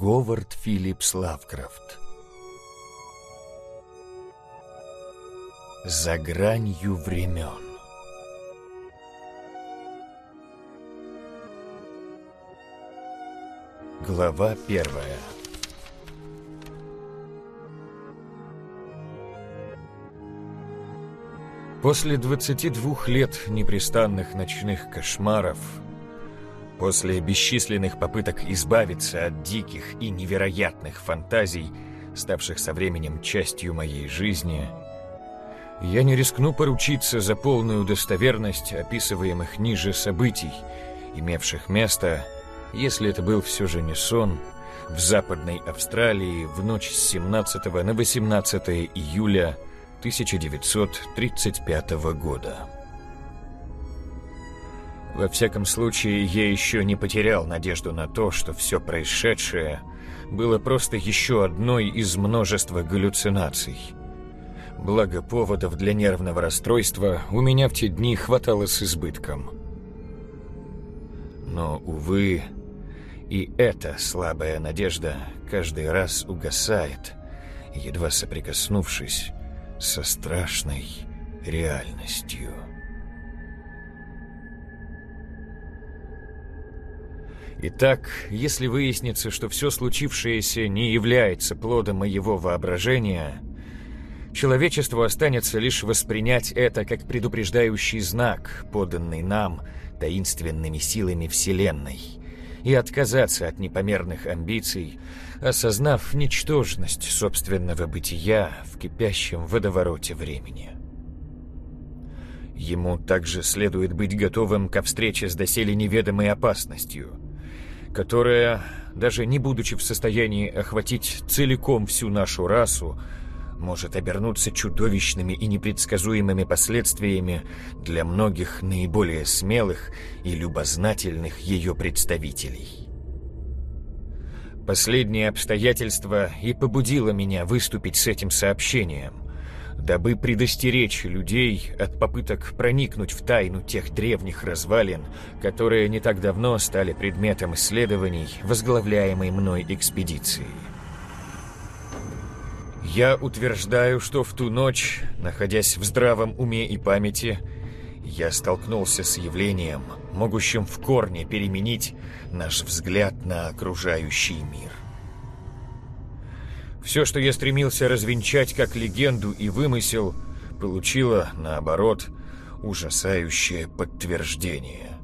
Говард Филлипс Лавкрафт За гранью времен Глава первая. После 22 лет непрестанных ночных кошмаров, после бесчисленных попыток избавиться от диких и невероятных фантазий, ставших со временем частью моей жизни, я не рискну поручиться за полную достоверность описываемых ниже событий, имевших место, если это был все же не сон, в Западной Австралии в ночь с 17 на 18 июля 1935 года. Во всяком случае, я еще не потерял надежду на то, что все происшедшее было просто еще одной из множества галлюцинаций. Благо поводов для нервного расстройства у меня в те дни хватало с избытком. Но, увы, и эта слабая надежда каждый раз угасает, едва соприкоснувшись со страшной реальностью. Итак, если выяснится, что все случившееся не является плодом моего воображения, человечеству останется лишь воспринять это как предупреждающий знак, поданный нам таинственными силами Вселенной, и отказаться от непомерных амбиций, осознав ничтожность собственного бытия в кипящем водовороте времени. Ему также следует быть готовым ко встрече с доселе неведомой опасностью, которая, даже не будучи в состоянии охватить целиком всю нашу расу, может обернуться чудовищными и непредсказуемыми последствиями для многих наиболее смелых и любознательных ее представителей. Последнее обстоятельство и побудило меня выступить с этим сообщением, дабы предостеречь людей от попыток проникнуть в тайну тех древних развалин, которые не так давно стали предметом исследований возглавляемой мной экспедиции. Я утверждаю, что в ту ночь, находясь в здравом уме и памяти, я столкнулся с явлением, могущим в корне переменить наш взгляд на окружающий мир. Все, что я стремился развенчать как легенду и вымысел, получило, наоборот, ужасающее подтверждение.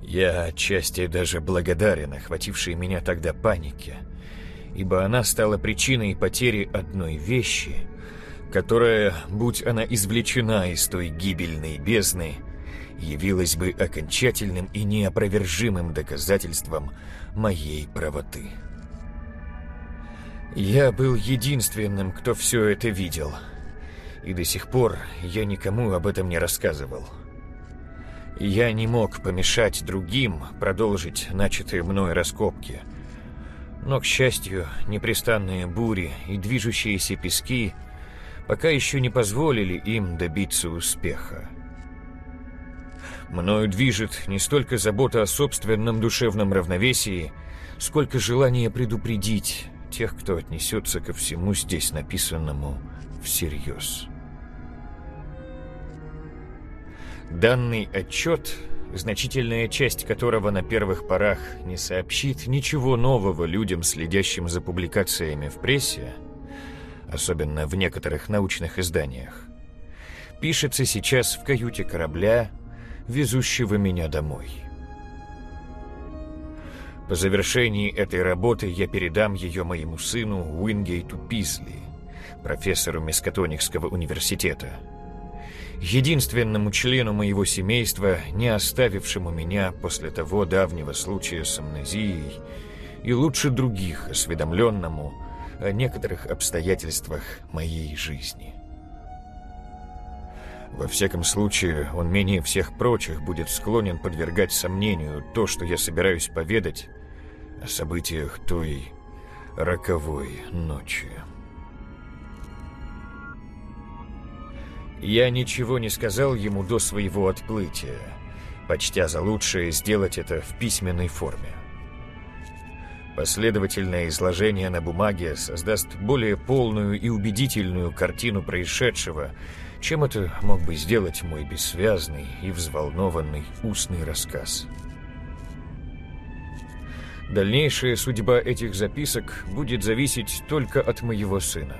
Я отчасти даже благодарен охватившей меня тогда панике, ибо она стала причиной потери одной вещи — которая, будь она извлечена из той гибельной бездны, явилась бы окончательным и неопровержимым доказательством моей правоты. Я был единственным, кто все это видел, и до сих пор я никому об этом не рассказывал. Я не мог помешать другим продолжить начатые мной раскопки, но, к счастью, непрестанные бури и движущиеся пески – пока еще не позволили им добиться успеха. Мною движет не столько забота о собственном душевном равновесии, сколько желание предупредить тех, кто отнесется ко всему здесь написанному всерьез. Данный отчет, значительная часть которого на первых порах не сообщит ничего нового людям, следящим за публикациями в прессе, особенно в некоторых научных изданиях, пишется сейчас в каюте корабля, везущего меня домой. По завершении этой работы я передам ее моему сыну Уингейту Пизли, профессору Мискатоникского университета, единственному члену моего семейства, не оставившему меня после того давнего случая с амнезией, и лучше других осведомленному о некоторых обстоятельствах моей жизни. Во всяком случае, он менее всех прочих будет склонен подвергать сомнению то, что я собираюсь поведать о событиях той роковой ночи. Я ничего не сказал ему до своего отплытия, почтя за лучшее сделать это в письменной форме. Последовательное изложение на бумаге создаст более полную и убедительную картину происшедшего, чем это мог бы сделать мой бессвязный и взволнованный устный рассказ. Дальнейшая судьба этих записок будет зависеть только от моего сына.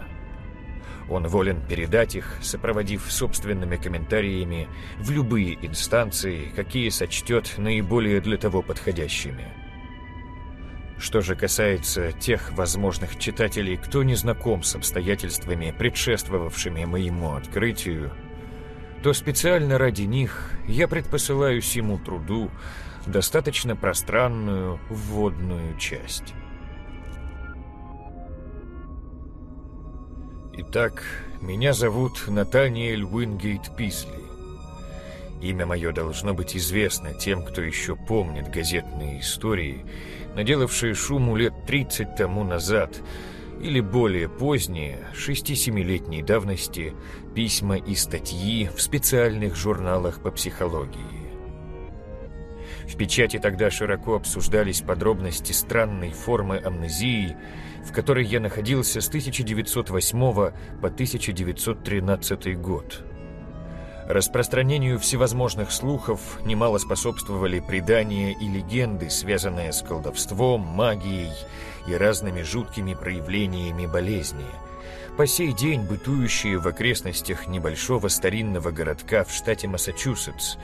Он волен передать их, сопроводив собственными комментариями в любые инстанции, какие сочтет наиболее для того подходящими. Что же касается тех возможных читателей, кто не знаком с обстоятельствами, предшествовавшими моему открытию, то специально ради них я предпосылаю всему труду достаточно пространную вводную часть. Итак, меня зовут Натаниэль Уингейт Пизли. Имя мое должно быть известно тем, кто еще помнит газетные истории, наделавшие шуму лет 30 тому назад, или более поздние, 6-7-летней давности, письма и статьи в специальных журналах по психологии. В печати тогда широко обсуждались подробности странной формы амнезии, в которой я находился с 1908 по 1913 год. Распространению всевозможных слухов немало способствовали предания и легенды, связанные с колдовством, магией и разными жуткими проявлениями болезни, по сей день бытующие в окрестностях небольшого старинного городка в штате Массачусетс,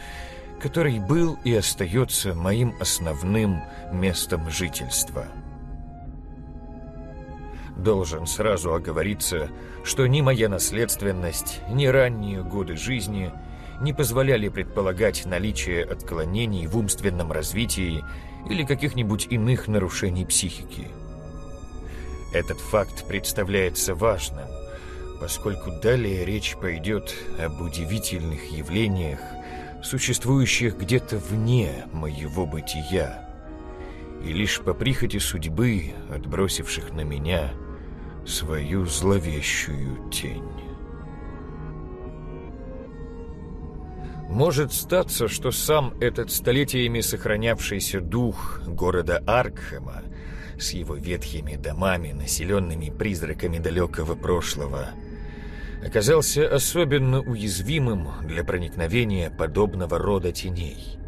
который был и остается моим основным местом жительства. Должен сразу оговориться, что ни моя наследственность, ни ранние годы жизни не позволяли предполагать наличие отклонений в умственном развитии или каких-нибудь иных нарушений психики. Этот факт представляется важным, поскольку далее речь пойдет об удивительных явлениях, существующих где-то вне моего бытия, и лишь по прихоти судьбы, отбросивших на меня – свою зловещую тень. Может статься, что сам этот столетиями сохранявшийся дух города Аркхема с его ветхими домами, населенными призраками далекого прошлого, оказался особенно уязвимым для проникновения подобного рода теней.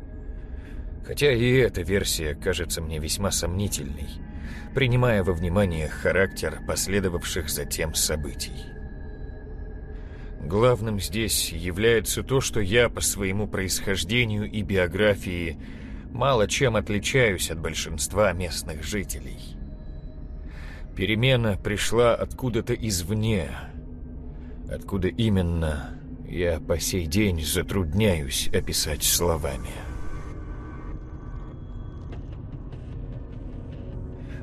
Хотя и эта версия кажется мне весьма сомнительной – принимая во внимание характер последовавших затем событий. Главным здесь является то, что я по своему происхождению и биографии мало чем отличаюсь от большинства местных жителей. Перемена пришла откуда-то извне. Откуда именно, я по сей день затрудняюсь описать словами.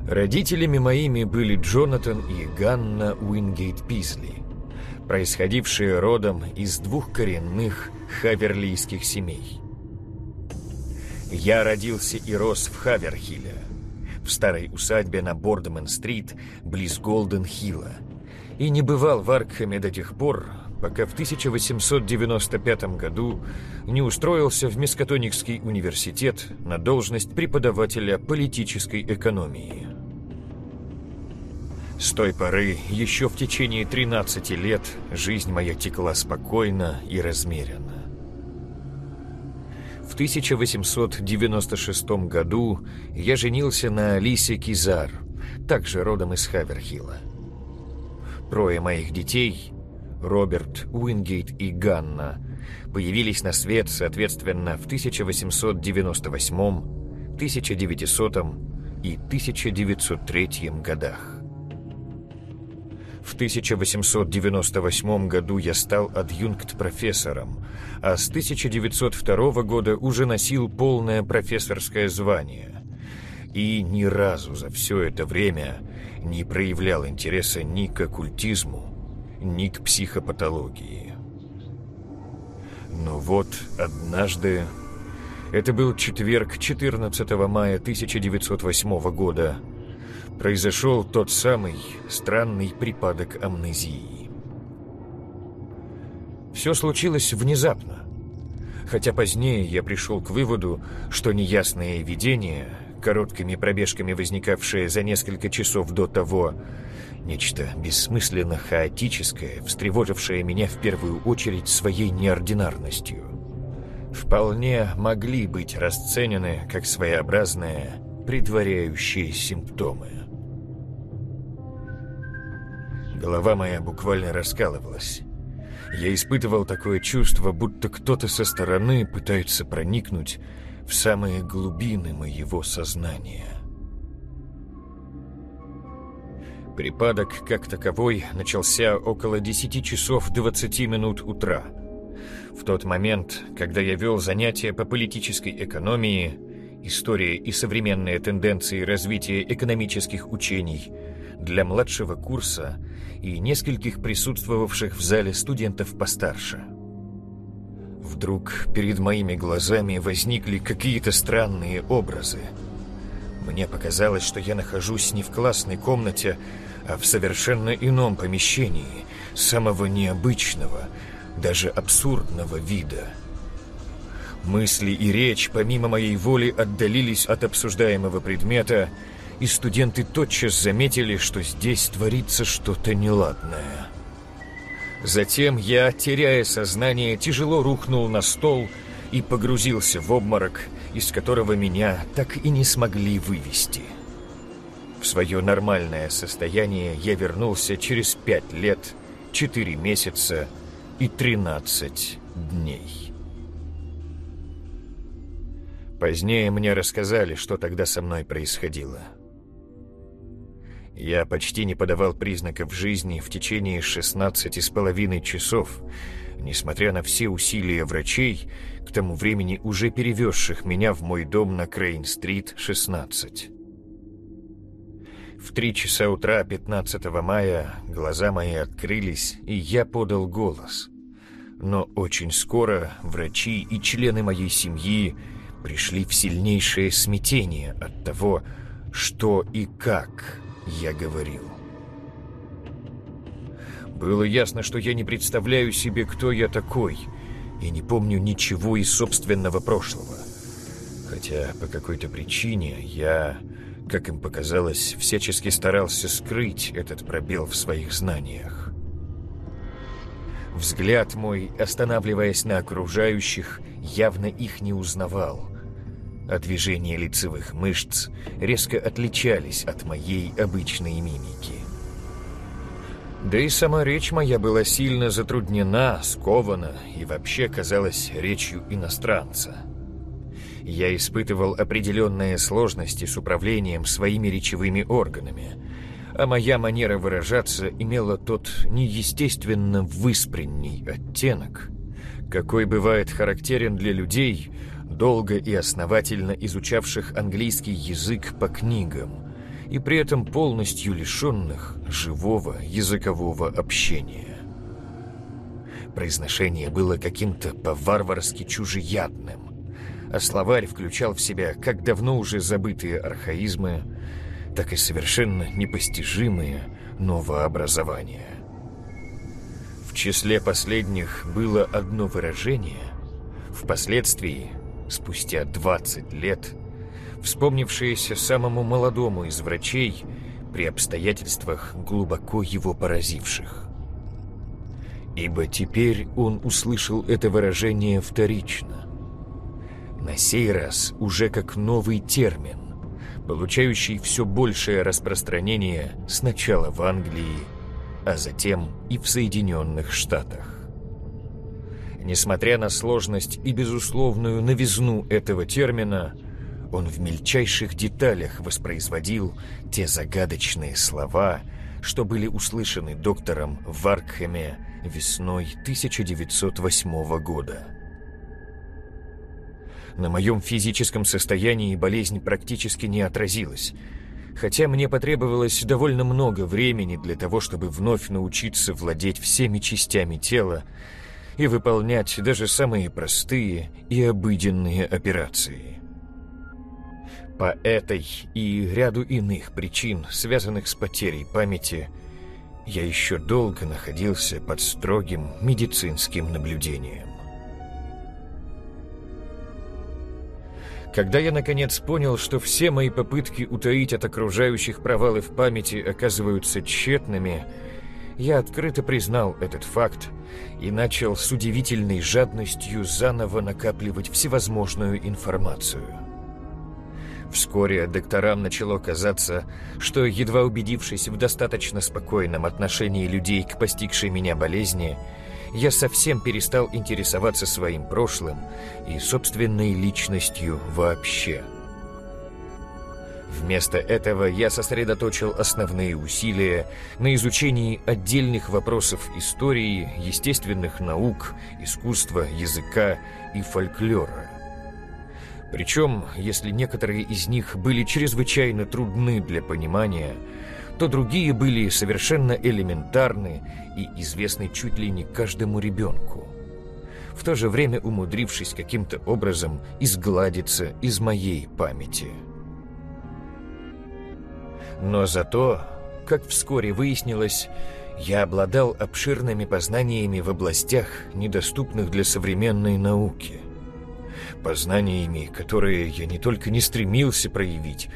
Родителями моими были Джонатан и Ганна Уингейт Пизли, происходившие родом из двух коренных хаверлийских семей. Я родился и рос в Хаверхилле, в старой усадьбе на Бордмен-стрит, близ Голден-Хилла, и не бывал в Аркхеме до тех пор, пока в 1895 году не устроился в Мискатоникский университет на должность преподавателя политической экономии. С той поры, еще в течение 13 лет, жизнь моя текла спокойно и размеренно. В 1896 году я женился на Алисе Кизар, также родом из Хаверхилла. Трое моих детей, Роберт, Уингейт и Ганна, появились на свет, соответственно, в 1898, 1900 и 1903 годах. В 1898 году я стал адъюнкт-профессором, а с 1902 года уже носил полное профессорское звание. И ни разу за все это время не проявлял интереса ни к оккультизму, ни к психопатологии. Но вот однажды, это был четверг 14 мая 1908 года, произошел тот самый странный припадок амнезии. Все случилось внезапно, хотя позднее я пришел к выводу, что неясное видение, короткими пробежками возникавшее за несколько часов до того, нечто бессмысленно хаотическое, встревожившее меня в первую очередь своей неординарностью, вполне могли быть расценены как своеобразные предваряющие симптомы. Голова моя буквально раскалывалась. Я испытывал такое чувство, будто кто-то со стороны пытается проникнуть в самые глубины моего сознания. Припадок, как таковой, начался около 10 часов 20 минут утра. В тот момент, когда я вел занятия по политической экономии, истории и современные тенденции развития экономических учений для младшего курса и нескольких присутствовавших в зале студентов постарше. Вдруг перед моими глазами возникли какие-то странные образы. Мне показалось, что я нахожусь не в классной комнате, а в совершенно ином помещении, самого необычного, даже абсурдного вида. Мысли и речь, помимо моей воли, отдалились от обсуждаемого предмета, и студенты тотчас заметили, что здесь творится что-то неладное. Затем я, теряя сознание, тяжело рухнул на стол и погрузился в обморок, из которого меня так и не смогли вывести. В свое нормальное состояние я вернулся через пять лет, четыре месяца и тринадцать дней. Позднее мне рассказали, что тогда со мной происходило. Я почти не подавал признаков жизни в течение 16 с половиной часов, несмотря на все усилия врачей, к тому времени уже перевезших меня в мой дом на Крейн-стрит, 16. В три часа утра 15 мая глаза мои открылись, и я подал голос. Но очень скоро врачи и члены моей семьи пришли в сильнейшее смятение от того, что и как я говорил. Было ясно, что я не представляю себе, кто я такой, и не помню ничего из собственного прошлого. Хотя по какой-то причине я, как им показалось, всячески старался скрыть этот пробел в своих знаниях. Взгляд мой, останавливаясь на окружающих, явно их не узнавал — а движения лицевых мышц резко отличались от моей обычной мимики. Да и сама речь моя была сильно затруднена, скована и вообще казалась речью иностранца. Я испытывал определенные сложности с управлением своими речевыми органами, а моя манера выражаться имела тот неестественно выспренний оттенок, какой бывает характерен для людей, долго и основательно изучавших английский язык по книгам и при этом полностью лишенных живого языкового общения. Произношение было каким-то по-варварски чужеядным, а словарь включал в себя как давно уже забытые архаизмы, так и совершенно непостижимые новообразования. В числе последних было одно выражение, впоследствии спустя 20 лет, вспомнившееся самому молодому из врачей при обстоятельствах, глубоко его поразивших. Ибо теперь он услышал это выражение вторично. На сей раз уже как новый термин, получающий все большее распространение сначала в Англии, а затем и в Соединенных Штатах. Несмотря на сложность и безусловную новизну этого термина, он в мельчайших деталях воспроизводил те загадочные слова, что были услышаны доктором в Аркхеме весной 1908 года. На моем физическом состоянии болезнь практически не отразилась, хотя мне потребовалось довольно много времени для того, чтобы вновь научиться владеть всеми частями тела и выполнять даже самые простые и обыденные операции. По этой и ряду иных причин, связанных с потерей памяти, я еще долго находился под строгим медицинским наблюдением. Когда я наконец понял, что все мои попытки утаить от окружающих провалы в памяти оказываются тщетными, я открыто признал этот факт и начал с удивительной жадностью заново накапливать всевозможную информацию. Вскоре докторам начало казаться, что, едва убедившись в достаточно спокойном отношении людей к постигшей меня болезни, я совсем перестал интересоваться своим прошлым и собственной личностью вообще. Вместо этого я сосредоточил основные усилия на изучении отдельных вопросов истории, естественных наук, искусства, языка и фольклора. Причем, если некоторые из них были чрезвычайно трудны для понимания – то другие были совершенно элементарны и известны чуть ли не каждому ребенку. В то же время умудрившись каким-то образом изгладиться из моей памяти. Но зато, как вскоре выяснилось, я обладал обширными познаниями в областях, недоступных для современной науки. Познаниями, которые я не только не стремился проявить,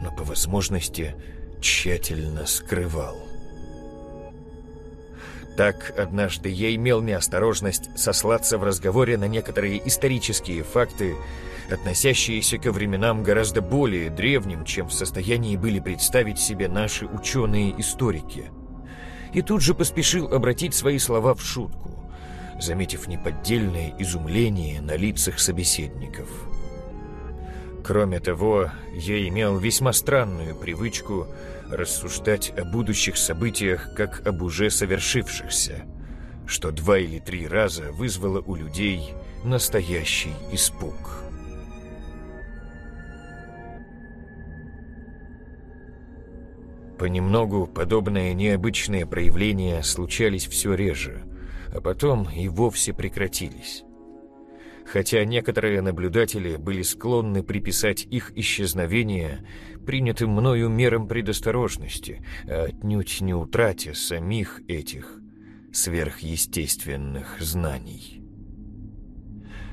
но по возможности – тщательно скрывал. Так, однажды я имел неосторожность сослаться в разговоре на некоторые исторические факты, относящиеся ко временам гораздо более древним, чем в состоянии были представить себе наши ученые-историки. И тут же поспешил обратить свои слова в шутку, заметив неподдельное изумление на лицах собеседников. Кроме того, я имел весьма странную привычку рассуждать о будущих событиях как об уже совершившихся, что два или три раза вызвало у людей настоящий испуг. Понемногу подобные необычные проявления случались все реже, а потом и вовсе прекратились хотя некоторые наблюдатели были склонны приписать их исчезновение принятым мною мерам предосторожности, а отнюдь не утрате самих этих сверхъестественных знаний.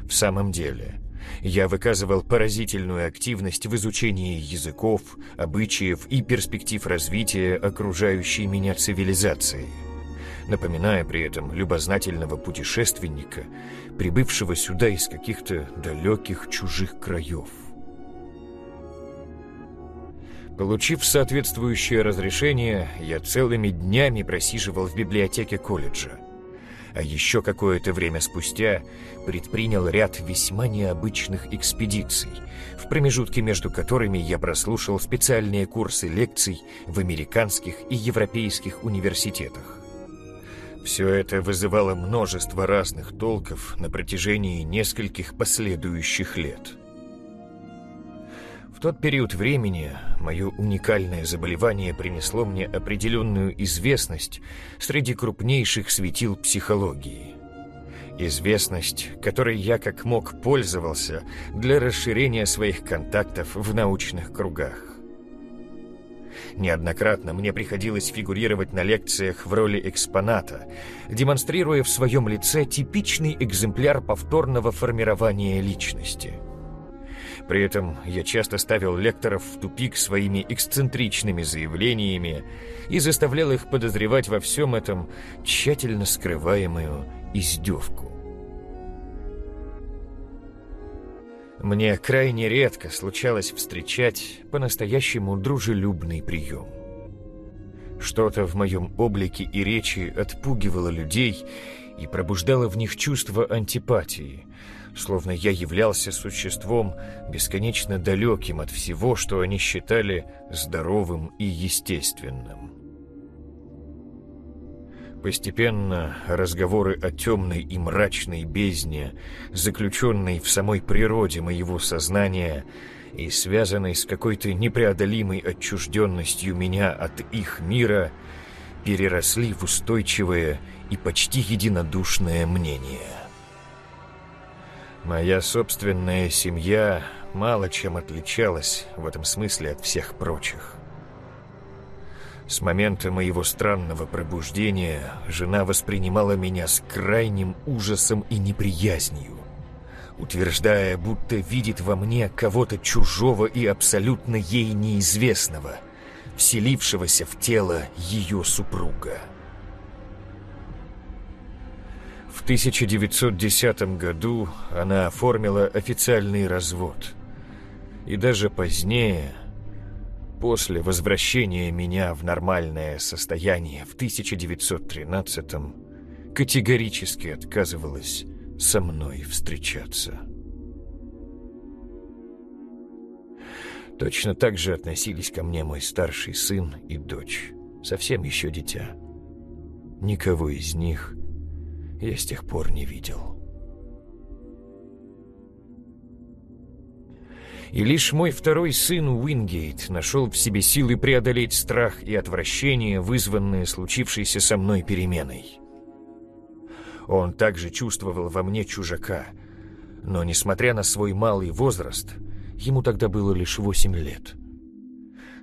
В самом деле, я выказывал поразительную активность в изучении языков, обычаев и перспектив развития окружающей меня цивилизации – напоминая при этом любознательного путешественника, прибывшего сюда из каких-то далеких чужих краев. Получив соответствующее разрешение, я целыми днями просиживал в библиотеке колледжа. А еще какое-то время спустя предпринял ряд весьма необычных экспедиций, в промежутке между которыми я прослушал специальные курсы лекций в американских и европейских университетах. Все это вызывало множество разных толков на протяжении нескольких последующих лет. В тот период времени мое уникальное заболевание принесло мне определенную известность среди крупнейших светил психологии. Известность, которой я как мог пользовался для расширения своих контактов в научных кругах. Неоднократно мне приходилось фигурировать на лекциях в роли экспоната, демонстрируя в своем лице типичный экземпляр повторного формирования личности. При этом я часто ставил лекторов в тупик своими эксцентричными заявлениями и заставлял их подозревать во всем этом тщательно скрываемую издевку. Мне крайне редко случалось встречать по-настоящему дружелюбный прием. Что-то в моем облике и речи отпугивало людей и пробуждало в них чувство антипатии, словно я являлся существом бесконечно далеким от всего, что они считали здоровым и естественным. Постепенно разговоры о темной и мрачной бездне, заключенной в самой природе моего сознания и связанной с какой-то непреодолимой отчужденностью меня от их мира, переросли в устойчивое и почти единодушное мнение. Моя собственная семья мало чем отличалась в этом смысле от всех прочих. С момента моего странного пробуждения жена воспринимала меня с крайним ужасом и неприязнью. утверждая, будто видит во мне кого-то чужого и абсолютно ей неизвестного, вселившегося в тело ее супруга. В 1910 году она оформила официальный развод. И даже позднее, после возвращения меня в нормальное состояние в 1913 категорически отказывалась со мной встречаться. Точно так же относились ко мне мой старший сын и дочь, совсем еще дитя. Никого из них я с тех пор не видел. И лишь мой второй сын Уингейт нашел в себе силы преодолеть страх и отвращение, вызванные случившейся со мной переменой. Он также чувствовал во мне чужака, но, несмотря на свой малый возраст, ему тогда было лишь восемь лет,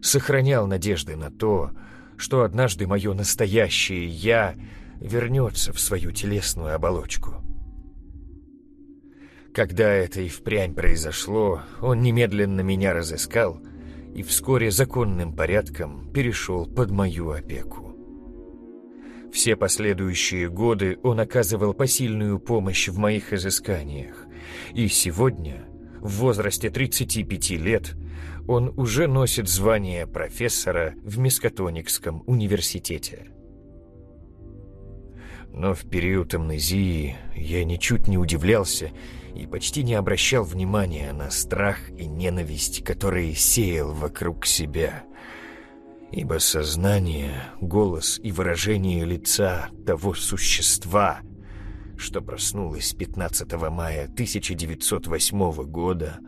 сохранял надежды на то, что однажды мое настоящее «я» вернется в свою телесную оболочку. Когда это и впрямь произошло, он немедленно меня разыскал и вскоре законным порядком перешел под мою опеку. Все последующие годы он оказывал посильную помощь в моих изысканиях, и сегодня, в возрасте 35 лет, он уже носит звание профессора в Мискатоникском университете. Но в период амнезии я ничуть не удивлялся и почти не обращал внимания на страх и ненависть, которые сеял вокруг себя. Ибо сознание, голос и выражение лица того существа, что проснулось 15 мая 1908 года,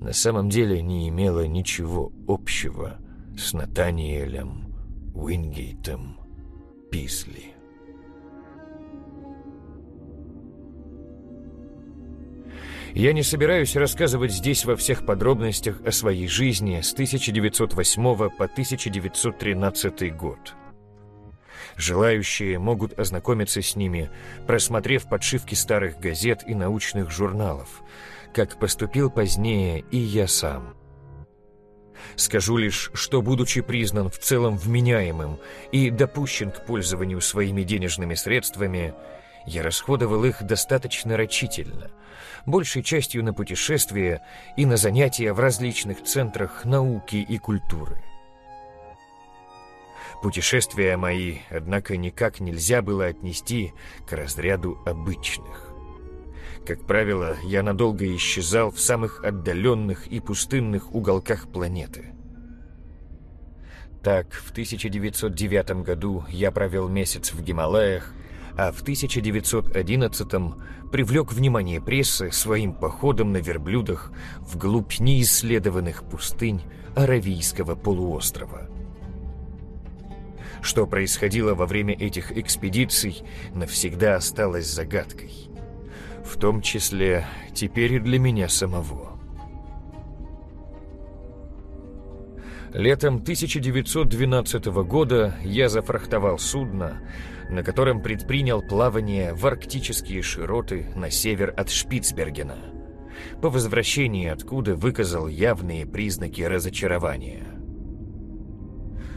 на самом деле не имело ничего общего с Натаниэлем Уингейтом Писли. Я не собираюсь рассказывать здесь во всех подробностях о своей жизни с 1908 по 1913 год. Желающие могут ознакомиться с ними, просмотрев подшивки старых газет и научных журналов, как поступил позднее и я сам. Скажу лишь, что, будучи признан в целом вменяемым и допущен к пользованию своими денежными средствами, я расходовал их достаточно рачительно – большей частью на путешествия и на занятия в различных центрах науки и культуры. Путешествия мои, однако, никак нельзя было отнести к разряду обычных. Как правило, я надолго исчезал в самых отдаленных и пустынных уголках планеты. Так, в 1909 году я провел месяц в Гималаях, а в 1911 привлек внимание прессы своим походом на верблюдах вглубь неисследованных пустынь Аравийского полуострова. Что происходило во время этих экспедиций, навсегда осталось загадкой. В том числе теперь и для меня самого. Летом 1912 года я зафрахтовал судно, на котором предпринял плавание в арктические широты на север от Шпицбергена, по возвращении откуда выказал явные признаки разочарования.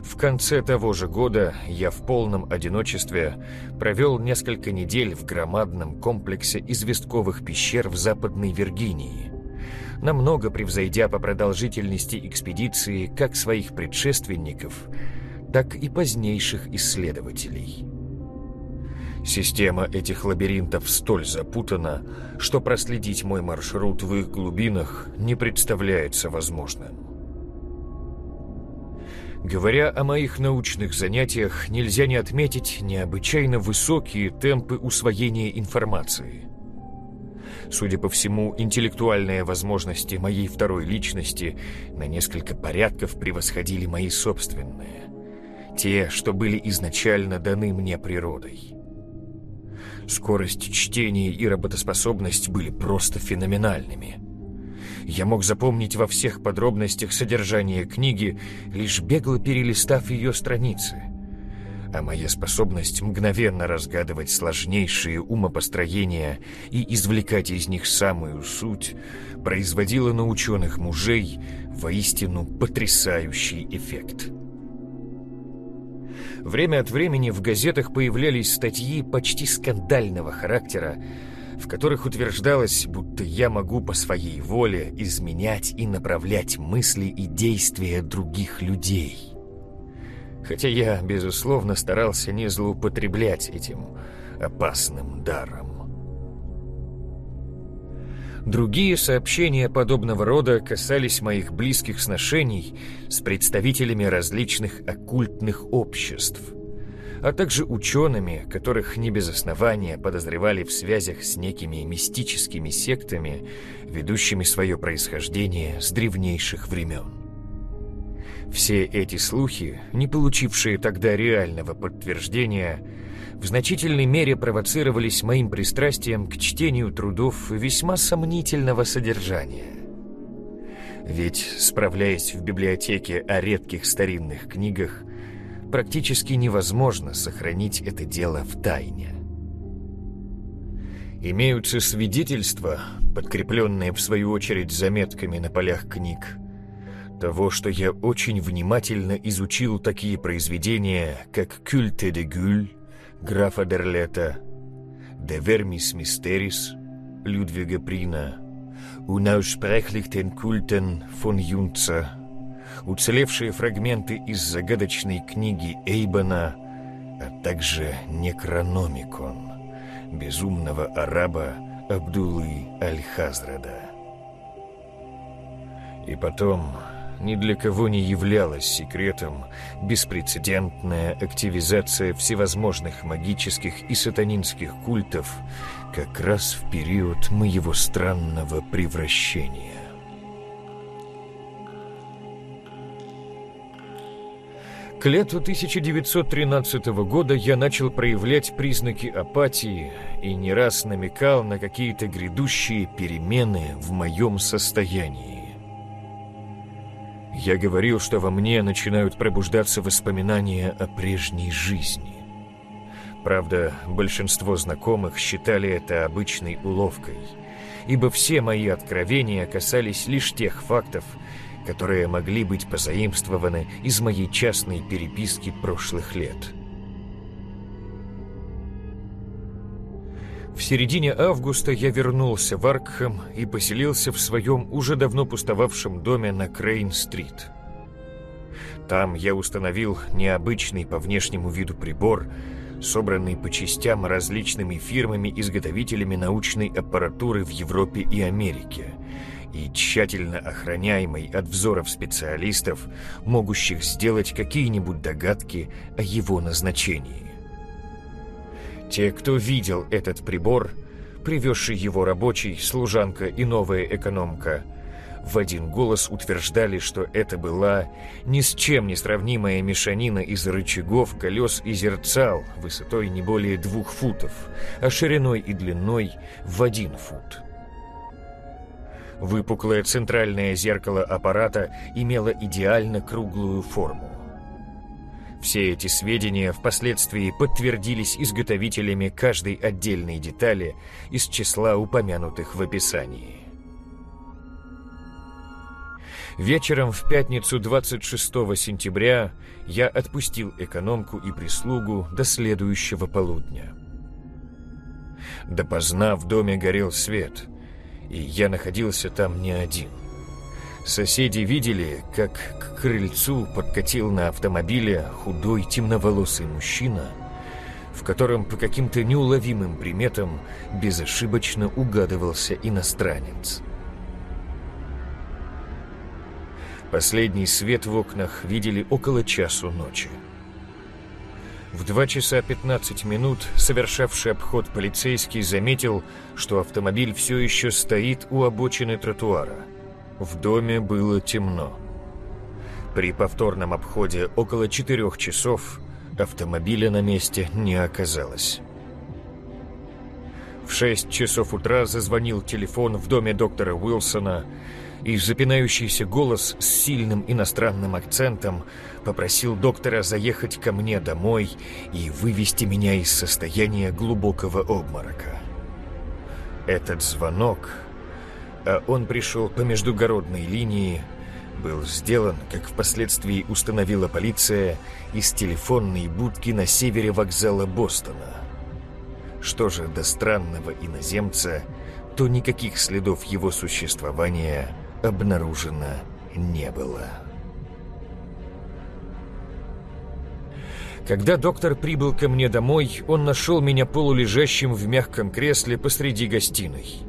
В конце того же года я в полном одиночестве провел несколько недель в громадном комплексе известковых пещер в Западной Виргинии, намного превзойдя по продолжительности экспедиции как своих предшественников, так и позднейших исследователей. Система этих лабиринтов столь запутана, что проследить мой маршрут в их глубинах не представляется возможным. Говоря о моих научных занятиях, нельзя не отметить необычайно высокие темпы усвоения информации. Судя по всему, интеллектуальные возможности моей второй личности на несколько порядков превосходили мои собственные. Те, что были изначально даны мне природой. Скорость чтения и работоспособность были просто феноменальными. Я мог запомнить во всех подробностях содержание книги, лишь бегло перелистав ее страницы. а моя способность мгновенно разгадывать сложнейшие умопостроения и извлекать из них самую суть производила на ученых мужей воистину потрясающий эффект. Время от времени в газетах появлялись статьи почти скандального характера, в которых утверждалось, будто я могу по своей воле изменять и направлять мысли и действия других людей. Хотя я, безусловно, старался не злоупотреблять этим опасным даром. Другие сообщения подобного рода касались моих близких сношений с представителями различных оккультных обществ – а также учеными, которых не без основания подозревали в связях с некими мистическими сектами, ведущими свое происхождение с древнейших времен. Все эти слухи, не получившие тогда реального подтверждения, в значительной мере провоцировались моим пристрастием к чтению трудов весьма сомнительного содержания. Ведь, справляясь в библиотеке о редких старинных книгах, практически невозможно сохранить это дело в тайне. Имеются свидетельства, подкрепленные в свою очередь заметками на полях книг, того, что я очень внимательно изучил такие произведения, как «Кюльте де Гюль» графа Дерлета, «De Vermis Mysteris» Прина, «Unaussprechlich Культен фон Юнца» уцелевшие фрагменты из загадочной книги Эйбана, а также Некрономикон безумного араба Абдулы Аль-Хазрада. И потом, ни для кого не являлась секретом беспрецедентная активизация всевозможных магических и сатанинских культов как раз в период моего странного превращения. К лету 1913 года я начал проявлять признаки апатии и не раз намекал на какие-то грядущие перемены в моем состоянии. Я говорил, что во мне начинают пробуждаться воспоминания о прежней жизни. Правда, большинство знакомых считали это обычной уловкой, ибо все мои откровения касались лишь тех фактов, которые могли быть позаимствованы из моей частной переписки прошлых лет. В середине августа я вернулся в Аркхэм и поселился в своем уже давно пустовавшем доме на Крейн-стрит. Там я установил необычный по внешнему виду прибор, собранный по частям различными фирмами-изготовителями научной аппаратуры в Европе и Америке – и тщательно охраняемый от взоров специалистов, могущих сделать какие-нибудь догадки о его назначении. Те, кто видел этот прибор, привезший его рабочий, служанка и новая экономка, в один голос утверждали, что это была ни с чем не сравнимая мешанина из рычагов, колес и зерцал высотой не более двух футов, а шириной и длиной в один фут. Выпуклое центральное зеркало аппарата имело идеально круглую форму. Все эти сведения впоследствии подтвердились изготовителями каждой отдельной детали из числа упомянутых в описании. Вечером в пятницу 26 сентября я отпустил экономку и прислугу до следующего полудня. Допоздна в доме горел свет, и я находился там не один. Соседи видели, как к крыльцу подкатил на автомобиле худой темноволосый мужчина, в котором по каким-то неуловимым приметам безошибочно угадывался иностранец. Последний свет в окнах видели около часу ночи. В 2 часа 15 минут совершавший обход полицейский заметил, что автомобиль все еще стоит у обочины тротуара. В доме было темно. При повторном обходе около 4 часов автомобиля на месте не оказалось. В 6 часов утра зазвонил телефон в доме доктора Уилсона, и запинающийся голос с сильным иностранным акцентом попросил доктора заехать ко мне домой и вывести меня из состояния глубокого обморока. Этот звонок, а он пришел по междугородной линии, был сделан, как впоследствии установила полиция, из телефонной будки на севере вокзала Бостона. Что же до странного иноземца, то никаких следов его существования обнаружено не было. Когда доктор прибыл ко мне домой, он нашел меня полулежащим в мягком кресле посреди гостиной.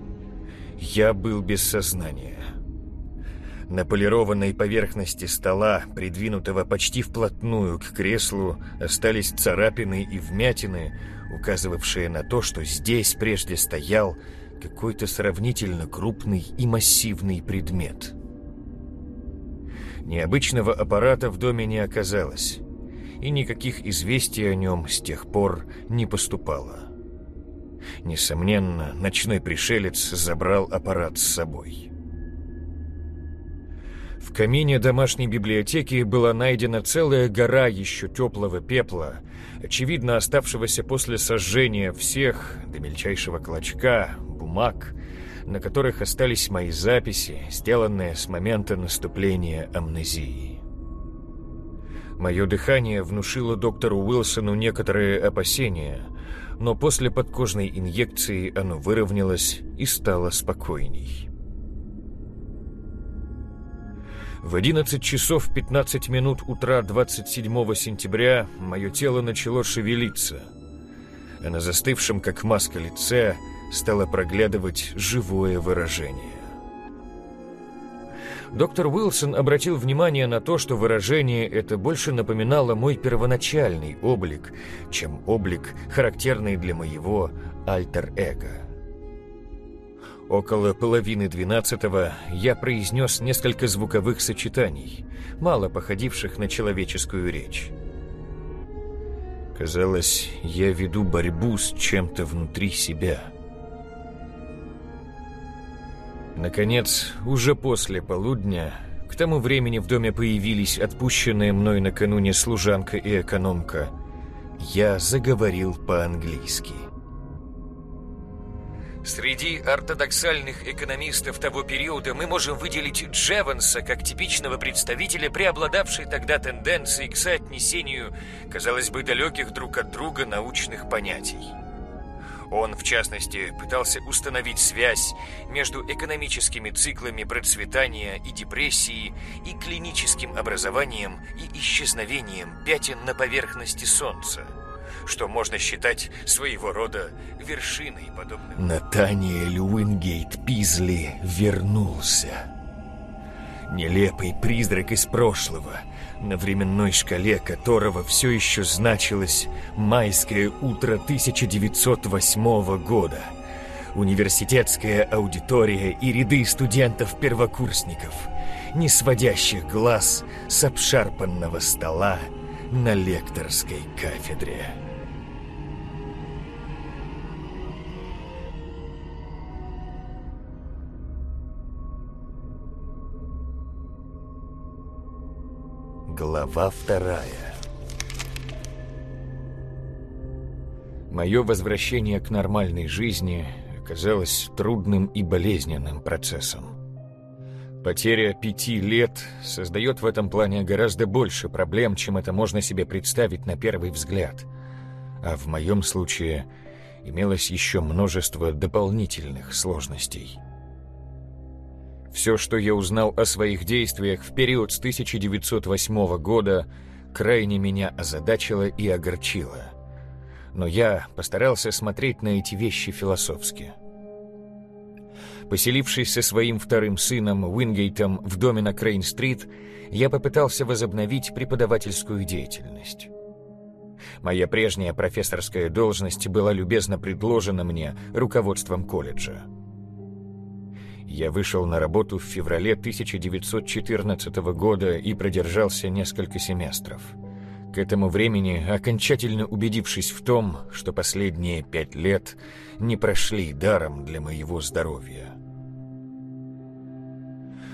Я был без сознания. На полированной поверхности стола, придвинутого почти вплотную к креслу, остались царапины и вмятины, указывавшие на то, что здесь прежде стоял какой-то сравнительно крупный и массивный предмет. Необычного аппарата в доме не оказалось, и никаких известий о нем с тех пор не поступало. Несомненно, ночной пришелец забрал аппарат с собой. В камине домашней библиотеки была найдена целая гора еще теплого пепла, очевидно оставшегося после сожжения всех до мельчайшего клочка бумаг, на которых остались мои записи, сделанные с момента наступления амнезии. Мое дыхание внушило доктору Уилсону некоторые опасения, но после подкожной инъекции оно выровнялось и стало спокойней. В 11 часов 15 минут утра 27 сентября мое тело начало шевелиться, а на застывшем, как маска, лице стало проглядывать живое выражение. Доктор Уилсон обратил внимание на то, что выражение это больше напоминало мой первоначальный облик, чем облик, характерный для моего альтер-эго. Около половины двенадцатого я произнес несколько звуковых сочетаний, мало походивших на человеческую речь. Казалось, я веду борьбу с чем-то внутри себя. Наконец, уже после полудня, к тому времени в доме появились отпущенные мной накануне служанка и экономка, я заговорил по-английски. Среди ортодоксальных экономистов того периода мы можем выделить Джеванса как типичного представителя, преобладавшей тогда тенденции к соотнесению, казалось бы, далеких друг от друга научных понятий. Он, в частности, пытался установить связь между экономическими циклами процветания и депрессии и клиническим образованием и исчезновением пятен на поверхности Солнца – что можно считать своего рода вершиной подобным. Натаниэль Уингейт Пизли вернулся. Нелепый призрак из прошлого, на временной шкале которого все еще значилось майское утро 1908 года. Университетская аудитория и ряды студентов-первокурсников, не сводящих глаз с обшарпанного стола на лекторской кафедре. Глава вторая Мое возвращение к нормальной жизни оказалось трудным и болезненным процессом. Потеря пяти лет создает в этом плане гораздо больше проблем, чем это можно себе представить на первый взгляд. А в моем случае имелось еще множество дополнительных сложностей. Все, что я узнал о своих действиях в период с 1908 года, крайне меня озадачило и огорчило. Но я постарался смотреть на эти вещи философски. Поселившись со своим вторым сыном Уингейтом в доме на Крейн-стрит, я попытался возобновить преподавательскую деятельность. Моя прежняя профессорская должность была любезно предложена мне руководством колледжа. Я вышел на работу в феврале 1914 года и продержался несколько семестров. К этому времени, окончательно убедившись в том, что последние пять лет не прошли даром для моего здоровья.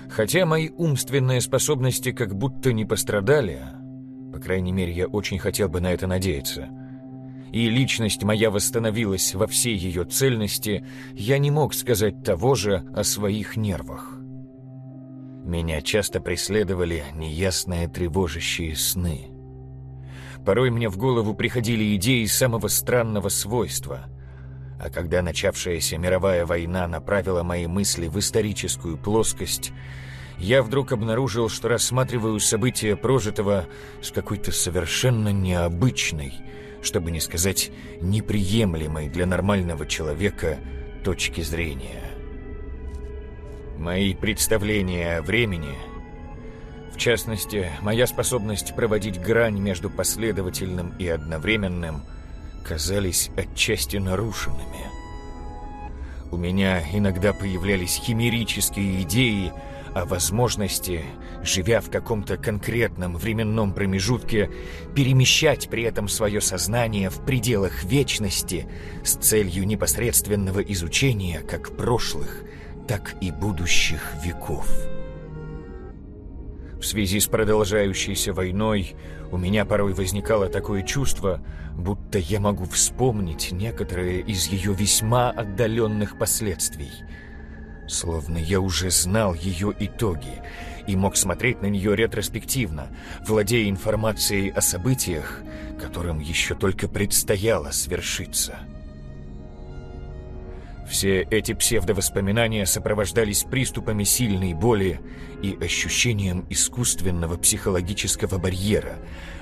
Хотя мои умственные способности как будто не пострадали, по крайней мере, я очень хотел бы на это надеяться, и личность моя восстановилась во всей ее цельности, я не мог сказать того же о своих нервах. Меня часто преследовали неясные тревожащие сны. Порой мне в голову приходили идеи самого странного свойства. А когда начавшаяся мировая война направила мои мысли в историческую плоскость, я вдруг обнаружил, что рассматриваю события прожитого с какой-то совершенно необычной, чтобы не сказать неприемлемой для нормального человека точки зрения. Мои представления о времени, в частности, моя способность проводить грань между последовательным и одновременным, казались отчасти нарушенными. У меня иногда появлялись химерические идеи о возможности, живя в каком-то конкретном временном промежутке, перемещать при этом свое сознание в пределах вечности с целью непосредственного изучения как прошлых, так и будущих веков. В связи с продолжающейся войной у меня порой возникало такое чувство, будто я могу вспомнить некоторые из ее весьма отдаленных последствий. Словно я уже знал ее итоги и мог смотреть на нее ретроспективно, владея информацией о событиях, которым еще только предстояло свершиться. Все эти псевдовоспоминания сопровождались приступами сильной боли и ощущением искусственного психологического барьера,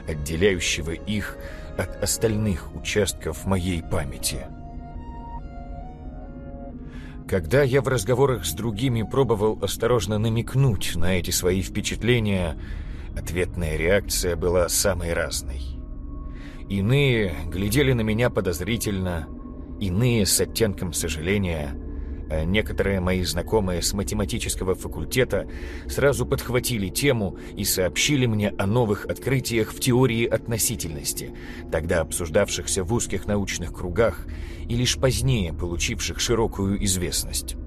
отделяющего их от остальных участков моей памяти. Когда я в разговорах с другими пробовал осторожно намекнуть на эти свои впечатления, ответная реакция была самой разной. Иные глядели на меня подозрительно, иные с оттенком сожаления, а некоторые мои знакомые с математического факультета сразу подхватили тему и сообщили мне о новых открытиях в теории относительности, тогда обсуждавшихся в узких научных кругах и лишь позднее получивших широкую известность.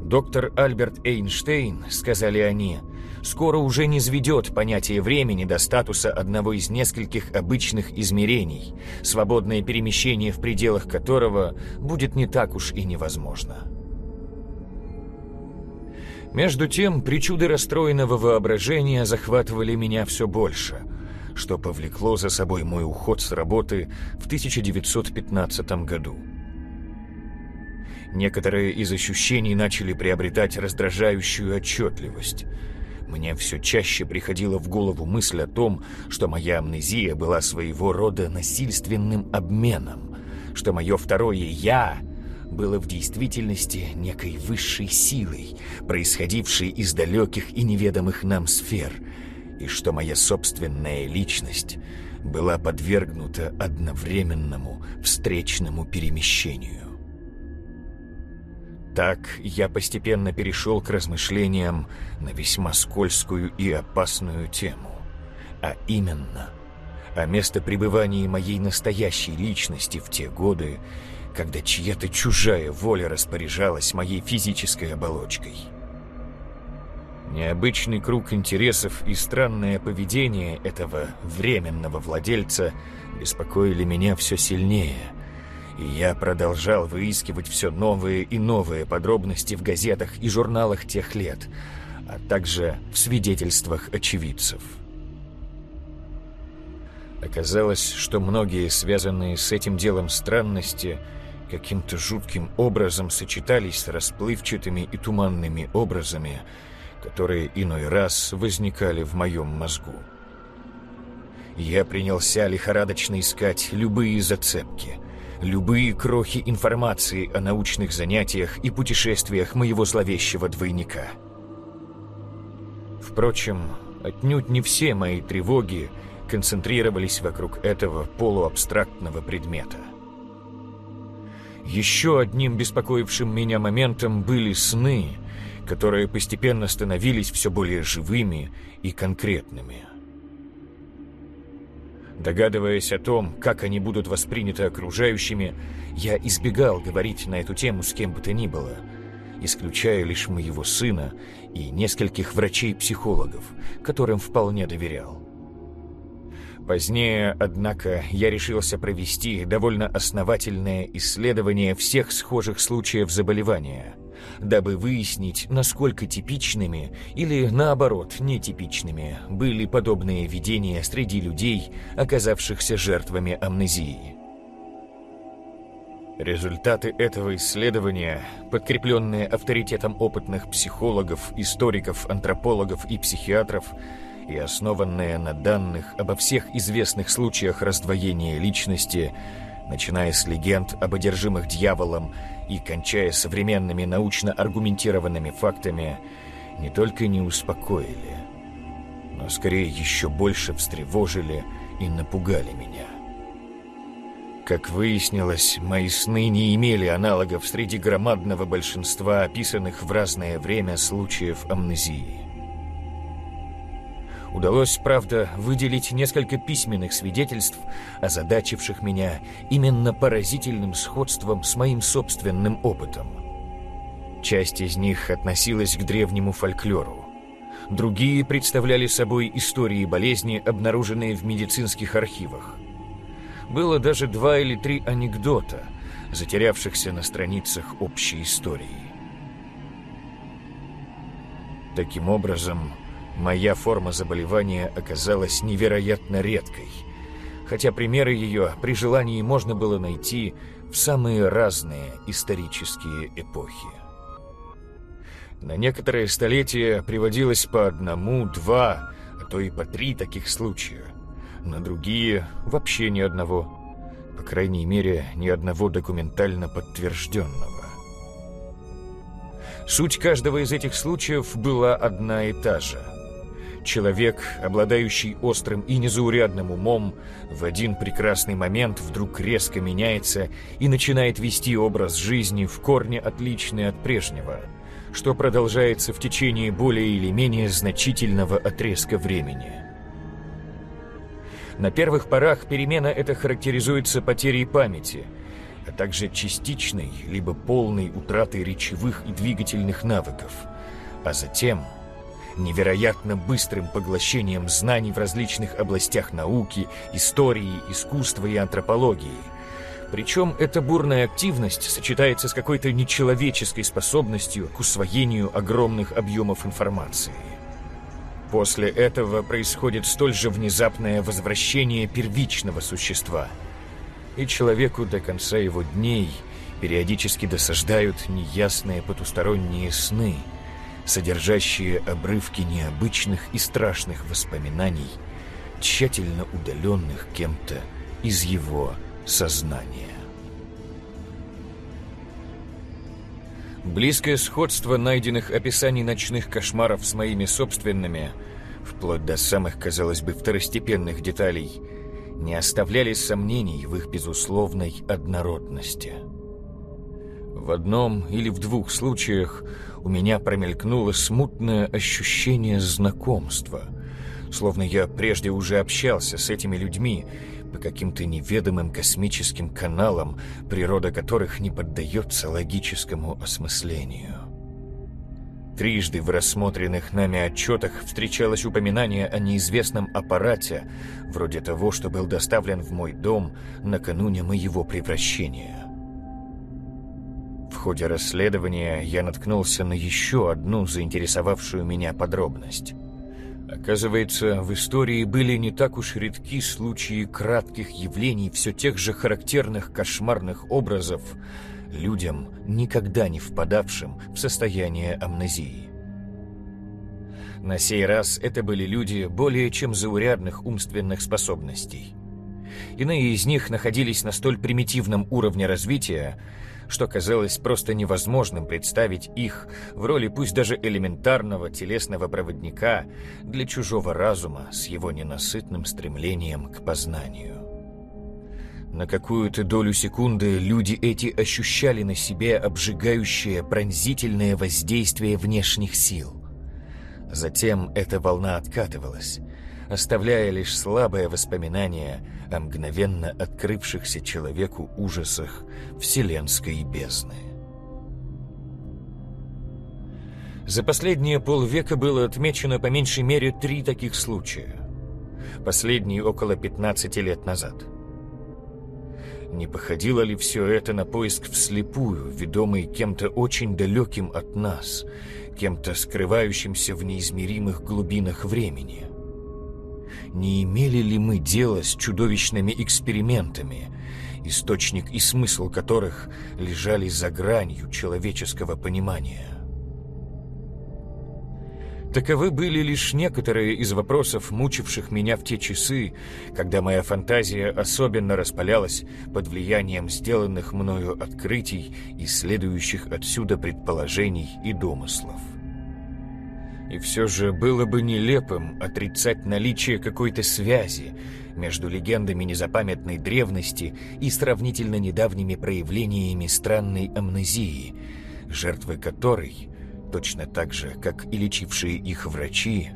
Доктор Альберт Эйнштейн, сказали они, скоро уже не сведет понятие времени до статуса одного из нескольких обычных измерений, свободное перемещение в пределах которого будет не так уж и невозможно. Между тем, причуды расстроенного воображения захватывали меня все больше, что повлекло за собой мой уход с работы в 1915 году. Некоторые из ощущений начали приобретать раздражающую отчетливость – мне все чаще приходила в голову мысль о том, что моя амнезия была своего рода насильственным обменом, что мое второе «я» было в действительности некой высшей силой, происходившей из далеких и неведомых нам сфер, и что моя собственная личность была подвергнута одновременному встречному перемещению. Так я постепенно перешел к размышлениям на весьма скользкую и опасную тему, а именно о местопребывании моей настоящей личности в те годы, когда чья-то чужая воля распоряжалась моей физической оболочкой. Необычный круг интересов и странное поведение этого временного владельца беспокоили меня все сильнее – и я продолжал выискивать все новые и новые подробности в газетах и журналах тех лет, а также в свидетельствах очевидцев. Оказалось, что многие связанные с этим делом странности каким-то жутким образом сочетались с расплывчатыми и туманными образами, которые иной раз возникали в моем мозгу. Я принялся лихорадочно искать любые зацепки — любые крохи информации о научных занятиях и путешествиях моего зловещего двойника. Впрочем, отнюдь не все мои тревоги концентрировались вокруг этого полуабстрактного предмета. Еще одним беспокоившим меня моментом были сны, которые постепенно становились все более живыми и конкретными – Догадываясь о том, как они будут восприняты окружающими, я избегал говорить на эту тему с кем бы то ни было. исключая лишь моего сына и нескольких врачей-психологов, которым вполне доверял. Позднее, однако, я решился провести довольно основательное исследование всех схожих случаев заболевания, дабы выяснить, насколько типичными или, наоборот, нетипичными были подобные видения среди людей, оказавшихся жертвами амнезии. Результаты этого исследования, подкрепленные авторитетом опытных психологов, историков, антропологов и психиатров, и основанные на данных обо всех известных случаях раздвоения личности, начиная с легенд об одержимых дьяволом и кончая современными научно аргументированными фактами, не только не успокоили, но скорее еще больше встревожили и напугали меня. Как выяснилось, мои сны не имели аналогов среди громадного большинства описанных в разное время случаев амнезии. Удалось, правда, выделить несколько письменных свидетельств, озадачивших меня именно поразительным сходством с моим собственным опытом. Часть из них относилась к древнему фольклору. Другие представляли собой истории болезни, обнаруженные в медицинских архивах. Было даже два или три анекдота, затерявшихся на страницах общей истории. Таким образом, моя форма заболевания оказалась невероятно редкой, хотя примеры ее при желании можно было найти в самые разные исторические эпохи. На некоторые столетия приводилось по одному, два, а то и по три таких случая на другие вообще ни одного. По крайней мере, ни одного документально подтвержденного. Суть каждого из этих случаев была одна и та же. Человек, обладающий острым и незаурядным умом, в один прекрасный момент вдруг резко меняется и начинает вести образ жизни в корне отличный от прежнего, что продолжается в течение более или менее значительного отрезка времени. На первых порах перемена эта характеризуется потерей памяти, а также частичной либо полной утратой речевых и двигательных навыков, а затем невероятно быстрым поглощением знаний в различных областях науки, истории, искусства и антропологии. Причем эта бурная активность сочетается с какой-то нечеловеческой способностью к усвоению огромных объемов информации. После этого происходит столь же внезапное возвращение первичного существа. И человеку до конца его дней периодически досаждают неясные потусторонние сны, содержащие обрывки необычных и страшных воспоминаний, тщательно удаленных кем-то из его сознания. Близкое сходство найденных описаний ночных кошмаров с моими собственными, вплоть до самых, казалось бы, второстепенных деталей, не оставляли сомнений в их безусловной однородности. В одном или в двух случаях у меня промелькнуло смутное ощущение знакомства, словно я прежде уже общался с этими людьми по каким-то неведомым космическим каналам, природа которых не поддается логическому осмыслению. Трижды в рассмотренных нами отчетах встречалось упоминание о неизвестном аппарате, вроде того, что был доставлен в мой дом накануне моего превращения. В ходе расследования я наткнулся на еще одну заинтересовавшую меня подробность. Оказывается, в истории были не так уж редки случаи кратких явлений все тех же характерных кошмарных образов людям, никогда не впадавшим в состояние амнезии. На сей раз это были люди более чем заурядных умственных способностей. Иные из них находились на столь примитивном уровне развития, что казалось просто невозможным представить их в роли пусть даже элементарного телесного проводника для чужого разума с его ненасытным стремлением к познанию. На какую-то долю секунды люди эти ощущали на себе обжигающее пронзительное воздействие внешних сил. Затем эта волна откатывалась, оставляя лишь слабое воспоминание о мгновенно открывшихся человеку ужасах вселенской бездны. За последние полвека было отмечено по меньшей мере три таких случая. Последний около 15 лет назад. Не походило ли все это на поиск вслепую, ведомый кем-то очень далеким от нас, кем-то скрывающимся в неизмеримых глубинах времени? Не имели ли мы дело с чудовищными экспериментами, источник и смысл которых лежали за гранью человеческого понимания? Таковы были лишь некоторые из вопросов, мучивших меня в те часы, когда моя фантазия особенно распалялась под влиянием сделанных мною открытий и следующих отсюда предположений и домыслов. И все же было бы нелепым отрицать наличие какой-то связи между легендами незапамятной древности и сравнительно недавними проявлениями странной амнезии, жертвы которой точно так же, как и лечившие их врачи,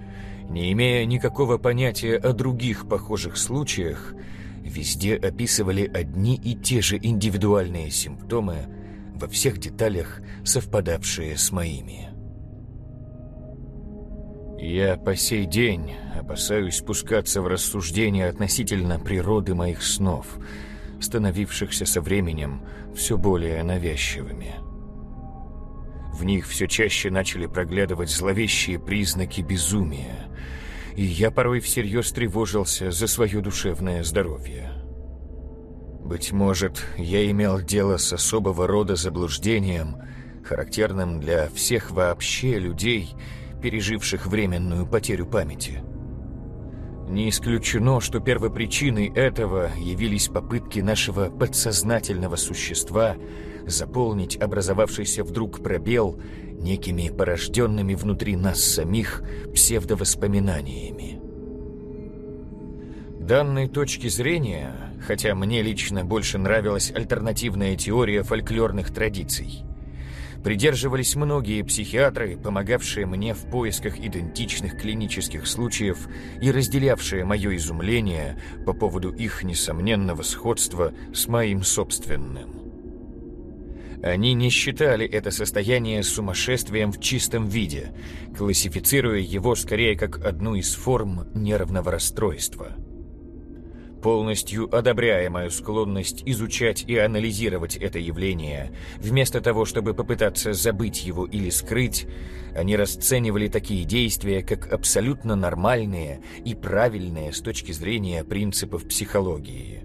не имея никакого понятия о других похожих случаях, везде описывали одни и те же индивидуальные симптомы, во всех деталях совпадавшие с моими. Я по сей день опасаюсь спускаться в рассуждения относительно природы моих снов, становившихся со временем все более навязчивыми. В них все чаще начали проглядывать зловещие признаки безумия, и я порой всерьез тревожился за свое душевное здоровье. Быть может, я имел дело с особого рода заблуждением, характерным для всех вообще людей, переживших временную потерю памяти. Не исключено, что первопричиной этого явились попытки нашего подсознательного существа – заполнить образовавшийся вдруг пробел некими порожденными внутри нас самих псевдовоспоминаниями. Данной точки зрения, хотя мне лично больше нравилась альтернативная теория фольклорных традиций, придерживались многие психиатры, помогавшие мне в поисках идентичных клинических случаев и разделявшие мое изумление по поводу их несомненного сходства с моим собственным. Они не считали это состояние сумасшествием в чистом виде, классифицируя его скорее как одну из форм нервного расстройства. Полностью одобряя мою склонность изучать и анализировать это явление, вместо того, чтобы попытаться забыть его или скрыть, они расценивали такие действия как абсолютно нормальные и правильные с точки зрения принципов психологии.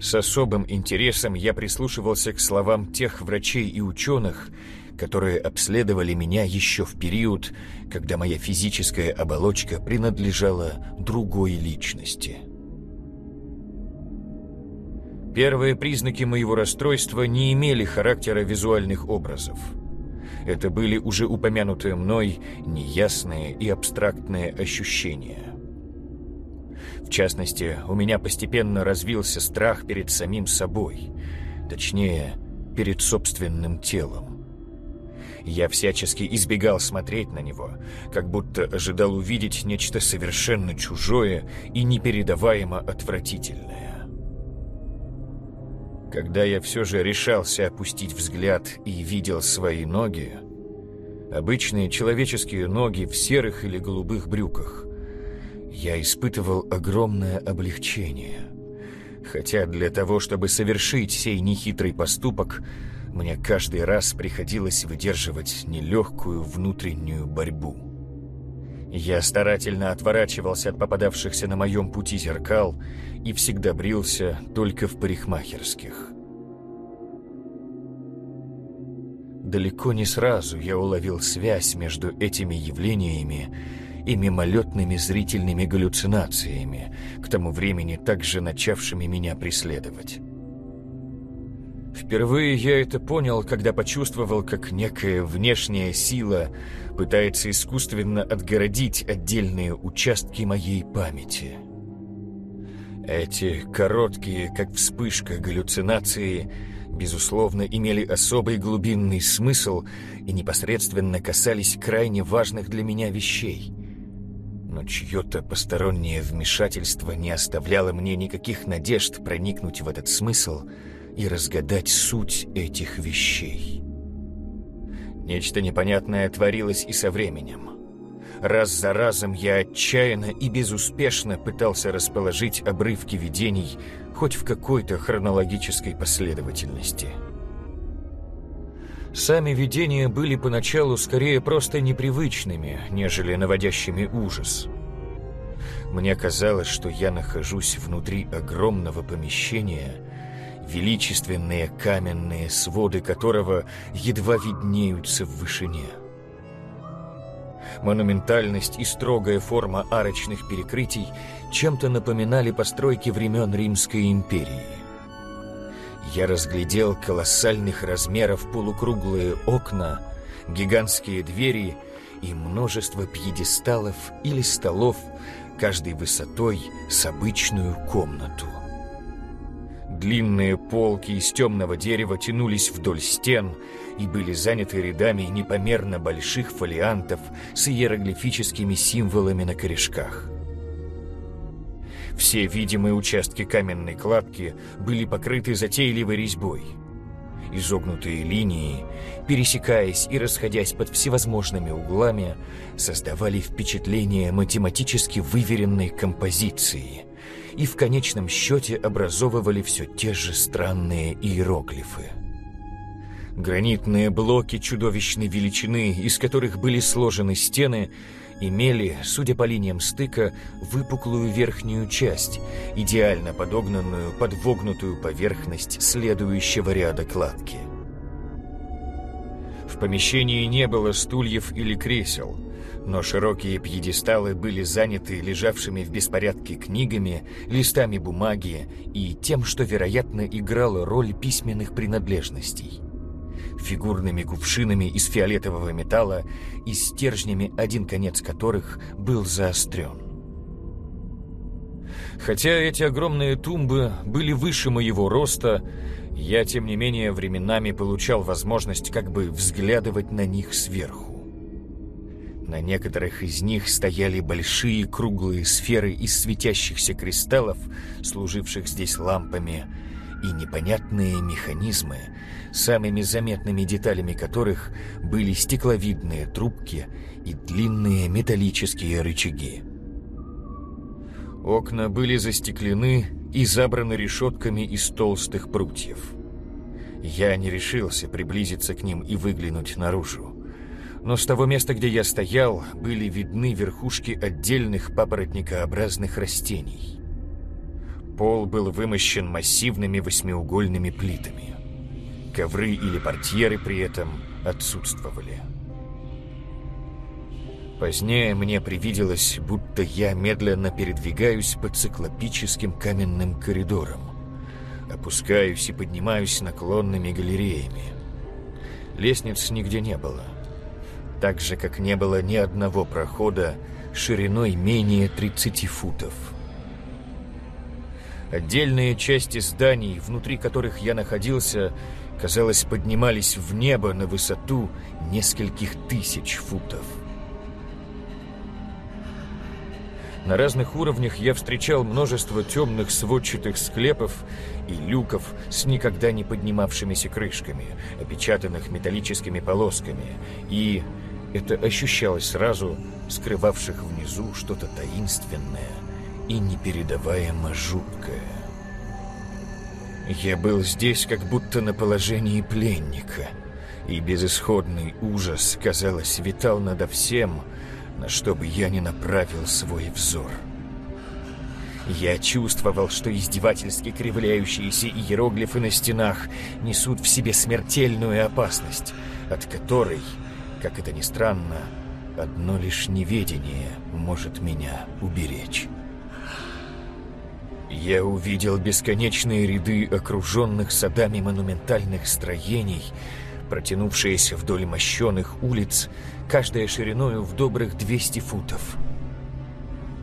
С особым интересом я прислушивался к словам тех врачей и ученых, которые обследовали меня еще в период, когда моя физическая оболочка принадлежала другой личности. Первые признаки моего расстройства не имели характера визуальных образов. Это были уже упомянутые мной неясные и абстрактные ощущения. В частности, у меня постепенно развился страх перед самим собой, точнее, перед собственным телом. Я всячески избегал смотреть на него, как будто ожидал увидеть нечто совершенно чужое и непередаваемо отвратительное. Когда я все же решался опустить взгляд и видел свои ноги, обычные человеческие ноги в серых или голубых брюках, я испытывал огромное облегчение. Хотя для того, чтобы совершить сей нехитрый поступок, мне каждый раз приходилось выдерживать нелегкую внутреннюю борьбу. Я старательно отворачивался от попадавшихся на моем пути зеркал и всегда брился только в парикмахерских. Далеко не сразу я уловил связь между этими явлениями и мимолетными зрительными галлюцинациями, к тому времени также начавшими меня преследовать. Впервые я это понял, когда почувствовал, как некая внешняя сила пытается искусственно отгородить отдельные участки моей памяти. Эти короткие, как вспышка, галлюцинации, безусловно, имели особый глубинный смысл и непосредственно касались крайне важных для меня вещей но чье-то постороннее вмешательство не оставляло мне никаких надежд проникнуть в этот смысл и разгадать суть этих вещей. Нечто непонятное творилось и со временем. Раз за разом я отчаянно и безуспешно пытался расположить обрывки видений хоть в какой-то хронологической последовательности. Сами видения были поначалу скорее просто непривычными, нежели наводящими ужас. Мне казалось, что я нахожусь внутри огромного помещения, величественные каменные своды которого едва виднеются в вышине. Монументальность и строгая форма арочных перекрытий чем-то напоминали постройки времен Римской империи. Я разглядел колоссальных размеров полукруглые окна, гигантские двери и множество пьедесталов или столов, каждой высотой с обычную комнату. Длинные полки из темного дерева тянулись вдоль стен и были заняты рядами непомерно больших фолиантов с иероглифическими символами на корешках. Все видимые участки каменной кладки были покрыты затейливой резьбой. Изогнутые линии, пересекаясь и расходясь под всевозможными углами, создавали впечатление математически выверенной композиции – и в конечном счете образовывали все те же странные иероглифы. Гранитные блоки чудовищной величины, из которых были сложены стены, имели, судя по линиям стыка, выпуклую верхнюю часть, идеально подогнанную под вогнутую поверхность следующего ряда кладки. В помещении не было стульев или кресел – но широкие пьедесталы были заняты лежавшими в беспорядке книгами, листами бумаги и тем, что, вероятно, играло роль письменных принадлежностей. Фигурными кувшинами из фиолетового металла и стержнями, один конец которых был заострен. Хотя эти огромные тумбы были выше моего роста, я, тем не менее, временами получал возможность как бы взглядывать на них сверху. На некоторых из них стояли большие круглые сферы из светящихся кристаллов, служивших здесь лампами, и непонятные механизмы, самыми заметными деталями которых были стекловидные трубки и длинные металлические рычаги. Окна были застеклены и забраны решетками из толстых прутьев. Я не решился приблизиться к ним и выглянуть наружу но с того места, где я стоял, были видны верхушки отдельных папоротникообразных растений. Пол был вымощен массивными восьмиугольными плитами. Ковры или портьеры при этом отсутствовали. Позднее мне привиделось, будто я медленно передвигаюсь по циклопическим каменным коридорам. Опускаюсь и поднимаюсь наклонными галереями. Лестниц нигде не было — так же, как не было ни одного прохода шириной менее 30 футов. Отдельные части зданий, внутри которых я находился, казалось, поднимались в небо на высоту нескольких тысяч футов. На разных уровнях я встречал множество темных сводчатых склепов и люков с никогда не поднимавшимися крышками, опечатанных металлическими полосками, и это ощущалось сразу, скрывавших внизу что-то таинственное и непередаваемо жуткое. Я был здесь как будто на положении пленника, и безысходный ужас, казалось, витал надо всем, на что бы я ни направил свой взор. Я чувствовал, что издевательски кривляющиеся иероглифы на стенах несут в себе смертельную опасность, от которой как это ни странно, одно лишь неведение может меня уберечь. Я увидел бесконечные ряды окруженных садами монументальных строений, протянувшиеся вдоль мощенных улиц, каждая шириною в добрых 200 футов.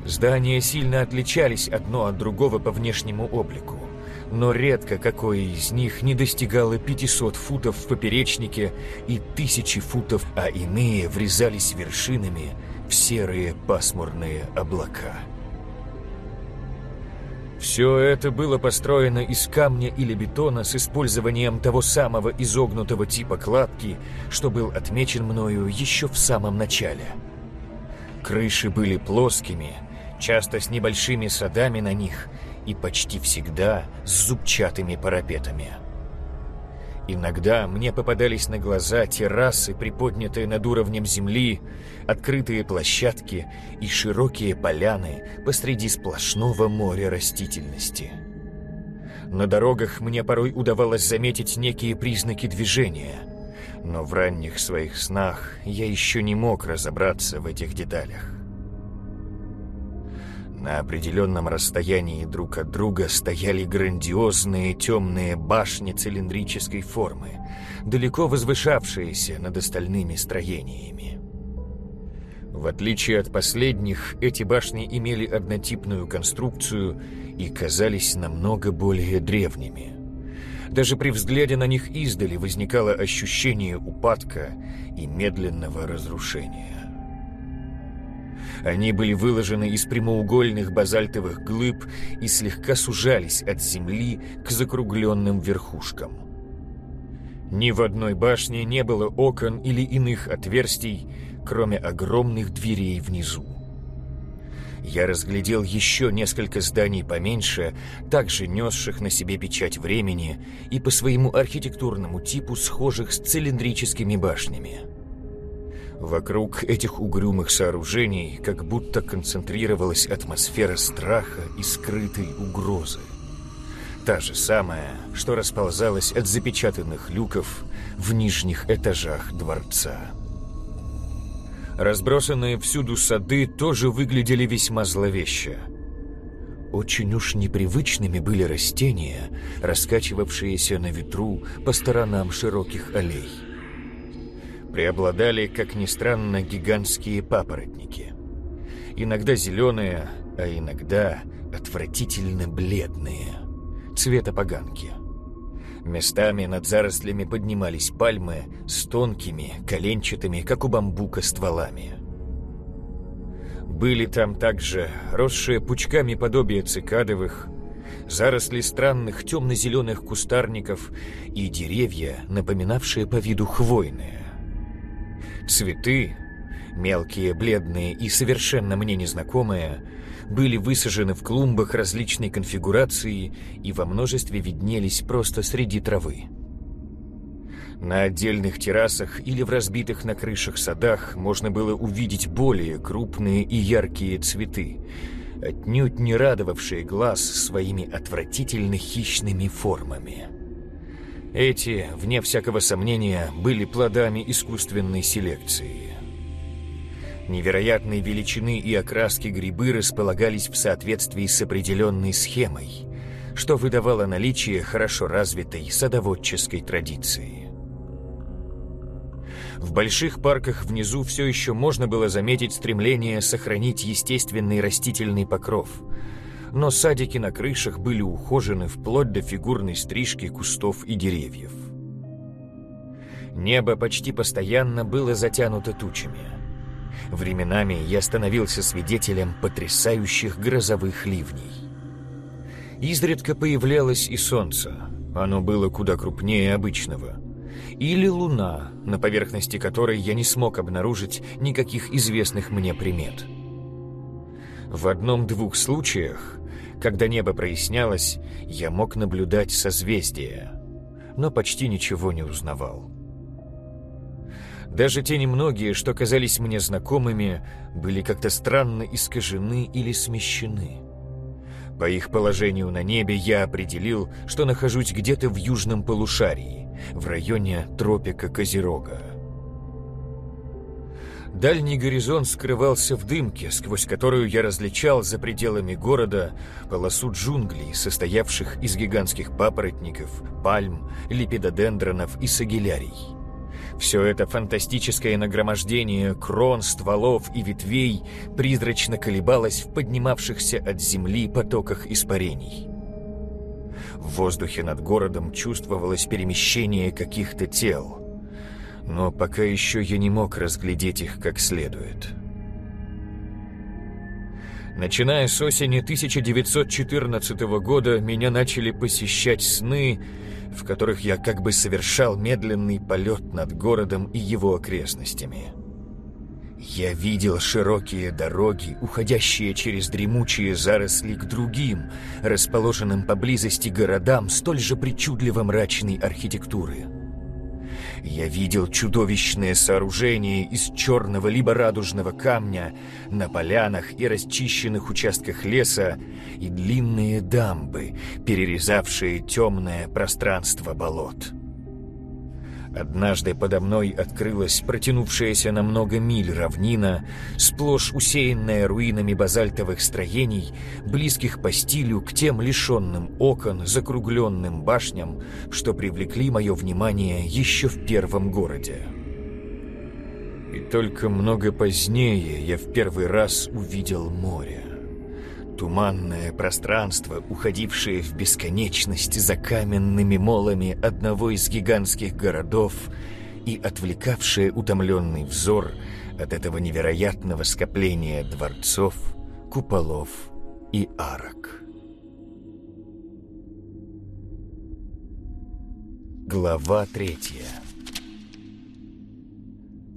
Здания сильно отличались одно от другого по внешнему облику но редко какое из них не достигало 500 футов в поперечнике и тысячи футов, а иные врезались вершинами в серые пасмурные облака. Все это было построено из камня или бетона с использованием того самого изогнутого типа кладки, что был отмечен мною еще в самом начале. Крыши были плоскими, часто с небольшими садами на них и почти всегда с зубчатыми парапетами. Иногда мне попадались на глаза террасы, приподнятые над уровнем земли, открытые площадки и широкие поляны посреди сплошного моря растительности. На дорогах мне порой удавалось заметить некие признаки движения, но в ранних своих снах я еще не мог разобраться в этих деталях. На определенном расстоянии друг от друга стояли грандиозные темные башни цилиндрической формы, далеко возвышавшиеся над остальными строениями. В отличие от последних, эти башни имели однотипную конструкцию и казались намного более древними. Даже при взгляде на них издали возникало ощущение упадка и медленного разрушения. Они были выложены из прямоугольных базальтовых глыб и слегка сужались от земли к закругленным верхушкам. Ни в одной башне не было окон или иных отверстий, кроме огромных дверей внизу. Я разглядел еще несколько зданий поменьше, также несших на себе печать времени и по своему архитектурному типу схожих с цилиндрическими башнями. Вокруг этих угрюмых сооружений как будто концентрировалась атмосфера страха и скрытой угрозы. Та же самая, что расползалась от запечатанных люков в нижних этажах дворца. Разбросанные всюду сады тоже выглядели весьма зловеще. Очень уж непривычными были растения, раскачивавшиеся на ветру по сторонам широких аллей преобладали, как ни странно, гигантские папоротники. Иногда зеленые, а иногда отвратительно бледные, цвета поганки. Местами над зарослями поднимались пальмы с тонкими, коленчатыми, как у бамбука, стволами. Были там также росшие пучками подобие цикадовых, заросли странных темно-зеленых кустарников и деревья, напоминавшие по виду хвойные. Цветы, мелкие, бледные и совершенно мне незнакомые, были высажены в клумбах различной конфигурации и во множестве виднелись просто среди травы. На отдельных террасах или в разбитых на крышах садах можно было увидеть более крупные и яркие цветы, отнюдь не радовавшие глаз своими отвратительно хищными формами. Эти, вне всякого сомнения, были плодами искусственной селекции. Невероятной величины и окраски грибы располагались в соответствии с определенной схемой, что выдавало наличие хорошо развитой садоводческой традиции. В больших парках внизу все еще можно было заметить стремление сохранить естественный растительный покров – но садики на крышах были ухожены вплоть до фигурной стрижки кустов и деревьев. Небо почти постоянно было затянуто тучами. Временами я становился свидетелем потрясающих грозовых ливней. Изредка появлялось и солнце. Оно было куда крупнее обычного. Или луна, на поверхности которой я не смог обнаружить никаких известных мне примет. В одном-двух случаях когда небо прояснялось, я мог наблюдать созвездия, но почти ничего не узнавал. Даже те немногие, что казались мне знакомыми, были как-то странно искажены или смещены. По их положению на небе я определил, что нахожусь где-то в южном полушарии, в районе тропика Козерога. Дальний горизонт скрывался в дымке, сквозь которую я различал за пределами города полосу джунглей, состоявших из гигантских папоротников, пальм, липидодендронов и сагилярий. Все это фантастическое нагромождение крон, стволов и ветвей призрачно колебалось в поднимавшихся от земли потоках испарений. В воздухе над городом чувствовалось перемещение каких-то тел – но пока еще я не мог разглядеть их как следует. Начиная с осени 1914 года меня начали посещать сны, в которых я как бы совершал медленный полет над городом и его окрестностями. Я видел широкие дороги, уходящие через дремучие заросли к другим, расположенным поблизости городам столь же причудливо мрачной архитектуры. Я видел чудовищные сооружения из черного либо радужного камня на полянах и расчищенных участках леса и длинные дамбы, перерезавшие темное пространство болот. Однажды подо мной открылась протянувшаяся на много миль равнина, сплошь усеянная руинами базальтовых строений, близких по стилю к тем лишенным окон, закругленным башням, что привлекли мое внимание еще в первом городе. И только много позднее я в первый раз увидел море. Туманное пространство, уходившее в бесконечность за каменными молами одного из гигантских городов и отвлекавшее утомленный взор от этого невероятного скопления дворцов, куполов и арок. Глава третья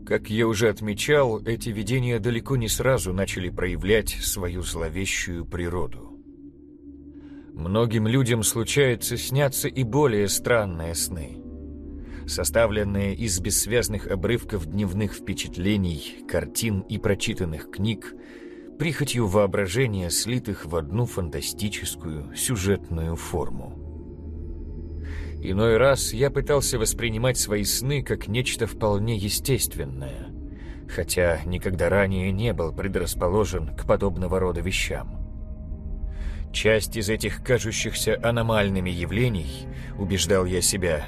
как я уже отмечал, эти видения далеко не сразу начали проявлять свою зловещую природу. Многим людям случается снятся и более странные сны, составленные из бессвязных обрывков дневных впечатлений, картин и прочитанных книг, прихотью воображения, слитых в одну фантастическую сюжетную форму. Иной раз я пытался воспринимать свои сны как нечто вполне естественное, хотя никогда ранее не был предрасположен к подобного рода вещам. Часть из этих кажущихся аномальными явлений, убеждал я себя,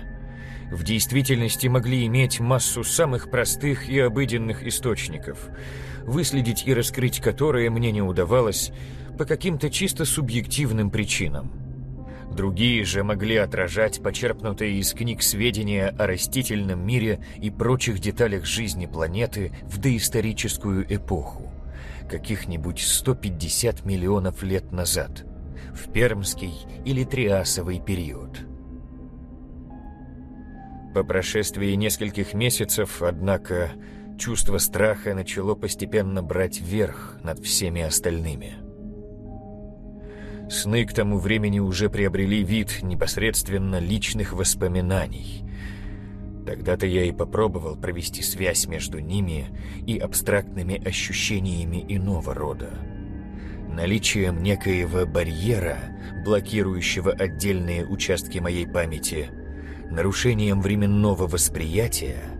в действительности могли иметь массу самых простых и обыденных источников, выследить и раскрыть которые мне не удавалось по каким-то чисто субъективным причинам. Другие же могли отражать почерпнутые из книг сведения о растительном мире и прочих деталях жизни планеты в доисторическую эпоху, каких-нибудь 150 миллионов лет назад, в Пермский или Триасовый период. По прошествии нескольких месяцев, однако, чувство страха начало постепенно брать верх над всеми остальными – Сны к тому времени уже приобрели вид непосредственно личных воспоминаний. Тогда-то я и попробовал провести связь между ними и абстрактными ощущениями иного рода. Наличием некоего барьера, блокирующего отдельные участки моей памяти, нарушением временного восприятия —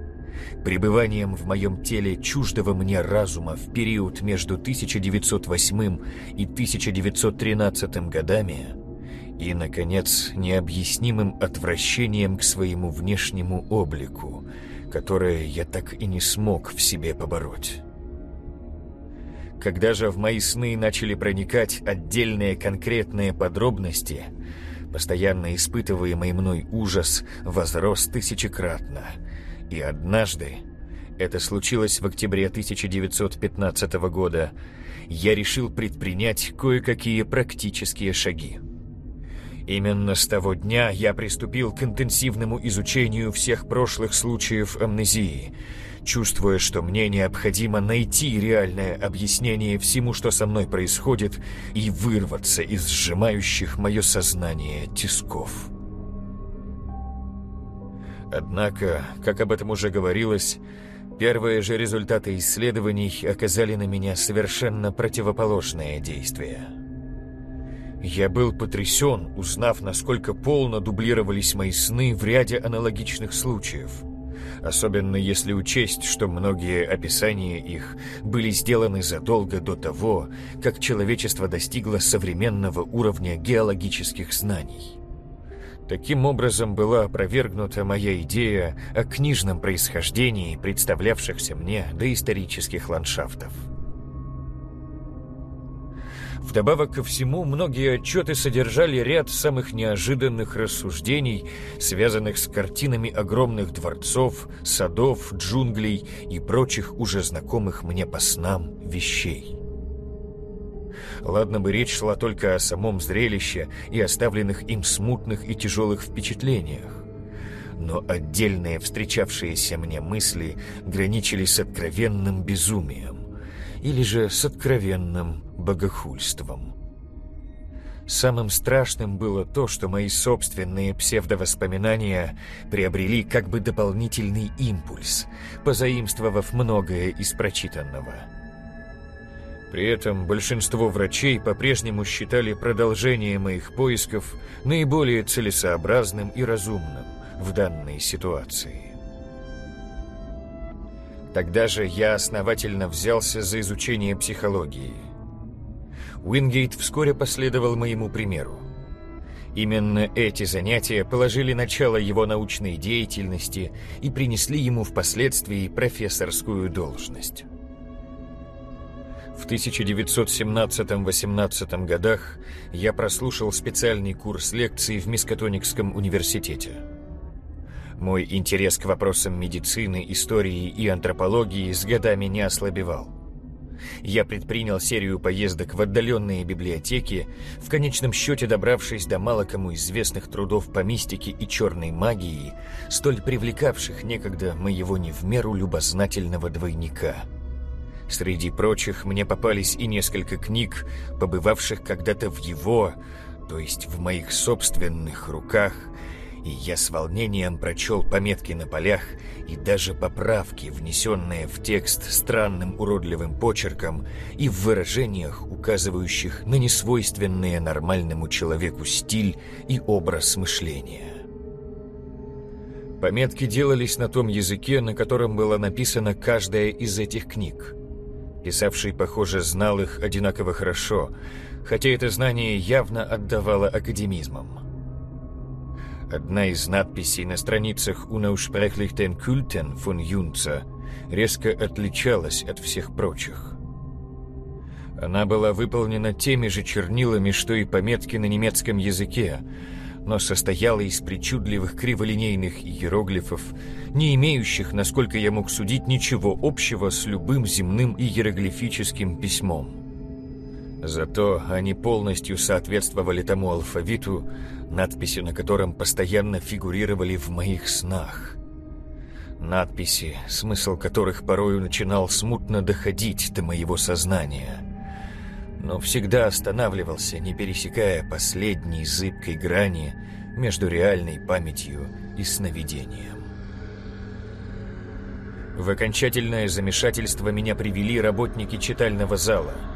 пребыванием в моем теле чуждого мне разума в период между 1908 и 1913 годами и, наконец, необъяснимым отвращением к своему внешнему облику, которое я так и не смог в себе побороть. Когда же в мои сны начали проникать отдельные конкретные подробности, постоянно испытываемый мной ужас возрос тысячекратно — и однажды, это случилось в октябре 1915 года, я решил предпринять кое-какие практические шаги. Именно с того дня я приступил к интенсивному изучению всех прошлых случаев амнезии, чувствуя, что мне необходимо найти реальное объяснение всему, что со мной происходит, и вырваться из сжимающих мое сознание тисков. Однако, как об этом уже говорилось, первые же результаты исследований оказали на меня совершенно противоположное действие. Я был потрясен, узнав, насколько полно дублировались мои сны в ряде аналогичных случаев. Особенно если учесть, что многие описания их были сделаны задолго до того, как человечество достигло современного уровня геологических знаний. Таким образом была опровергнута моя идея о книжном происхождении представлявшихся мне доисторических ландшафтов. Вдобавок ко всему, многие отчеты содержали ряд самых неожиданных рассуждений, связанных с картинами огромных дворцов, садов, джунглей и прочих уже знакомых мне по снам вещей. Ладно бы речь шла только о самом зрелище и оставленных им смутных и тяжелых впечатлениях. Но отдельные встречавшиеся мне мысли граничили с откровенным безумием или же с откровенным богохульством. Самым страшным было то, что мои собственные псевдовоспоминания приобрели как бы дополнительный импульс, позаимствовав многое из прочитанного. При этом большинство врачей по-прежнему считали продолжение моих поисков наиболее целесообразным и разумным в данной ситуации. Тогда же я основательно взялся за изучение психологии – Уингейт вскоре последовал моему примеру. Именно эти занятия положили начало его научной деятельности и принесли ему впоследствии профессорскую должность. В 1917-18 годах я прослушал специальный курс лекций в Мискатоникском университете. Мой интерес к вопросам медицины, истории и антропологии с годами не ослабевал я предпринял серию поездок в отдаленные библиотеки, в конечном счете добравшись до мало кому известных трудов по мистике и черной магии, столь привлекавших некогда моего не в меру любознательного двойника. Среди прочих мне попались и несколько книг, побывавших когда-то в его, то есть в моих собственных руках, и я с волнением прочел пометки на полях и даже поправки, внесенные в текст странным уродливым почерком и в выражениях, указывающих на несвойственные нормальному человеку стиль и образ мышления. Пометки делались на том языке, на котором была написана каждая из этих книг. Писавший, похоже, знал их одинаково хорошо, хотя это знание явно отдавало академизмам. Одна из надписей на страницах «Unaussprechlichen Kulten» фон Юнца резко отличалась от всех прочих. Она была выполнена теми же чернилами, что и пометки на немецком языке, но состояла из причудливых криволинейных иероглифов, не имеющих, насколько я мог судить, ничего общего с любым земным иероглифическим письмом. Зато они полностью соответствовали тому алфавиту, надписи на котором постоянно фигурировали в моих снах. Надписи, смысл которых порою начинал смутно доходить до моего сознания, но всегда останавливался, не пересекая последней зыбкой грани между реальной памятью и сновидением. В окончательное замешательство меня привели работники читального зала —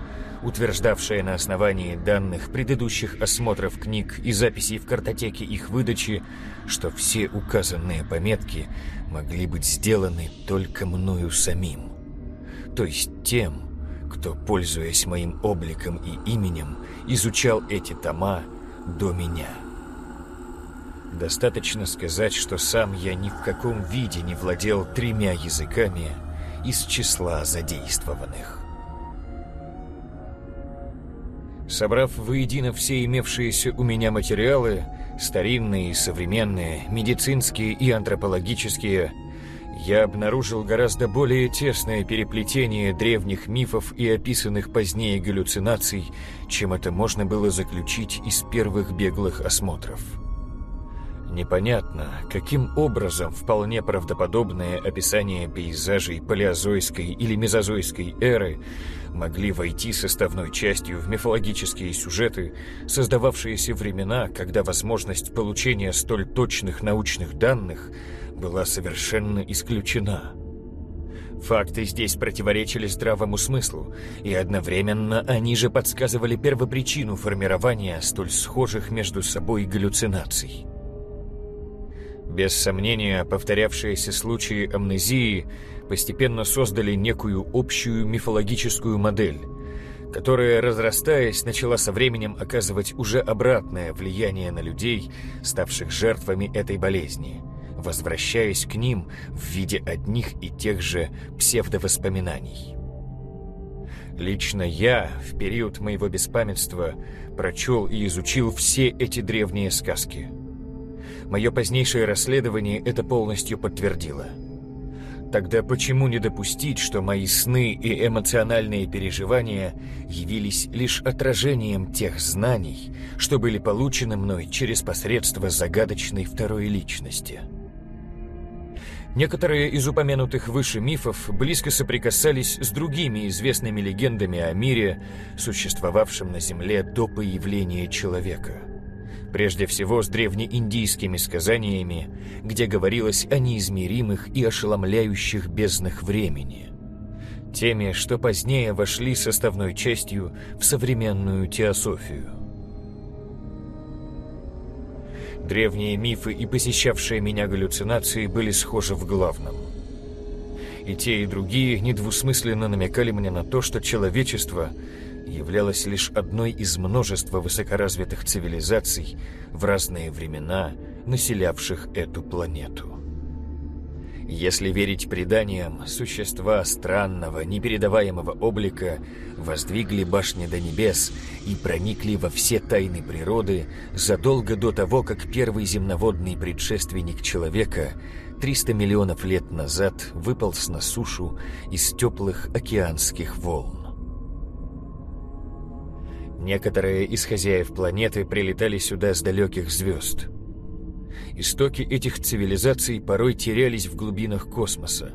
утверждавшая на основании данных предыдущих осмотров книг и записей в картотеке их выдачи, что все указанные пометки могли быть сделаны только мною самим. То есть тем, кто, пользуясь моим обликом и именем, изучал эти тома до меня. Достаточно сказать, что сам я ни в каком виде не владел тремя языками из числа задействованных. Собрав воедино все имевшиеся у меня материалы, старинные и современные, медицинские и антропологические, я обнаружил гораздо более тесное переплетение древних мифов и описанных позднее галлюцинаций, чем это можно было заключить из первых беглых осмотров. Непонятно, каким образом вполне правдоподобное описание пейзажей палеозойской или мезозойской эры могли войти составной частью в мифологические сюжеты, создававшиеся времена, когда возможность получения столь точных научных данных была совершенно исключена. Факты здесь противоречили здравому смыслу, и одновременно они же подсказывали первопричину формирования столь схожих между собой галлюцинаций. Без сомнения, повторявшиеся случаи амнезии постепенно создали некую общую мифологическую модель, которая, разрастаясь, начала со временем оказывать уже обратное влияние на людей, ставших жертвами этой болезни, возвращаясь к ним в виде одних и тех же псевдовоспоминаний. Лично я в период моего беспамятства прочел и изучил все эти древние сказки – Мое позднейшее расследование это полностью подтвердило. Тогда почему не допустить, что мои сны и эмоциональные переживания явились лишь отражением тех знаний, что были получены мной через посредство загадочной второй личности? Некоторые из упомянутых выше мифов близко соприкасались с другими известными легендами о мире, существовавшем на Земле до появления человека. Прежде всего с древнеиндийскими сказаниями, где говорилось о неизмеримых и ошеломляющих безднах времени. Теми, что позднее вошли составной частью в современную теософию. Древние мифы и посещавшие меня галлюцинации были схожи в главном. И те, и другие недвусмысленно намекали мне на то, что человечество являлось лишь одной из множества высокоразвитых цивилизаций в разные времена, населявших эту планету. Если верить преданиям, существа странного, непередаваемого облика воздвигли башни до небес и проникли во все тайны природы задолго до того, как первый земноводный предшественник человека 300 миллионов лет назад выполз на сушу из теплых океанских волн. Некоторые из хозяев планеты прилетали сюда с далеких звезд – Истоки этих цивилизаций порой терялись в глубинах космоса,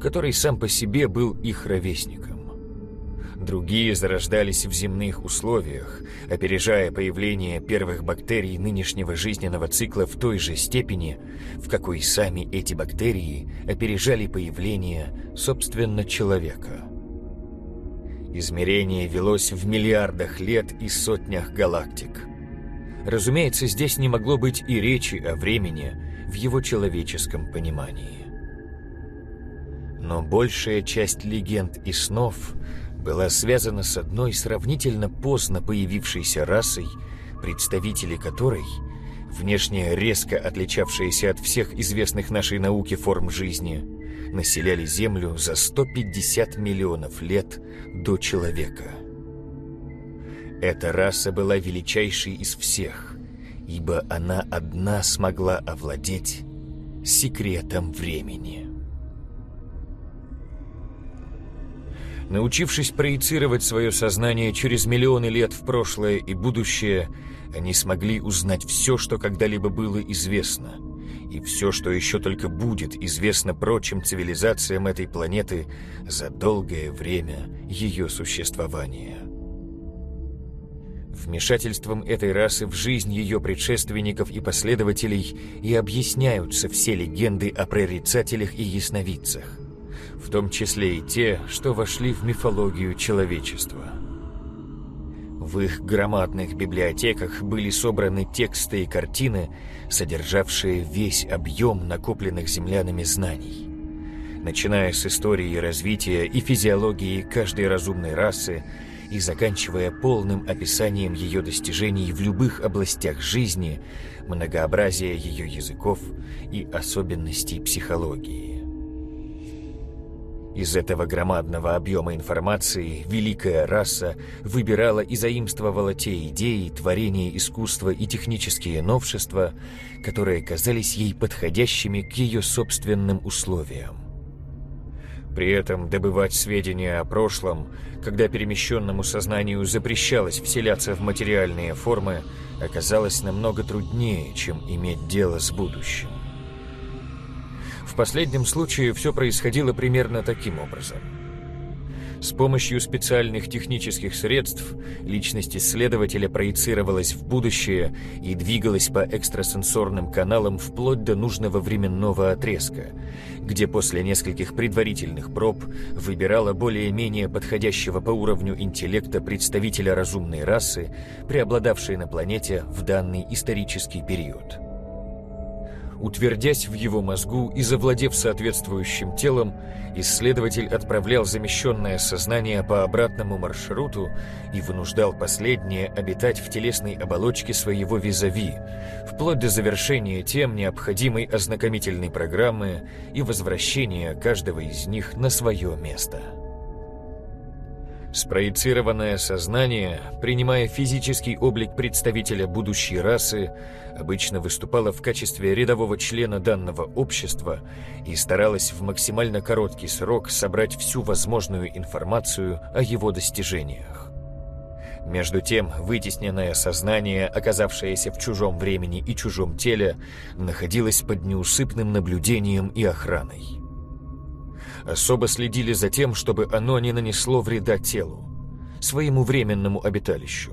который сам по себе был их ровесником. Другие зарождались в земных условиях, опережая появление первых бактерий нынешнего жизненного цикла в той же степени, в какой сами эти бактерии опережали появление, собственно, человека. Измерение велось в миллиардах лет и сотнях галактик – Разумеется, здесь не могло быть и речи о времени в его человеческом понимании. Но большая часть легенд и снов была связана с одной сравнительно поздно появившейся расой, представители которой, внешне резко отличавшиеся от всех известных нашей науке форм жизни, населяли Землю за 150 миллионов лет до человека. Эта раса была величайшей из всех, ибо она одна смогла овладеть секретом времени. Научившись проецировать свое сознание через миллионы лет в прошлое и будущее, они смогли узнать все, что когда-либо было известно, и все, что еще только будет известно прочим цивилизациям этой планеты за долгое время ее существования. Вмешательством этой расы в жизнь ее предшественников и последователей и объясняются все легенды о прорицателях и ясновидцах, в том числе и те, что вошли в мифологию человечества. В их громадных библиотеках были собраны тексты и картины, содержавшие весь объем накопленных землянами знаний. Начиная с истории развития и физиологии каждой разумной расы, и заканчивая полным описанием ее достижений в любых областях жизни, многообразия ее языков и особенностей психологии. Из этого громадного объема информации великая раса выбирала и заимствовала те идеи, творения искусства и технические новшества, которые казались ей подходящими к ее собственным условиям. При этом добывать сведения о прошлом, когда перемещенному сознанию запрещалось вселяться в материальные формы, оказалось намного труднее, чем иметь дело с будущим. В последнем случае все происходило примерно таким образом – с помощью специальных технических средств личность исследователя проецировалась в будущее и двигалась по экстрасенсорным каналам вплоть до нужного временного отрезка, где после нескольких предварительных проб выбирала более-менее подходящего по уровню интеллекта представителя разумной расы, преобладавшей на планете в данный исторический период. Утвердясь в его мозгу и завладев соответствующим телом, исследователь отправлял замещенное сознание по обратному маршруту и вынуждал последнее обитать в телесной оболочке своего визави, вплоть до завершения тем необходимой ознакомительной программы и возвращения каждого из них на свое место. Спроецированное сознание, принимая физический облик представителя будущей расы, обычно выступало в качестве рядового члена данного общества и старалось в максимально короткий срок собрать всю возможную информацию о его достижениях. Между тем, вытесненное сознание, оказавшееся в чужом времени и чужом теле, находилось под неусыпным наблюдением и охраной особо следили за тем, чтобы оно не нанесло вреда телу, своему временному обиталищу.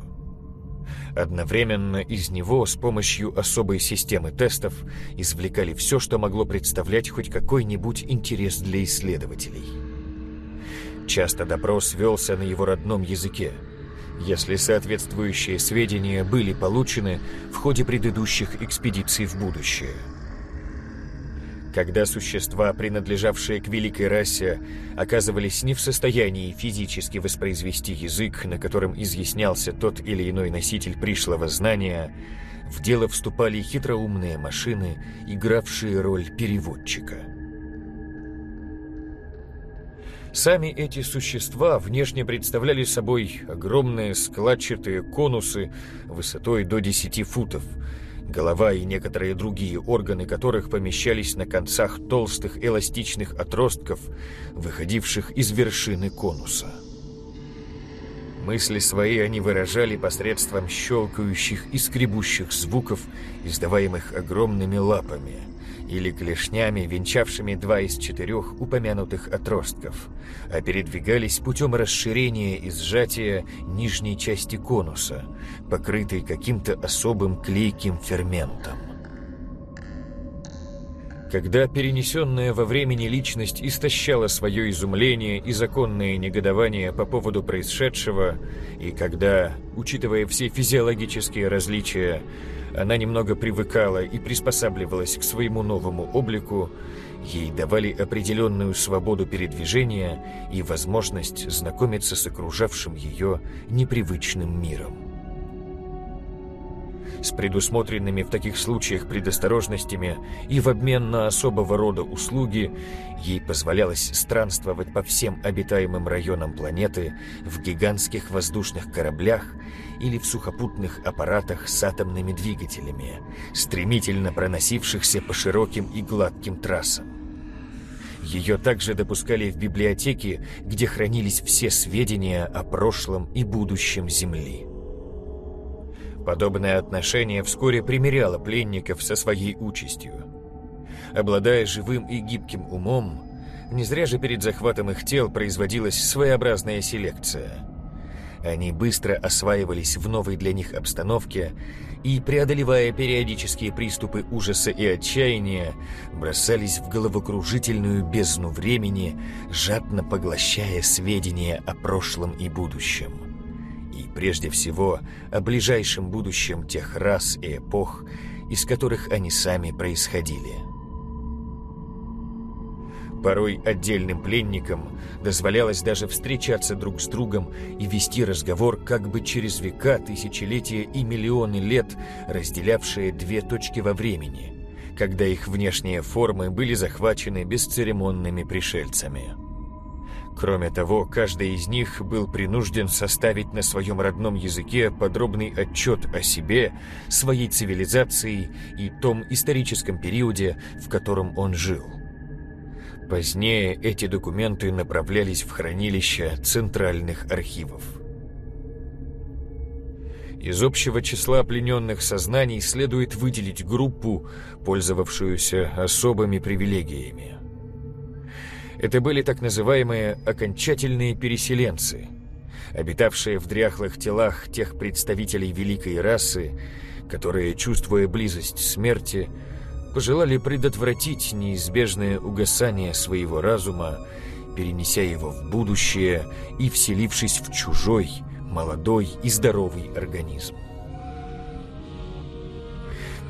Одновременно из него с помощью особой системы тестов извлекали все, что могло представлять хоть какой-нибудь интерес для исследователей. Часто допрос велся на его родном языке, если соответствующие сведения были получены в ходе предыдущих экспедиций в будущее – когда существа, принадлежавшие к великой расе, оказывались не в состоянии физически воспроизвести язык, на котором изъяснялся тот или иной носитель пришлого знания, в дело вступали хитроумные машины, игравшие роль переводчика. Сами эти существа внешне представляли собой огромные складчатые конусы высотой до 10 футов – голова и некоторые другие органы которых помещались на концах толстых эластичных отростков, выходивших из вершины конуса. Мысли свои они выражали посредством щелкающих и скребущих звуков, издаваемых огромными лапами – или клешнями, венчавшими два из четырех упомянутых отростков, а передвигались путем расширения и сжатия нижней части конуса, покрытой каким-то особым клейким ферментом. Когда перенесенная во времени личность истощала свое изумление и законное негодование по поводу происшедшего, и когда, учитывая все физиологические различия, она немного привыкала и приспосабливалась к своему новому облику, ей давали определенную свободу передвижения и возможность знакомиться с окружавшим ее непривычным миром. С предусмотренными в таких случаях предосторожностями и в обмен на особого рода услуги ей позволялось странствовать по всем обитаемым районам планеты в гигантских воздушных кораблях или в сухопутных аппаратах с атомными двигателями, стремительно проносившихся по широким и гладким трассам. Ее также допускали в библиотеки, где хранились все сведения о прошлом и будущем Земли. Подобное отношение вскоре примиряло пленников со своей участью. Обладая живым и гибким умом, не зря же перед захватом их тел производилась своеобразная селекция. Они быстро осваивались в новой для них обстановке и, преодолевая периодические приступы ужаса и отчаяния, бросались в головокружительную бездну времени, жадно поглощая сведения о прошлом и будущем прежде всего о ближайшем будущем тех рас и эпох, из которых они сами происходили. Порой отдельным пленникам дозволялось даже встречаться друг с другом и вести разговор как бы через века, тысячелетия и миллионы лет, разделявшие две точки во времени, когда их внешние формы были захвачены бесцеремонными пришельцами. Кроме того, каждый из них был принужден составить на своем родном языке подробный отчет о себе, своей цивилизации и том историческом периоде, в котором он жил. Позднее эти документы направлялись в хранилище центральных архивов. Из общего числа плененных сознаний следует выделить группу, пользовавшуюся особыми привилегиями. Это были так называемые окончательные переселенцы, обитавшие в дряхлых телах тех представителей великой расы, которые, чувствуя близость смерти, пожелали предотвратить неизбежное угасание своего разума, перенеся его в будущее и вселившись в чужой, молодой и здоровый организм.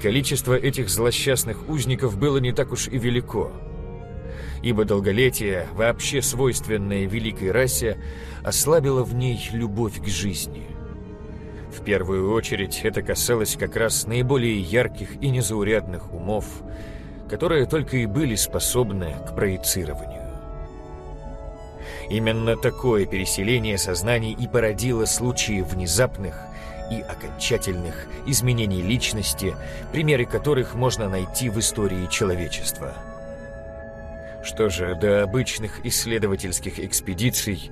Количество этих злосчастных узников было не так уж и велико – ибо долголетие, вообще свойственное великой расе, ослабило в ней любовь к жизни. В первую очередь это касалось как раз наиболее ярких и незаурядных умов, которые только и были способны к проецированию. Именно такое переселение сознаний и породило случаи внезапных и окончательных изменений личности, примеры которых можно найти в истории человечества. Что же до обычных исследовательских экспедиций,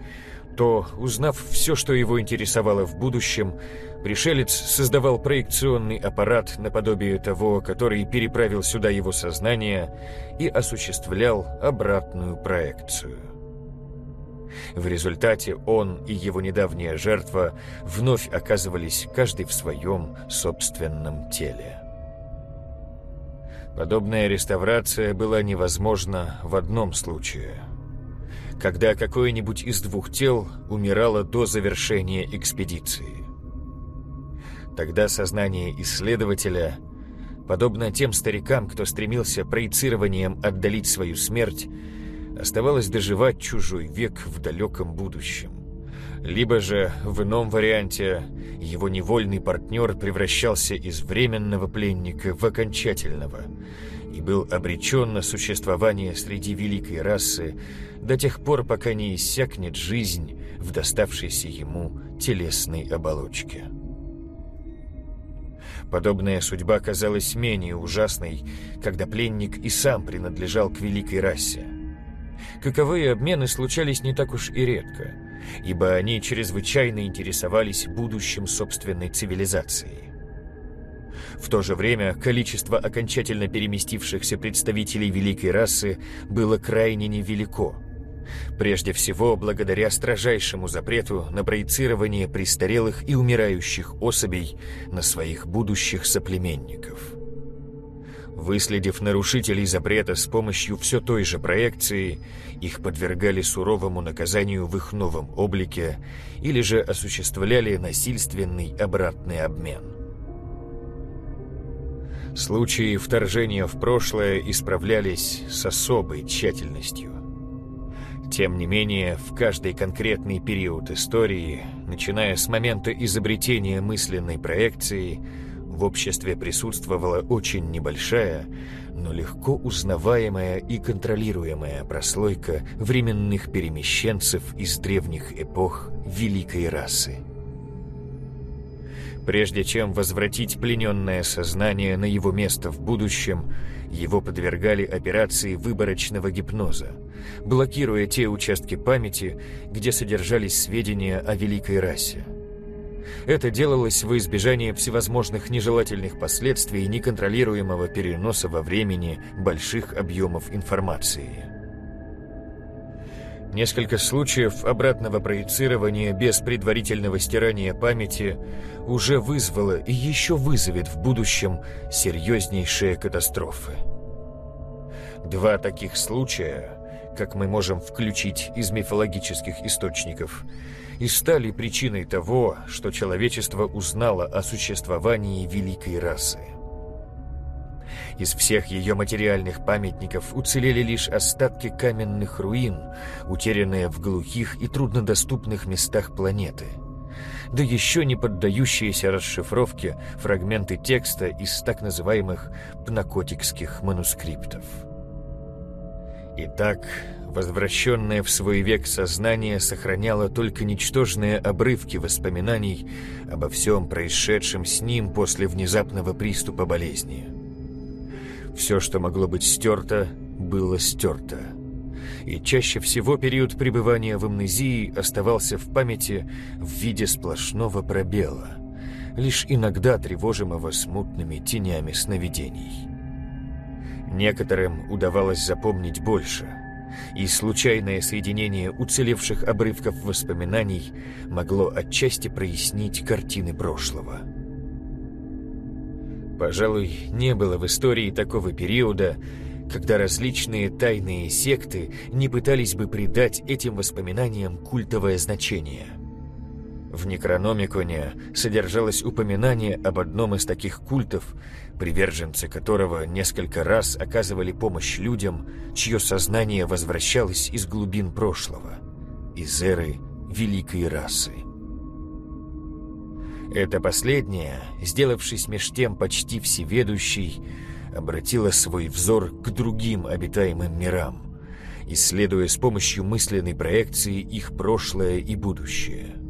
то, узнав все, что его интересовало в будущем, пришелец создавал проекционный аппарат наподобие того, который переправил сюда его сознание и осуществлял обратную проекцию. В результате он и его недавняя жертва вновь оказывались каждый в своем собственном теле. Подобная реставрация была невозможна в одном случае – когда какое-нибудь из двух тел умирало до завершения экспедиции. Тогда сознание исследователя, подобно тем старикам, кто стремился проецированием отдалить свою смерть, оставалось доживать чужой век в далеком будущем. Либо же, в ином варианте, его невольный партнер превращался из временного пленника в окончательного и был обречен на существование среди великой расы до тех пор, пока не иссякнет жизнь в доставшейся ему телесной оболочке. Подобная судьба казалась менее ужасной, когда пленник и сам принадлежал к великой расе. Каковые обмены случались не так уж и редко, ибо они чрезвычайно интересовались будущим собственной цивилизации. В то же время количество окончательно переместившихся представителей великой расы было крайне невелико – Прежде всего, благодаря строжайшему запрету на проецирование престарелых и умирающих особей на своих будущих соплеменников. Выследив нарушителей запрета с помощью все той же проекции, их подвергали суровому наказанию в их новом облике или же осуществляли насильственный обратный обмен. Случаи вторжения в прошлое исправлялись с особой тщательностью. Тем не менее, в каждый конкретный период истории, начиная с момента изобретения мысленной проекции, в обществе присутствовала очень небольшая, но легко узнаваемая и контролируемая прослойка временных перемещенцев из древних эпох великой расы. Прежде чем возвратить плененное сознание на его место в будущем, его подвергали операции выборочного гипноза, блокируя те участки памяти, где содержались сведения о великой расе. Это делалось во избежание всевозможных нежелательных последствий неконтролируемого переноса во времени больших объемов информации. Несколько случаев обратного проецирования без предварительного стирания памяти уже вызвало и еще вызовет в будущем серьезнейшие катастрофы. Два таких случая, как мы можем включить из мифологических источников, и стали причиной того, что человечество узнало о существовании великой расы. Из всех ее материальных памятников уцелели лишь остатки каменных руин, утерянные в глухих и труднодоступных местах планеты. Да еще не поддающиеся расшифровке фрагменты текста из так называемых пнакотикских манускриптов. Итак, возвращенное в свой век сознание сохраняло только ничтожные обрывки воспоминаний обо всем происшедшем с ним после внезапного приступа болезни – все, что могло быть стерто, было стерто. И чаще всего период пребывания в амнезии оставался в памяти в виде сплошного пробела, лишь иногда тревожимого смутными тенями сновидений. Некоторым удавалось запомнить больше, и случайное соединение уцелевших обрывков воспоминаний могло отчасти прояснить картины прошлого. Пожалуй, не было в истории такого периода, когда различные тайные секты не пытались бы придать этим воспоминаниям культовое значение. В Некрономиконе содержалось упоминание об одном из таких культов, приверженцы которого несколько раз оказывали помощь людям, чье сознание возвращалось из глубин прошлого, из эры великой расы. Это последнее, сделавшись меж тем почти всеведущей, обратила свой взор к другим обитаемым мирам исследуя с помощью мысленной проекции их прошлое и будущее.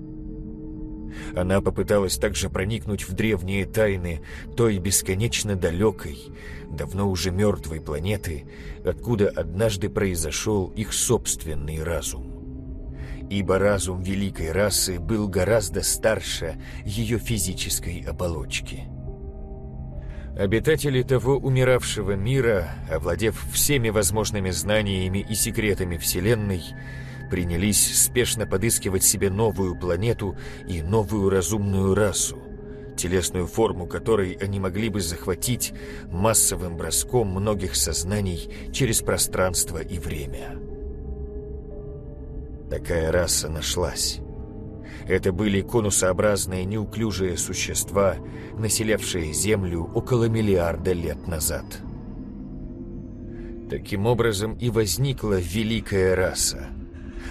Она попыталась также проникнуть в древние тайны той бесконечно далекой, давно уже мертвой планеты, откуда однажды произошел их собственный разум. Ибо разум великой расы был гораздо старше ее физической оболочки. Обитатели того умиравшего мира, овладев всеми возможными знаниями и секретами Вселенной, принялись спешно подыскивать себе новую планету и новую разумную расу, телесную форму которой они могли бы захватить массовым броском многих сознаний через пространство и время. Такая раса нашлась. Это были конусообразные неуклюжие существа, населявшие Землю около миллиарда лет назад. Таким образом и возникла великая раса –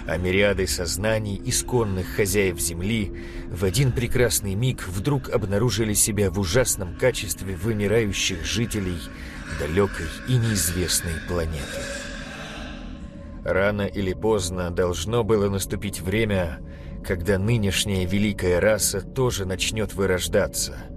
а мириады сознаний исконных хозяев Земли в один прекрасный миг вдруг обнаружили себя в ужасном качестве вымирающих жителей далекой и неизвестной планеты. Рано или поздно должно было наступить время, когда нынешняя великая раса тоже начнет вырождаться –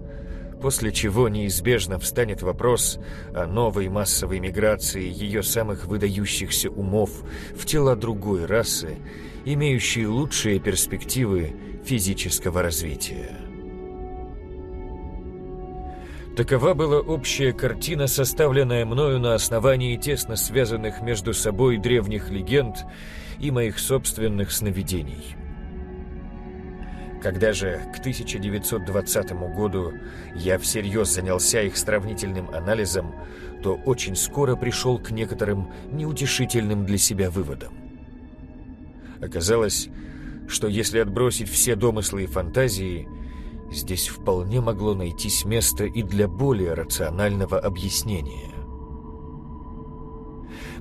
после чего неизбежно встанет вопрос о новой массовой миграции ее самых выдающихся умов в тела другой расы, имеющие лучшие перспективы физического развития. Такова была общая картина, составленная мною на основании тесно связанных между собой древних легенд и моих собственных сновидений – когда же к 1920 году я всерьез занялся их сравнительным анализом, то очень скоро пришел к некоторым неутешительным для себя выводам. Оказалось, что если отбросить все домыслы и фантазии, здесь вполне могло найтись место и для более рационального объяснения.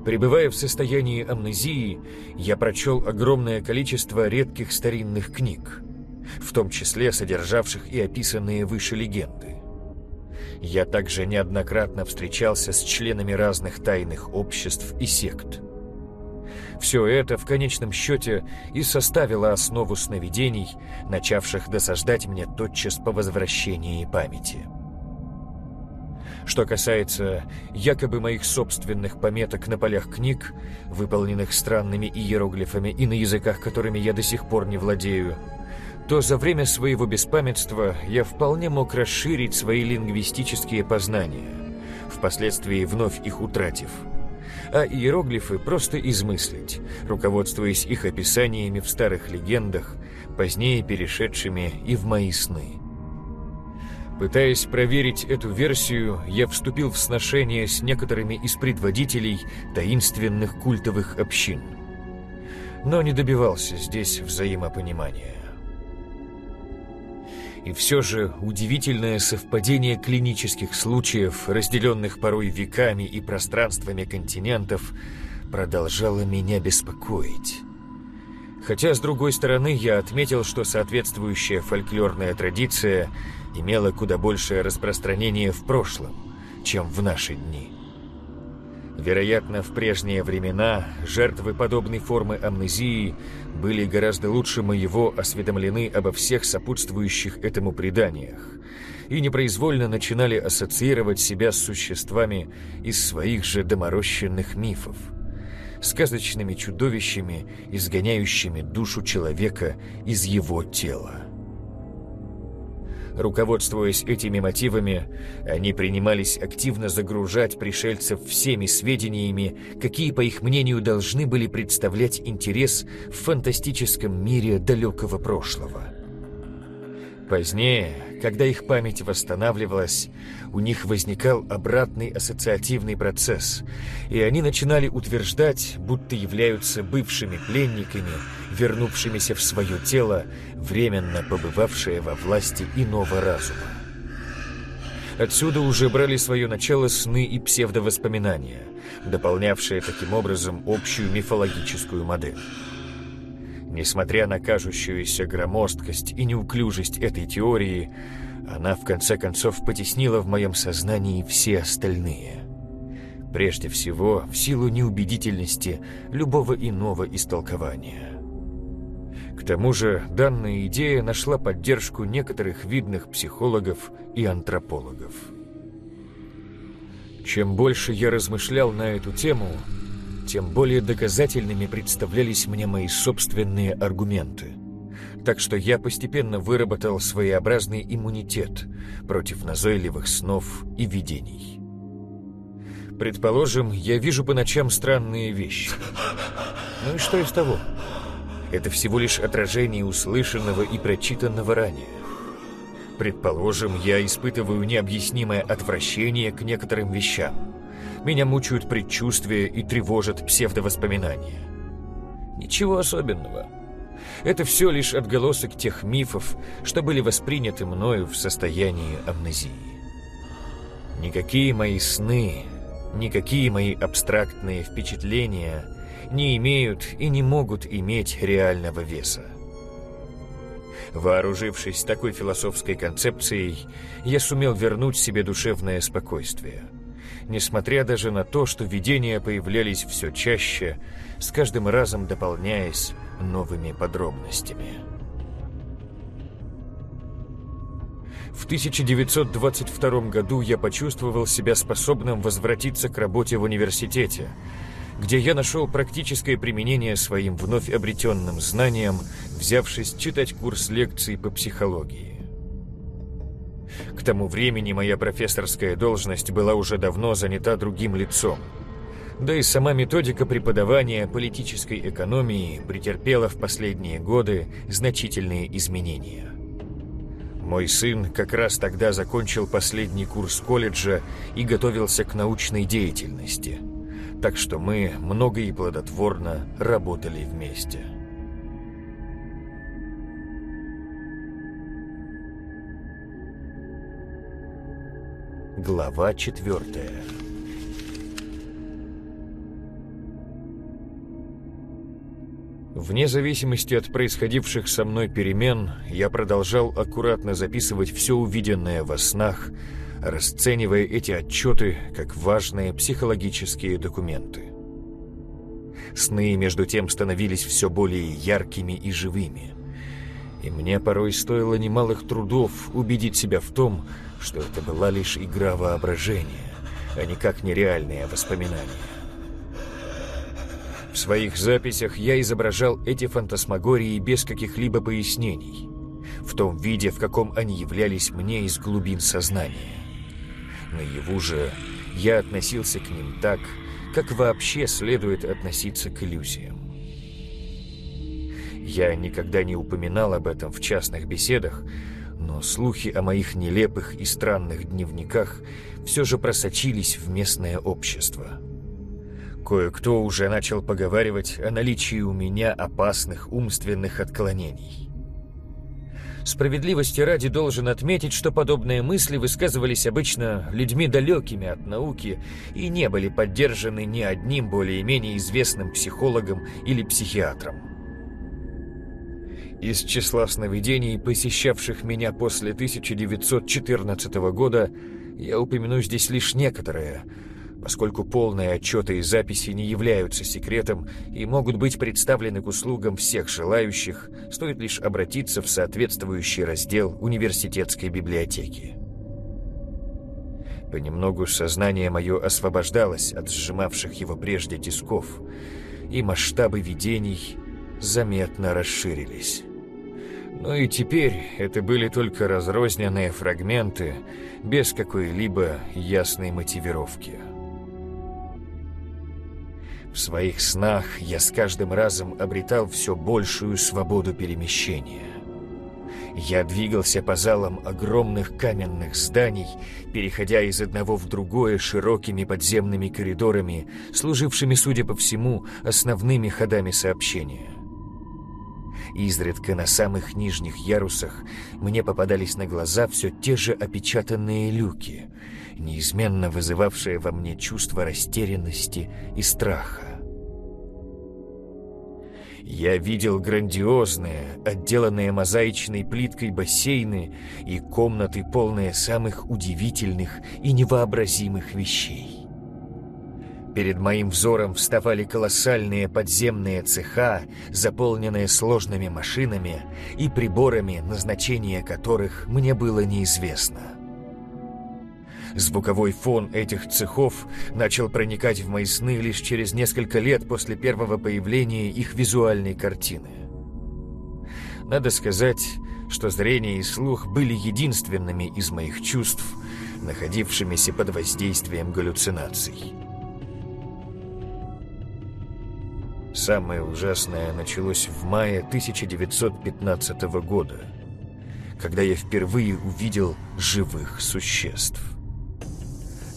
Пребывая в состоянии амнезии, я прочел огромное количество редких старинных книг – в том числе содержавших и описанные выше легенды. Я также неоднократно встречался с членами разных тайных обществ и сект. Все это в конечном счете и составило основу сновидений, начавших досаждать мне тотчас по возвращении памяти. Что касается якобы моих собственных пометок на полях книг, выполненных странными иероглифами и на языках, которыми я до сих пор не владею, то за время своего беспамятства я вполне мог расширить свои лингвистические познания, впоследствии вновь их утратив, а иероглифы просто измыслить, руководствуясь их описаниями в старых легендах, позднее перешедшими и в мои сны. Пытаясь проверить эту версию, я вступил в сношение с некоторыми из предводителей таинственных культовых общин, но не добивался здесь взаимопонимания. И все же удивительное совпадение клинических случаев, разделенных порой веками и пространствами континентов, продолжало меня беспокоить. Хотя, с другой стороны, я отметил, что соответствующая фольклорная традиция имела куда большее распространение в прошлом, чем в наши дни. Вероятно, в прежние времена жертвы подобной формы амнезии были гораздо лучше моего осведомлены обо всех сопутствующих этому преданиях и непроизвольно начинали ассоциировать себя с существами из своих же доморощенных мифов, сказочными чудовищами, изгоняющими душу человека из его тела. Руководствуясь этими мотивами, они принимались активно загружать пришельцев всеми сведениями, какие, по их мнению, должны были представлять интерес в фантастическом мире далекого прошлого. Позднее, когда их память восстанавливалась, у них возникал обратный ассоциативный процесс, и они начинали утверждать, будто являются бывшими пленниками, вернувшимися в свое тело, временно побывавшие во власти иного разума. Отсюда уже брали свое начало сны и псевдовоспоминания, дополнявшие таким образом общую мифологическую модель. Несмотря на кажущуюся громоздкость и неуклюжесть этой теории, она в конце концов потеснила в моем сознании все остальные. Прежде всего, в силу неубедительности любого иного истолкования. К тому же, данная идея нашла поддержку некоторых видных психологов и антропологов. Чем больше я размышлял на эту тему, тем более доказательными представлялись мне мои собственные аргументы. Так что я постепенно выработал своеобразный иммунитет против назойливых снов и видений. Предположим, я вижу по ночам странные вещи. Ну и что из того? Это всего лишь отражение услышанного и прочитанного ранее. Предположим, я испытываю необъяснимое отвращение к некоторым вещам. Меня мучают предчувствия и тревожат псевдовоспоминания. Ничего особенного. Это все лишь отголосок тех мифов, что были восприняты мною в состоянии амнезии. Никакие мои сны, никакие мои абстрактные впечатления не имеют и не могут иметь реального веса. Вооружившись такой философской концепцией, я сумел вернуть себе душевное спокойствие. Несмотря даже на то, что видения появлялись все чаще, с каждым разом дополняясь новыми подробностями. В 1922 году я почувствовал себя способным возвратиться к работе в университете – где я нашел практическое применение своим вновь обретенным знаниям, взявшись читать курс лекций по психологии. К тому времени моя профессорская должность была уже давно занята другим лицом. Да и сама методика преподавания политической экономии претерпела в последние годы значительные изменения. Мой сын как раз тогда закончил последний курс колледжа и готовился к научной деятельности – так что мы много и плодотворно работали вместе. Глава четвертая Вне зависимости от происходивших со мной перемен, я продолжал аккуратно записывать все увиденное во снах, расценивая эти отчеты как важные психологические документы. Сны, между тем, становились все более яркими и живыми. И мне порой стоило немалых трудов убедить себя в том, что это была лишь игра воображения, а никак не реальные воспоминания. В своих записях я изображал эти фантасмагории без каких-либо пояснений, в том виде, в каком они являлись мне из глубин сознания. Наяву же я относился к ним так, как вообще следует относиться к иллюзиям. Я никогда не упоминал об этом в частных беседах, но слухи о моих нелепых и странных дневниках все же просочились в местное общество. Кое-кто уже начал поговаривать о наличии у меня опасных умственных отклонений. Справедливости ради должен отметить, что подобные мысли высказывались обычно людьми далекими от науки и не были поддержаны ни одним более-менее известным психологом или психиатром. Из числа сновидений, посещавших меня после 1914 года, я упомяну здесь лишь некоторые – поскольку полные отчеты и записи не являются секретом и могут быть представлены к услугам всех желающих, стоит лишь обратиться в соответствующий раздел университетской библиотеки. Понемногу сознание мое освобождалось от сжимавших его прежде тисков, и масштабы видений заметно расширились. Но и теперь это были только разрозненные фрагменты без какой-либо ясной мотивировки. В своих снах я с каждым разом обретал все большую свободу перемещения. Я двигался по залам огромных каменных зданий, переходя из одного в другое широкими подземными коридорами, служившими, судя по всему, основными ходами сообщения. Изредка на самых нижних ярусах мне попадались на глаза все те же опечатанные люки — неизменно вызывавшее во мне чувство растерянности и страха. Я видел грандиозные, отделанные мозаичной плиткой бассейны и комнаты, полные самых удивительных и невообразимых вещей. Перед моим взором вставали колоссальные подземные цеха, заполненные сложными машинами и приборами, назначение которых мне было неизвестно. Звуковой фон этих цехов начал проникать в мои сны лишь через несколько лет после первого появления их визуальной картины. Надо сказать, что зрение и слух были единственными из моих чувств, находившимися под воздействием галлюцинаций. Самое ужасное началось в мае 1915 года, когда я впервые увидел живых существ.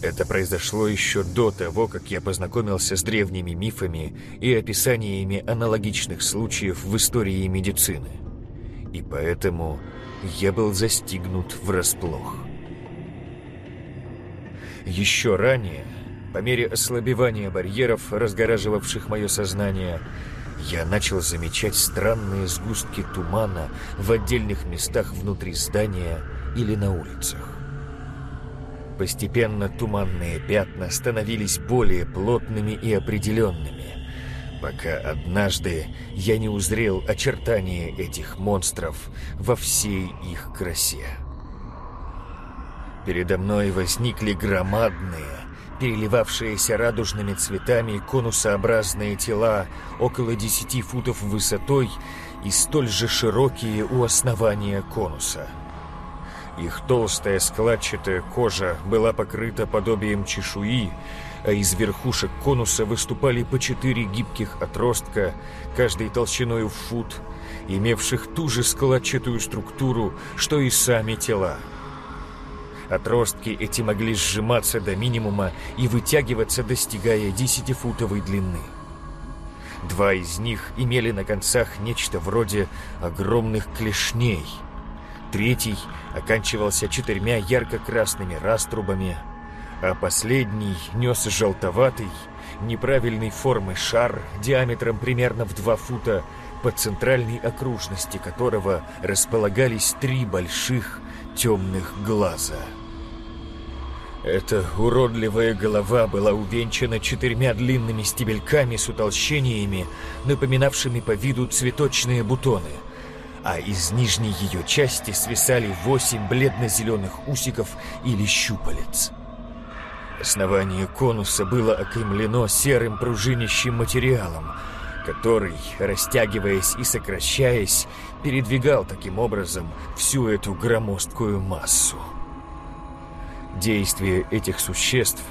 Это произошло еще до того, как я познакомился с древними мифами и описаниями аналогичных случаев в истории медицины. И поэтому я был застигнут врасплох. Еще ранее по мере ослабевания барьеров, разгораживавших мое сознание, я начал замечать странные сгустки тумана в отдельных местах внутри здания или на улицах. Постепенно туманные пятна становились более плотными и определенными, пока однажды я не узрел очертания этих монстров во всей их красе. Передо мной возникли громадные, переливавшиеся радужными цветами конусообразные тела около 10 футов высотой и столь же широкие у основания конуса. Их толстая складчатая кожа была покрыта подобием чешуи, а из верхушек конуса выступали по четыре гибких отростка, каждой толщиной в фут, имевших ту же складчатую структуру, что и сами тела. Отростки эти могли сжиматься до минимума и вытягиваться, достигая десятифутовой длины. Два из них имели на концах нечто вроде огромных клешней. Третий оканчивался четырьмя ярко-красными раструбами, а последний нес желтоватый, неправильной формы шар диаметром примерно в два фута, по центральной окружности которого располагались три больших темных глаза. Эта уродливая голова была увенчана четырьмя длинными стебельками с утолщениями, напоминавшими по виду цветочные бутоны, а из нижней ее части свисали восемь бледно-зеленых усиков или щупалец. Основание конуса было окаймлено серым пружинищим материалом, который, растягиваясь и сокращаясь, передвигал таким образом всю эту громоздкую массу. Действия этих существ,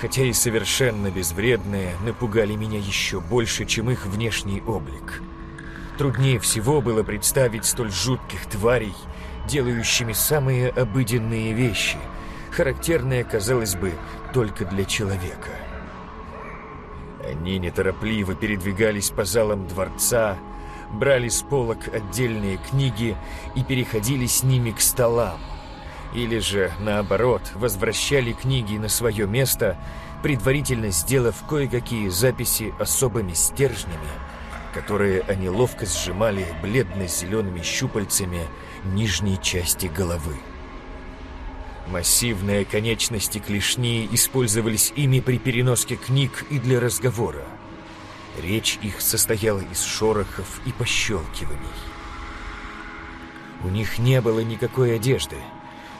хотя и совершенно безвредные, напугали меня еще больше, чем их внешний облик. Труднее всего было представить столь жутких тварей, делающими самые обыденные вещи, характерные, казалось бы, только для человека. Они неторопливо передвигались по залам дворца, брали с полок отдельные книги и переходили с ними к столам. Или же, наоборот, возвращали книги на свое место, предварительно сделав кое-какие записи особыми стержнями, которые они ловко сжимали бледно-зелеными щупальцами нижней части головы. Массивные конечности клешни использовались ими при переноске книг и для разговора. Речь их состояла из шорохов и пощелкиваний. У них не было никакой одежды,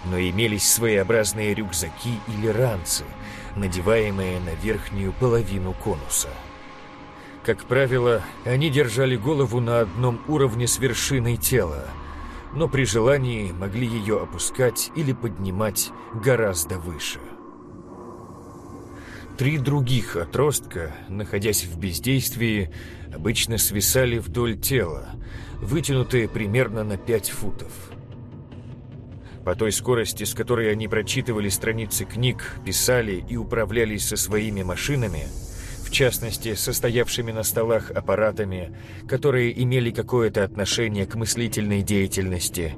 но имелись своеобразные рюкзаки или ранцы, надеваемые на верхнюю половину конуса. Как правило, они держали голову на одном уровне с вершиной тела – но при желании могли ее опускать или поднимать гораздо выше. Три других отростка, находясь в бездействии, обычно свисали вдоль тела, вытянутые примерно на 5 футов. По той скорости, с которой они прочитывали страницы книг, писали и управлялись со своими машинами – в частности, состоявшими на столах аппаратами, которые имели какое-то отношение к мыслительной деятельности,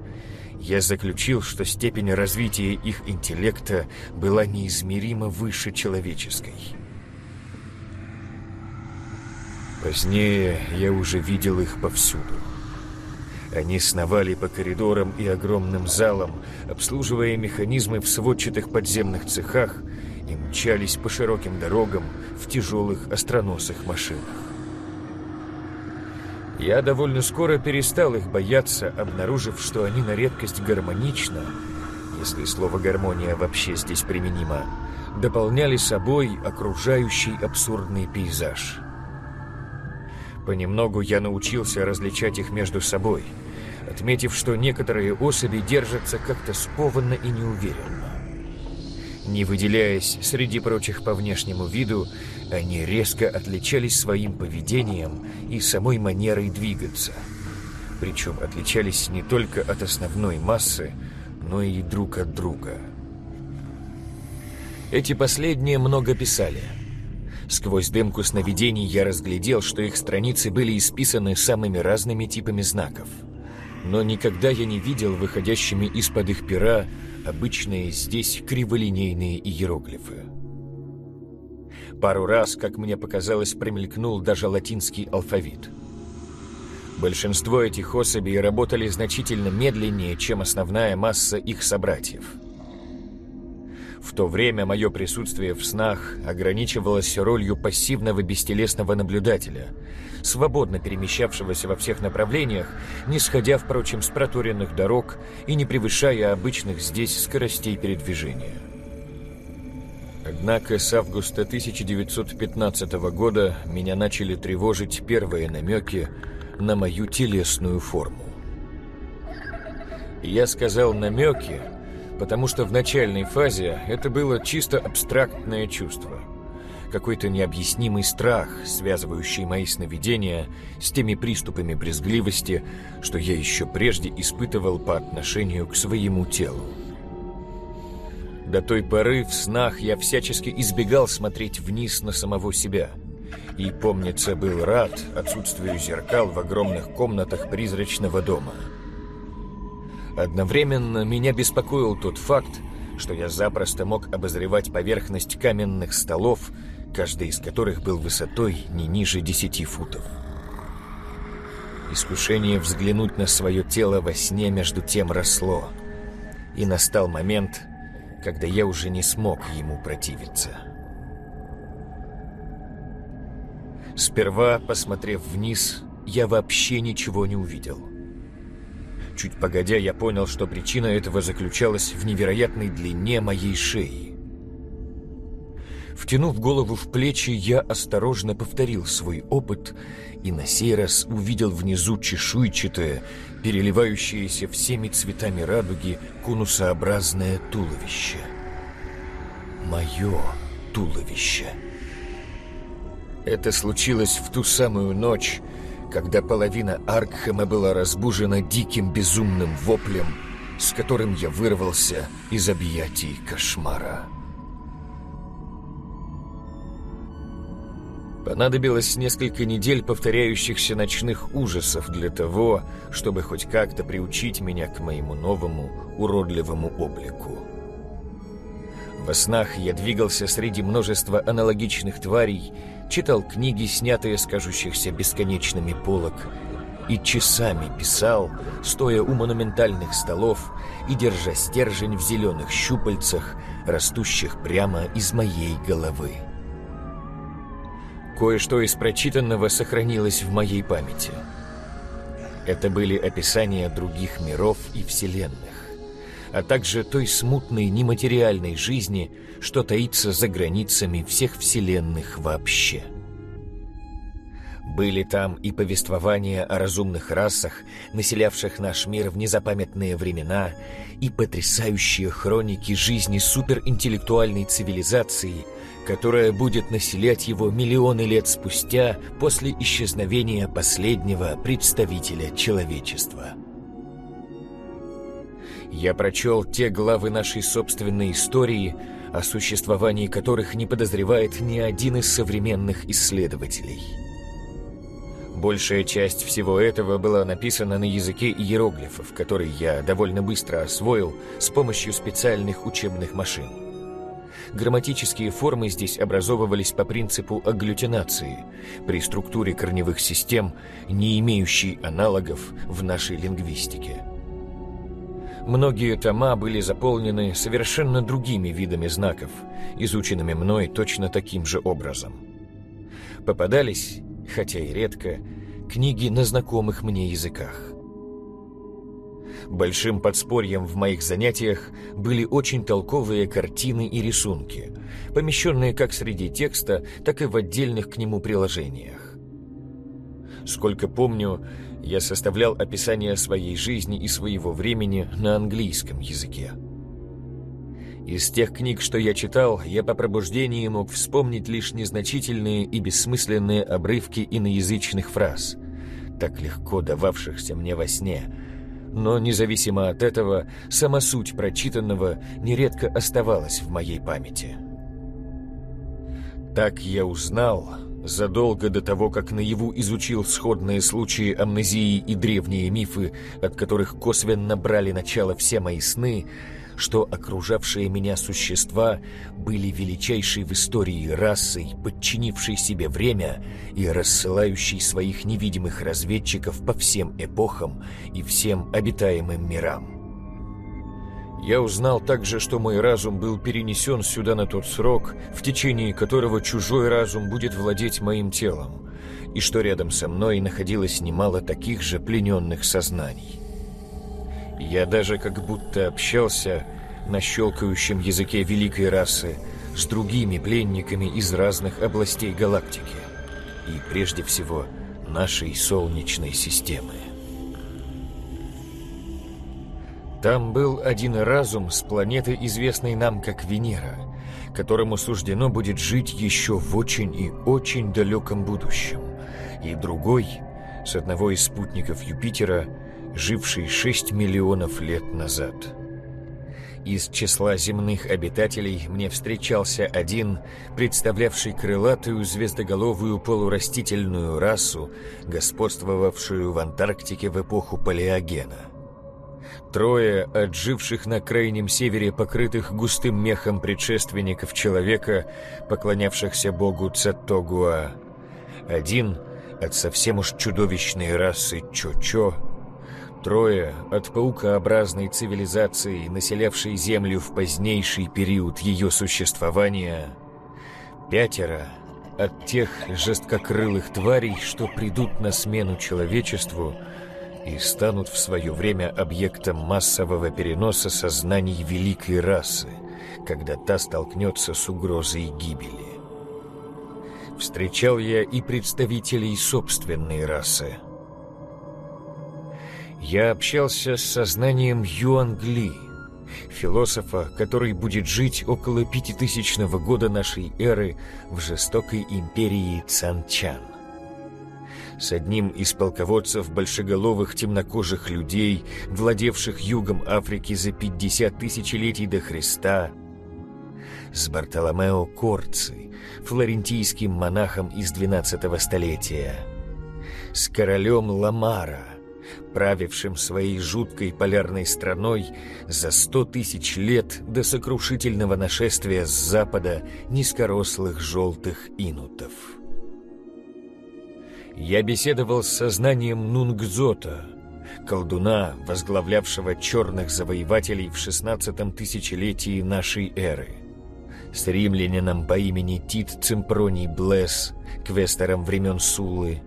я заключил, что степень развития их интеллекта была неизмеримо выше человеческой. Позднее я уже видел их повсюду. Они сновали по коридорам и огромным залам, обслуживая механизмы в сводчатых подземных цехах и мчались по широким дорогам в тяжелых остроносых машинах. Я довольно скоро перестал их бояться, обнаружив, что они на редкость гармонично, если слово «гармония» вообще здесь применимо, дополняли собой окружающий абсурдный пейзаж. Понемногу я научился различать их между собой – отметив, что некоторые особи держатся как-то скованно и неуверенно. Не выделяясь среди прочих по внешнему виду, они резко отличались своим поведением и самой манерой двигаться. Причем отличались не только от основной массы, но и друг от друга. Эти последние много писали. Сквозь дымку сновидений я разглядел, что их страницы были исписаны самыми разными типами знаков – но никогда я не видел выходящими из-под их пера обычные здесь криволинейные иероглифы. Пару раз, как мне показалось, промелькнул даже латинский алфавит. Большинство этих особей работали значительно медленнее, чем основная масса их собратьев – в то время мое присутствие в снах ограничивалось ролью пассивного бестелесного наблюдателя, свободно перемещавшегося во всех направлениях, не сходя, впрочем, с проторенных дорог и не превышая обычных здесь скоростей передвижения. Однако с августа 1915 года меня начали тревожить первые намеки на мою телесную форму. Я сказал «намеки», потому что в начальной фазе это было чисто абстрактное чувство. Какой-то необъяснимый страх, связывающий мои сновидения с теми приступами брезгливости, что я еще прежде испытывал по отношению к своему телу. До той поры в снах я всячески избегал смотреть вниз на самого себя. И, помнится, был рад отсутствию зеркал в огромных комнатах призрачного дома – Одновременно меня беспокоил тот факт, что я запросто мог обозревать поверхность каменных столов, каждый из которых был высотой не ниже десяти футов. Искушение взглянуть на свое тело во сне между тем росло, и настал момент, когда я уже не смог ему противиться. Сперва, посмотрев вниз, я вообще ничего не увидел – Чуть погодя, я понял, что причина этого заключалась в невероятной длине моей шеи. Втянув голову в плечи, я осторожно повторил свой опыт и на сей раз увидел внизу чешуйчатое, переливающееся всеми цветами радуги конусообразное туловище. Мое туловище. Это случилось в ту самую ночь, когда половина Аркхема была разбужена диким безумным воплем, с которым я вырвался из объятий кошмара. Понадобилось несколько недель повторяющихся ночных ужасов для того, чтобы хоть как-то приучить меня к моему новому уродливому облику. Во снах я двигался среди множества аналогичных тварей читал книги, снятые с кажущихся бесконечными полок, и часами писал, стоя у монументальных столов и держа стержень в зеленых щупальцах, растущих прямо из моей головы. Кое-что из прочитанного сохранилось в моей памяти. Это были описания других миров и вселенных, а также той смутной нематериальной жизни, что таится за границами всех вселенных вообще. Были там и повествования о разумных расах, населявших наш мир в незапамятные времена, и потрясающие хроники жизни суперинтеллектуальной цивилизации, которая будет населять его миллионы лет спустя после исчезновения последнего представителя человечества. Я прочел те главы нашей собственной истории, о существовании которых не подозревает ни один из современных исследователей. Большая часть всего этого была написана на языке иероглифов, который я довольно быстро освоил с помощью специальных учебных машин. Грамматические формы здесь образовывались по принципу агглютинации, при структуре корневых систем, не имеющей аналогов в нашей лингвистике. Многие тома были заполнены совершенно другими видами знаков, изученными мной точно таким же образом. Попадались, хотя и редко, книги на знакомых мне языках. Большим подспорьем в моих занятиях были очень толковые картины и рисунки, помещенные как среди текста, так и в отдельных к нему приложениях. Сколько помню, я составлял описание своей жизни и своего времени на английском языке. Из тех книг, что я читал, я по пробуждении мог вспомнить лишь незначительные и бессмысленные обрывки иноязычных фраз, так легко дававшихся мне во сне – но независимо от этого, сама суть прочитанного нередко оставалась в моей памяти. Так я узнал, задолго до того, как наяву изучил сходные случаи амнезии и древние мифы, от которых косвенно брали начало все мои сны, что окружавшие меня существа были величайшей в истории расой, подчинившей себе время и рассылающей своих невидимых разведчиков по всем эпохам и всем обитаемым мирам. Я узнал также, что мой разум был перенесен сюда на тот срок, в течение которого чужой разум будет владеть моим телом, и что рядом со мной находилось немало таких же плененных сознаний. Я даже как будто общался на щелкающем языке великой расы с другими пленниками из разных областей галактики и, прежде всего, нашей Солнечной системы. Там был один разум с планеты, известной нам как Венера, которому суждено будет жить еще в очень и очень далеком будущем, и другой, с одного из спутников Юпитера, живший 6 миллионов лет назад. Из числа земных обитателей мне встречался один, представлявший крылатую звездоголовую полурастительную расу, господствовавшую в Антарктике в эпоху Палеогена. Трое отживших на крайнем севере покрытых густым мехом предшественников человека, поклонявшихся богу Цаттогуа. Один от совсем уж чудовищной расы Чо-Чо, Трое от паукообразной цивилизации, населявшей Землю в позднейший период ее существования. Пятеро от тех жесткокрылых тварей, что придут на смену человечеству и станут в свое время объектом массового переноса сознаний великой расы, когда та столкнется с угрозой гибели. Встречал я и представителей собственной расы – я общался с сознанием Юангли, философа, который будет жить около пятитысячного года нашей эры в жестокой империи Цанчан. С одним из полководцев большеголовых темнокожих людей, владевших югом Африки за 50 тысячелетий до Христа, с Бартоломео Корци, флорентийским монахом из 12 столетия, с королем Ламара, правившим своей жуткой полярной страной за сто тысяч лет до сокрушительного нашествия с запада низкорослых желтых инутов. Я беседовал с сознанием Нунгзота, колдуна, возглавлявшего черных завоевателей в шестнадцатом тысячелетии нашей эры, с римлянином по имени Тит Цимпроний Блесс, квестером времен Сулы,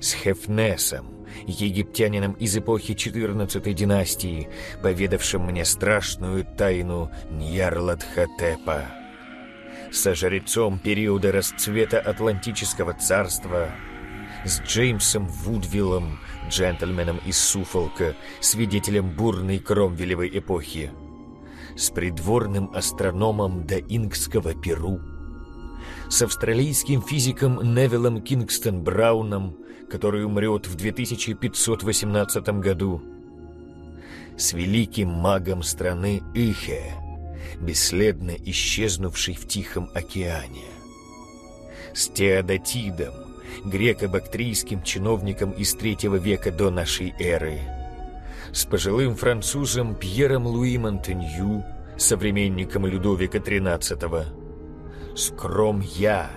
с Хефнесом, египтянином из эпохи XIV династии, поведавшим мне страшную тайну Ньярлатхотепа. Со жрецом периода расцвета Атлантического царства, с Джеймсом Вудвиллом, джентльменом из Суфолка, свидетелем бурной Кромвелевой эпохи, с придворным астрономом Даингского Перу, с австралийским физиком Невиллом Кингстон Брауном, который умрет в 2518 году, с великим магом страны Ихе, бесследно исчезнувший в Тихом океане, с Теодотидом, греко-бактрийским чиновником из третьего века до нашей эры, с пожилым французом Пьером Луи Монтенью, современником Людовика XIII. Скром я,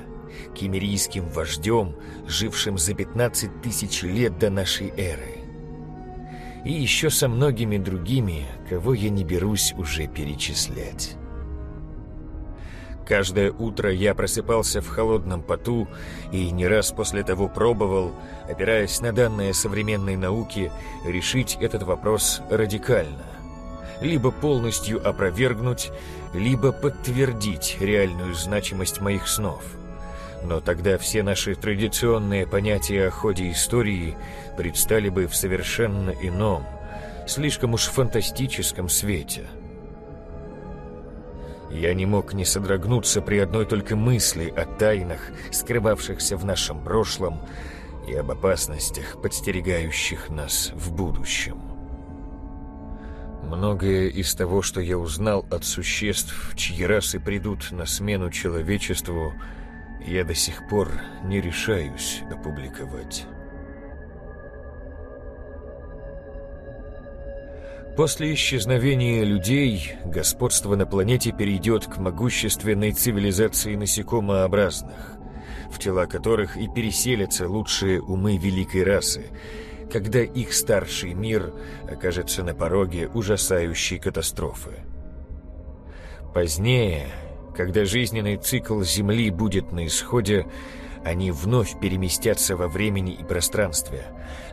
кемерийским вождем, жившим за 15 тысяч лет до нашей эры. И еще со многими другими, кого я не берусь уже перечислять. Каждое утро я просыпался в холодном поту и не раз после того пробовал, опираясь на данные современной науки, решить этот вопрос радикально. Либо полностью опровергнуть, либо подтвердить реальную значимость моих снов. Но тогда все наши традиционные понятия о ходе истории предстали бы в совершенно ином, слишком уж фантастическом свете – я не мог не содрогнуться при одной только мысли о тайнах, скрывавшихся в нашем прошлом, и об опасностях, подстерегающих нас в будущем. Многое из того, что я узнал от существ, чьи расы придут на смену человечеству, я до сих пор не решаюсь опубликовать. После исчезновения людей господство на планете перейдет к могущественной цивилизации насекомообразных, в тела которых и переселятся лучшие умы великой расы, когда их старший мир окажется на пороге ужасающей катастрофы. Позднее, когда жизненный цикл Земли будет на исходе, они вновь переместятся во времени и пространстве,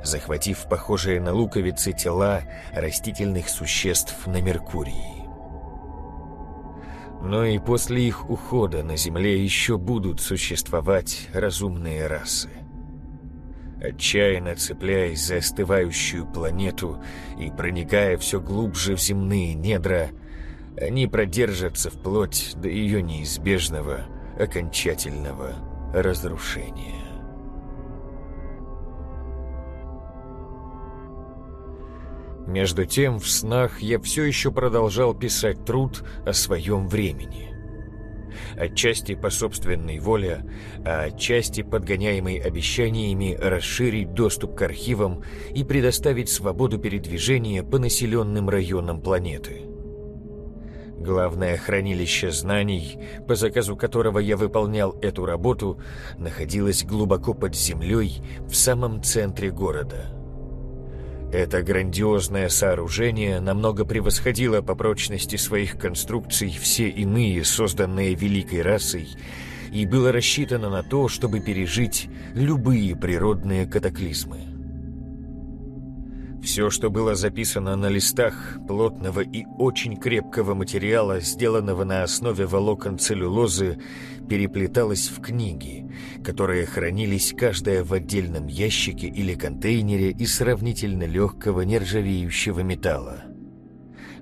захватив похожие на луковицы тела растительных существ на Меркурии. Но и после их ухода на Земле еще будут существовать разумные расы. Отчаянно цепляясь за остывающую планету и проникая все глубже в земные недра, они продержатся вплоть до ее неизбежного, окончательного разрушения. Между тем, в снах я все еще продолжал писать труд о своем времени. Отчасти по собственной воле, а отчасти подгоняемой обещаниями расширить доступ к архивам и предоставить свободу передвижения по населенным районам планеты. Главное хранилище знаний, по заказу которого я выполнял эту работу, находилось глубоко под землей в самом центре города. Это грандиозное сооружение намного превосходило по прочности своих конструкций все иные, созданные великой расой, и было рассчитано на то, чтобы пережить любые природные катаклизмы. Все, что было записано на листах плотного и очень крепкого материала, сделанного на основе волокон целлюлозы, переплеталось в книги, которые хранились каждая в отдельном ящике или контейнере из сравнительно легкого нержавеющего металла.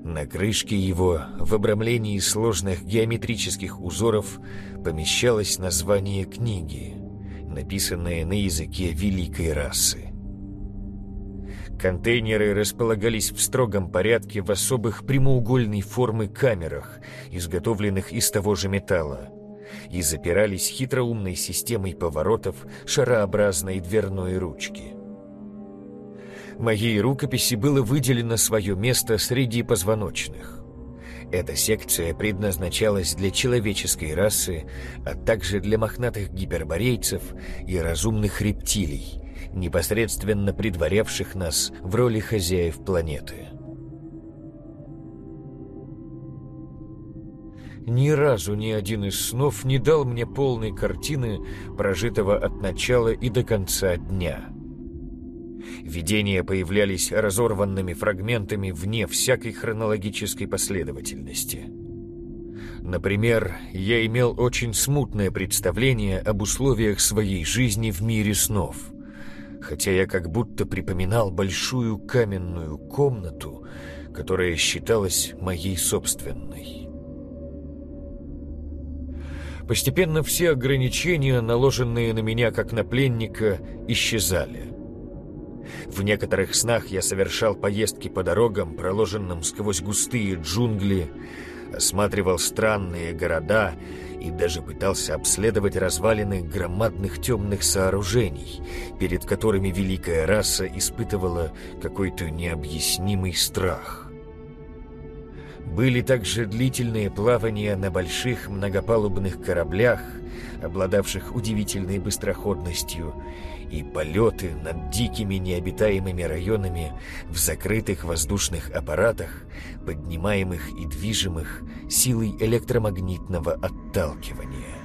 На крышке его, в обрамлении сложных геометрических узоров, помещалось название книги, написанное на языке великой расы. Контейнеры располагались в строгом порядке в особых прямоугольной формы камерах, изготовленных из того же металла, и запирались хитроумной системой поворотов шарообразной дверной ручки. Моей рукописи было выделено свое место среди позвоночных. Эта секция предназначалась для человеческой расы, а также для мохнатых гиперборейцев и разумных рептилий, непосредственно предварявших нас в роли хозяев планеты. Ни разу ни один из снов не дал мне полной картины, прожитого от начала и до конца дня. Видения появлялись разорванными фрагментами вне всякой хронологической последовательности. Например, я имел очень смутное представление об условиях своей жизни в мире снов – хотя я как будто припоминал большую каменную комнату, которая считалась моей собственной. Постепенно все ограничения, наложенные на меня как на пленника, исчезали. В некоторых снах я совершал поездки по дорогам, проложенным сквозь густые джунгли, осматривал странные города и даже пытался обследовать развалины громадных темных сооружений, перед которыми великая раса испытывала какой-то необъяснимый страх. Были также длительные плавания на больших многопалубных кораблях, обладавших удивительной быстроходностью, и полеты над дикими необитаемыми районами в закрытых воздушных аппаратах, поднимаемых и движимых силой электромагнитного отталкивания.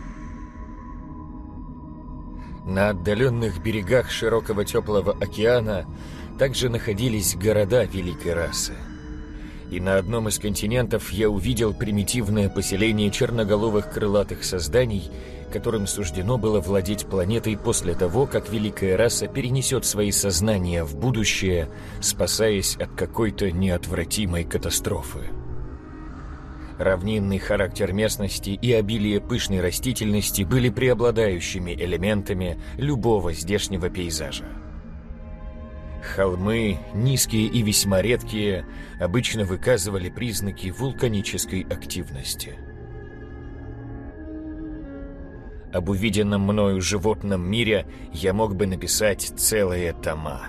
На отдаленных берегах широкого теплого океана также находились города великой расы. И на одном из континентов я увидел примитивное поселение черноголовых крылатых созданий, которым суждено было владеть планетой после того, как великая раса перенесет свои сознания в будущее, спасаясь от какой-то неотвратимой катастрофы. Равнинный характер местности и обилие пышной растительности были преобладающими элементами любого здешнего пейзажа. Холмы, низкие и весьма редкие, обычно выказывали признаки вулканической активности. Об увиденном мною животном мире я мог бы написать целые тома.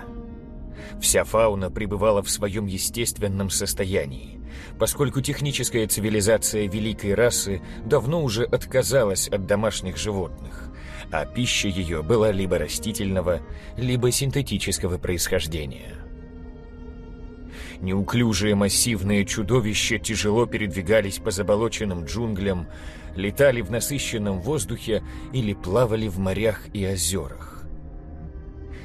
Вся фауна пребывала в своем естественном состоянии поскольку техническая цивилизация великой расы давно уже отказалась от домашних животных, а пища ее была либо растительного, либо синтетического происхождения. Неуклюжие массивные чудовища тяжело передвигались по заболоченным джунглям, летали в насыщенном воздухе или плавали в морях и озерах.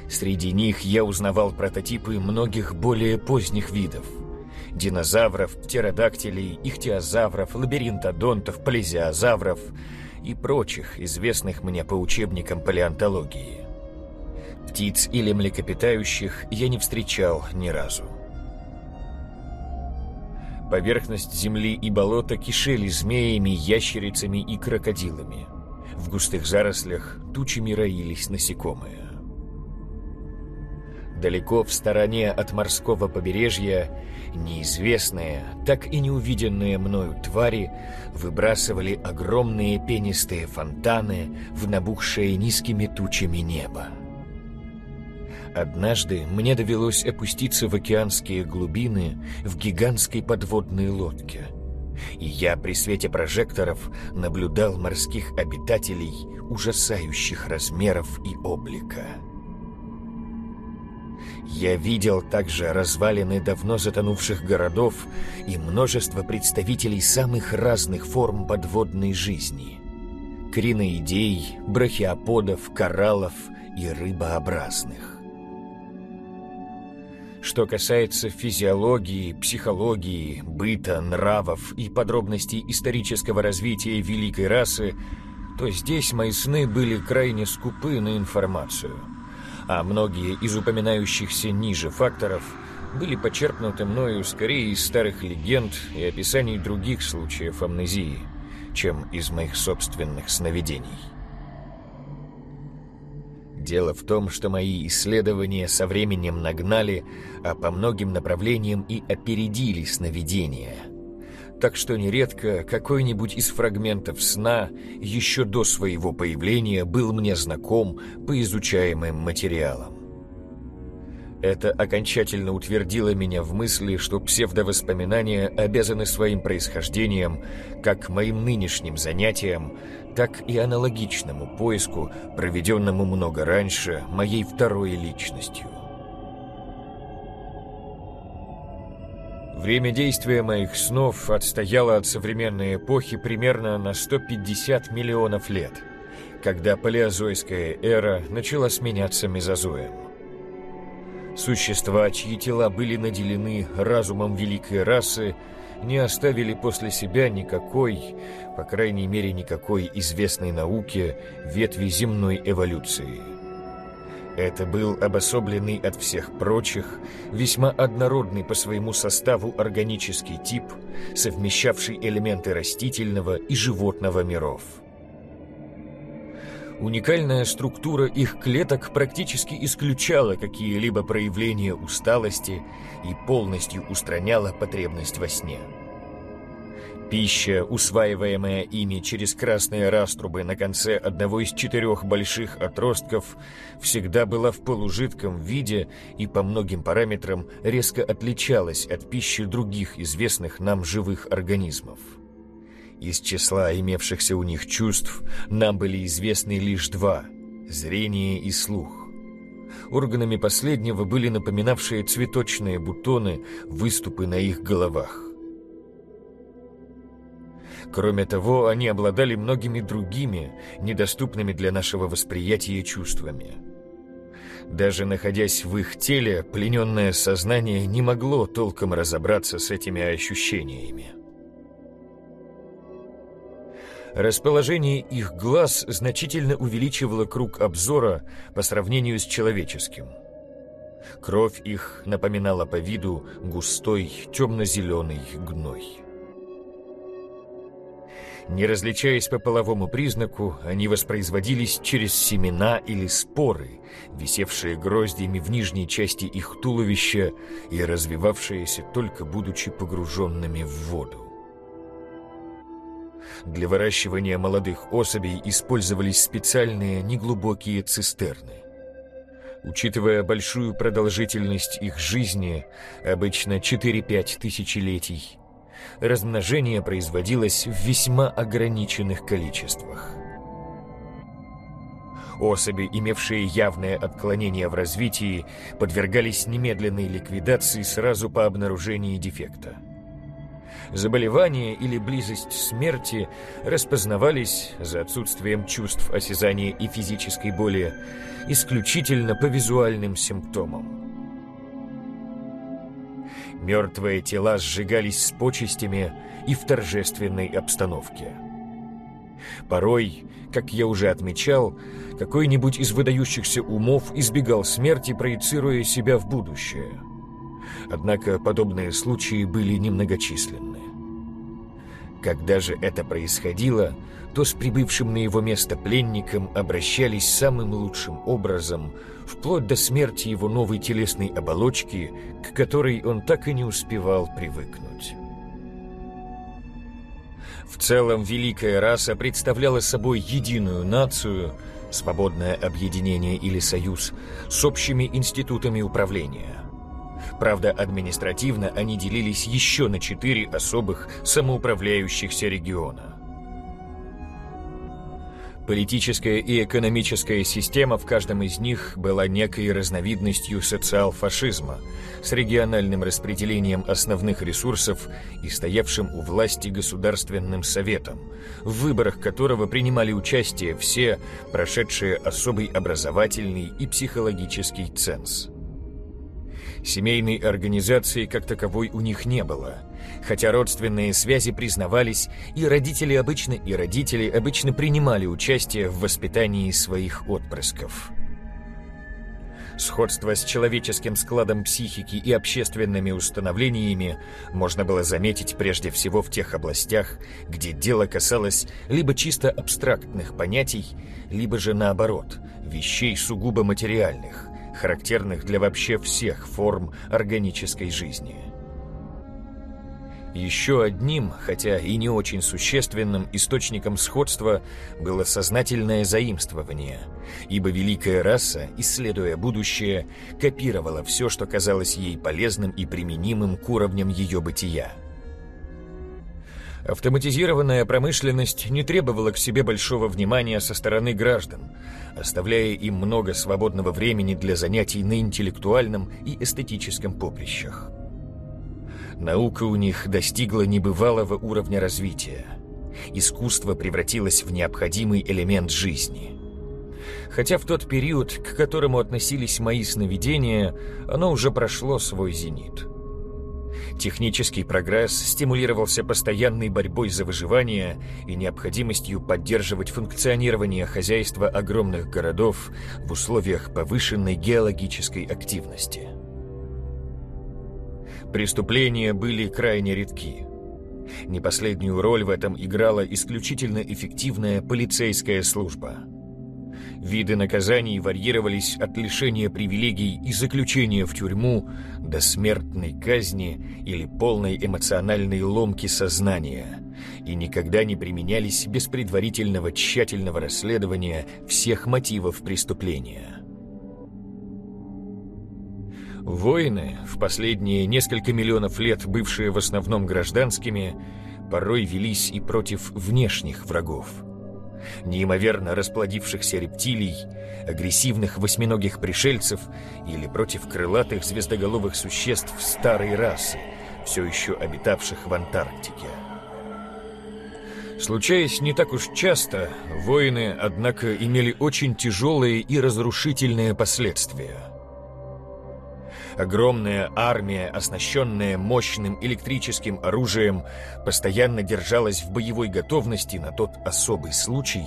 Среди них я узнавал прототипы многих более поздних видов – динозавров, птеродактилей, ихтиозавров, лабиринтодонтов, плезиозавров и прочих, известных мне по учебникам палеонтологии. Птиц или млекопитающих я не встречал ни разу. Поверхность земли и болота кишели змеями, ящерицами и крокодилами. В густых зарослях тучами роились насекомые. Далеко в стороне от морского побережья неизвестные, так и не увиденные мною твари выбрасывали огромные пенистые фонтаны в набухшее низкими тучами небо. Однажды мне довелось опуститься в океанские глубины в гигантской подводной лодке. И я при свете прожекторов наблюдал морских обитателей ужасающих размеров и облика. Я видел также развалины давно затонувших городов и множество представителей самых разных форм подводной жизни. Криноидей, брахиоподов, кораллов и рыбообразных. Что касается физиологии, психологии, быта, нравов и подробностей исторического развития великой расы, то здесь мои сны были крайне скупы на информацию – а многие из упоминающихся ниже факторов были почерпнуты мною скорее из старых легенд и описаний других случаев амнезии, чем из моих собственных сновидений. Дело в том, что мои исследования со временем нагнали, а по многим направлениям и опередили сновидения – так что нередко какой-нибудь из фрагментов сна еще до своего появления был мне знаком по изучаемым материалам. Это окончательно утвердило меня в мысли, что псевдовоспоминания обязаны своим происхождением как моим нынешним занятиям, так и аналогичному поиску, проведенному много раньше моей второй личностью. Время действия моих снов отстояло от современной эпохи примерно на 150 миллионов лет, когда палеозойская эра начала сменяться мезозоем. Существа, чьи тела были наделены разумом великой расы, не оставили после себя никакой, по крайней мере никакой известной науке, ветви земной эволюции – это был обособленный от всех прочих, весьма однородный по своему составу органический тип, совмещавший элементы растительного и животного миров. Уникальная структура их клеток практически исключала какие-либо проявления усталости и полностью устраняла потребность во сне. Пища, усваиваемая ими через красные раструбы на конце одного из четырех больших отростков, всегда была в полужидком виде и по многим параметрам резко отличалась от пищи других известных нам живых организмов. Из числа имевшихся у них чувств нам были известны лишь два – зрение и слух. Органами последнего были напоминавшие цветочные бутоны выступы на их головах. Кроме того, они обладали многими другими, недоступными для нашего восприятия чувствами. Даже находясь в их теле, плененное сознание не могло толком разобраться с этими ощущениями. Расположение их глаз значительно увеличивало круг обзора по сравнению с человеческим. Кровь их напоминала по виду густой темно-зеленый гной. Не различаясь по половому признаку, они воспроизводились через семена или споры, висевшие гроздьями в нижней части их туловища и развивавшиеся только будучи погруженными в воду. Для выращивания молодых особей использовались специальные неглубокие цистерны. Учитывая большую продолжительность их жизни, обычно 4-5 тысячелетий, размножение производилось в весьма ограниченных количествах. Особи, имевшие явное отклонение в развитии, подвергались немедленной ликвидации сразу по обнаружении дефекта. Заболевания или близость смерти распознавались за отсутствием чувств осязания и физической боли исключительно по визуальным симптомам. Мертвые тела сжигались с почестями и в торжественной обстановке. Порой, как я уже отмечал, какой-нибудь из выдающихся умов избегал смерти, проецируя себя в будущее. Однако подобные случаи были немногочисленны. Когда же это происходило, то с прибывшим на его место пленником обращались самым лучшим образом – вплоть до смерти его новой телесной оболочки, к которой он так и не успевал привыкнуть. В целом, великая раса представляла собой единую нацию, свободное объединение или союз, с общими институтами управления. Правда, административно они делились еще на четыре особых самоуправляющихся региона. Политическая и экономическая система в каждом из них была некой разновидностью социал-фашизма с региональным распределением основных ресурсов и стоявшим у власти Государственным Советом, в выборах которого принимали участие все, прошедшие особый образовательный и психологический ценз. Семейной организации как таковой у них не было – Хотя родственные связи признавались, и родители обычно, и родители обычно принимали участие в воспитании своих отпрысков. Сходство с человеческим складом психики и общественными установлениями можно было заметить прежде всего в тех областях, где дело касалось либо чисто абстрактных понятий, либо же наоборот, вещей сугубо материальных, характерных для вообще всех форм органической жизни. Еще одним, хотя и не очень существенным, источником сходства было сознательное заимствование, ибо великая раса, исследуя будущее, копировала все, что казалось ей полезным и применимым к уровням ее бытия. Автоматизированная промышленность не требовала к себе большого внимания со стороны граждан, оставляя им много свободного времени для занятий на интеллектуальном и эстетическом поприщах. Наука у них достигла небывалого уровня развития. Искусство превратилось в необходимый элемент жизни. Хотя в тот период, к которому относились мои сновидения, оно уже прошло свой зенит. Технический прогресс стимулировался постоянной борьбой за выживание и необходимостью поддерживать функционирование хозяйства огромных городов в условиях повышенной геологической активности преступления были крайне редки. Не последнюю роль в этом играла исключительно эффективная полицейская служба. Виды наказаний варьировались от лишения привилегий и заключения в тюрьму до смертной казни или полной эмоциональной ломки сознания, и никогда не применялись без предварительного тщательного расследования всех мотивов преступления. Войны, в последние несколько миллионов лет бывшие в основном гражданскими, порой велись и против внешних врагов. Неимоверно расплодившихся рептилий, агрессивных восьминогих пришельцев или против крылатых звездоголовых существ старой расы, все еще обитавших в Антарктике. Случаясь не так уж часто, войны, однако, имели очень тяжелые и разрушительные последствия. Огромная армия, оснащенная мощным электрическим оружием, постоянно держалась в боевой готовности на тот особый случай,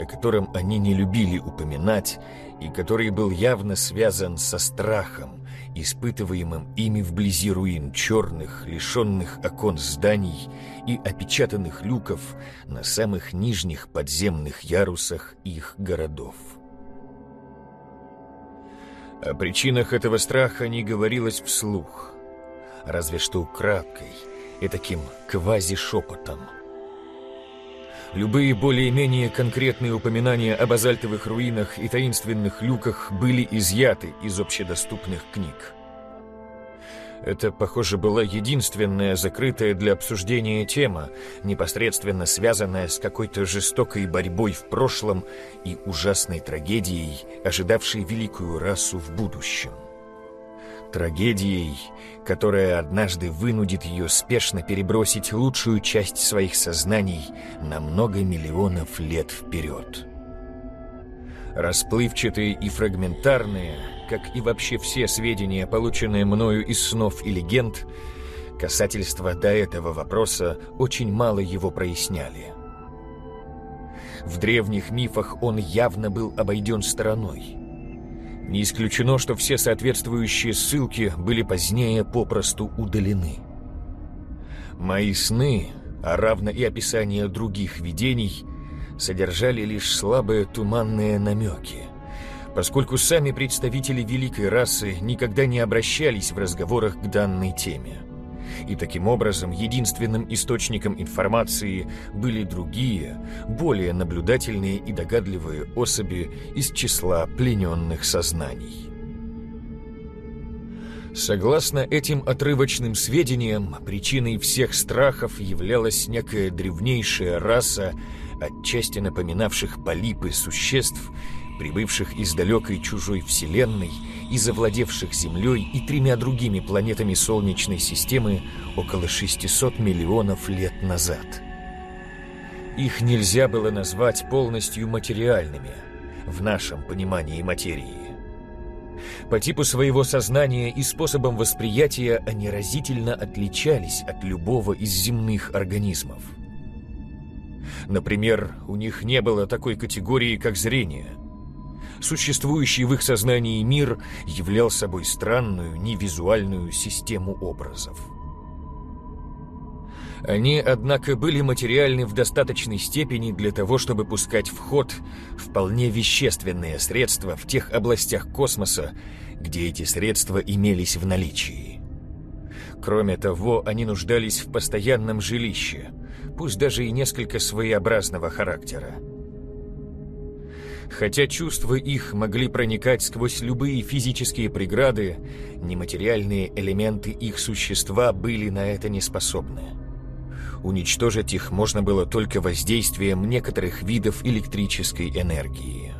о котором они не любили упоминать и который был явно связан со страхом, испытываемым ими вблизи руин черных, лишенных окон зданий и опечатанных люков на самых нижних подземных ярусах их городов. О причинах этого страха не говорилось вслух, разве что украдкой и таким квази-шепотом – Любые более-менее конкретные упоминания о базальтовых руинах и таинственных люках были изъяты из общедоступных книг. Это, похоже, была единственная закрытая для обсуждения тема, непосредственно связанная с какой-то жестокой борьбой в прошлом и ужасной трагедией, ожидавшей великую расу в будущем. Трагедией, которая однажды вынудит ее спешно перебросить лучшую часть своих сознаний на много миллионов лет вперед. Расплывчатые и фрагментарные, как и вообще все сведения, полученные мною из снов и легенд, касательства до этого вопроса очень мало его проясняли. В древних мифах он явно был обойден стороной – не исключено, что все соответствующие ссылки были позднее попросту удалены. Мои сны, а равно и описание других видений, содержали лишь слабые туманные намеки, поскольку сами представители великой расы никогда не обращались в разговорах к данной теме и таким образом единственным источником информации были другие, более наблюдательные и догадливые особи из числа плененных сознаний. Согласно этим отрывочным сведениям, причиной всех страхов являлась некая древнейшая раса, отчасти напоминавших полипы существ, прибывших из далекой чужой вселенной и завладевших Землей и тремя другими планетами Солнечной системы около 600 миллионов лет назад. Их нельзя было назвать полностью материальными в нашем понимании материи. По типу своего сознания и способам восприятия они разительно отличались от любого из земных организмов. Например, у них не было такой категории, как зрение – существующий в их сознании мир являл собой странную, невизуальную систему образов. Они, однако, были материальны в достаточной степени для того, чтобы пускать в ход вполне вещественные средства в тех областях космоса, где эти средства имелись в наличии. Кроме того, они нуждались в постоянном жилище, пусть даже и несколько своеобразного характера. Хотя чувства их могли проникать сквозь любые физические преграды, нематериальные элементы их существа были на это не способны. Уничтожить их можно было только воздействием некоторых видов электрической энергии.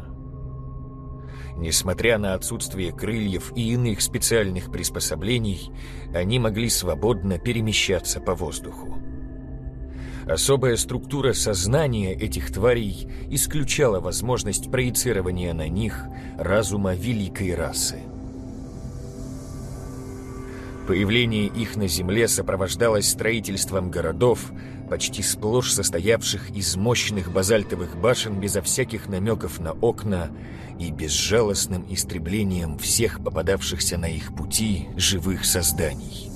Несмотря на отсутствие крыльев и иных специальных приспособлений, они могли свободно перемещаться по воздуху. Особая структура сознания этих тварей исключала возможность проецирования на них разума великой расы. Появление их на Земле сопровождалось строительством городов, почти сплошь состоявших из мощных базальтовых башен безо всяких намеков на окна и безжалостным истреблением всех попадавшихся на их пути живых созданий.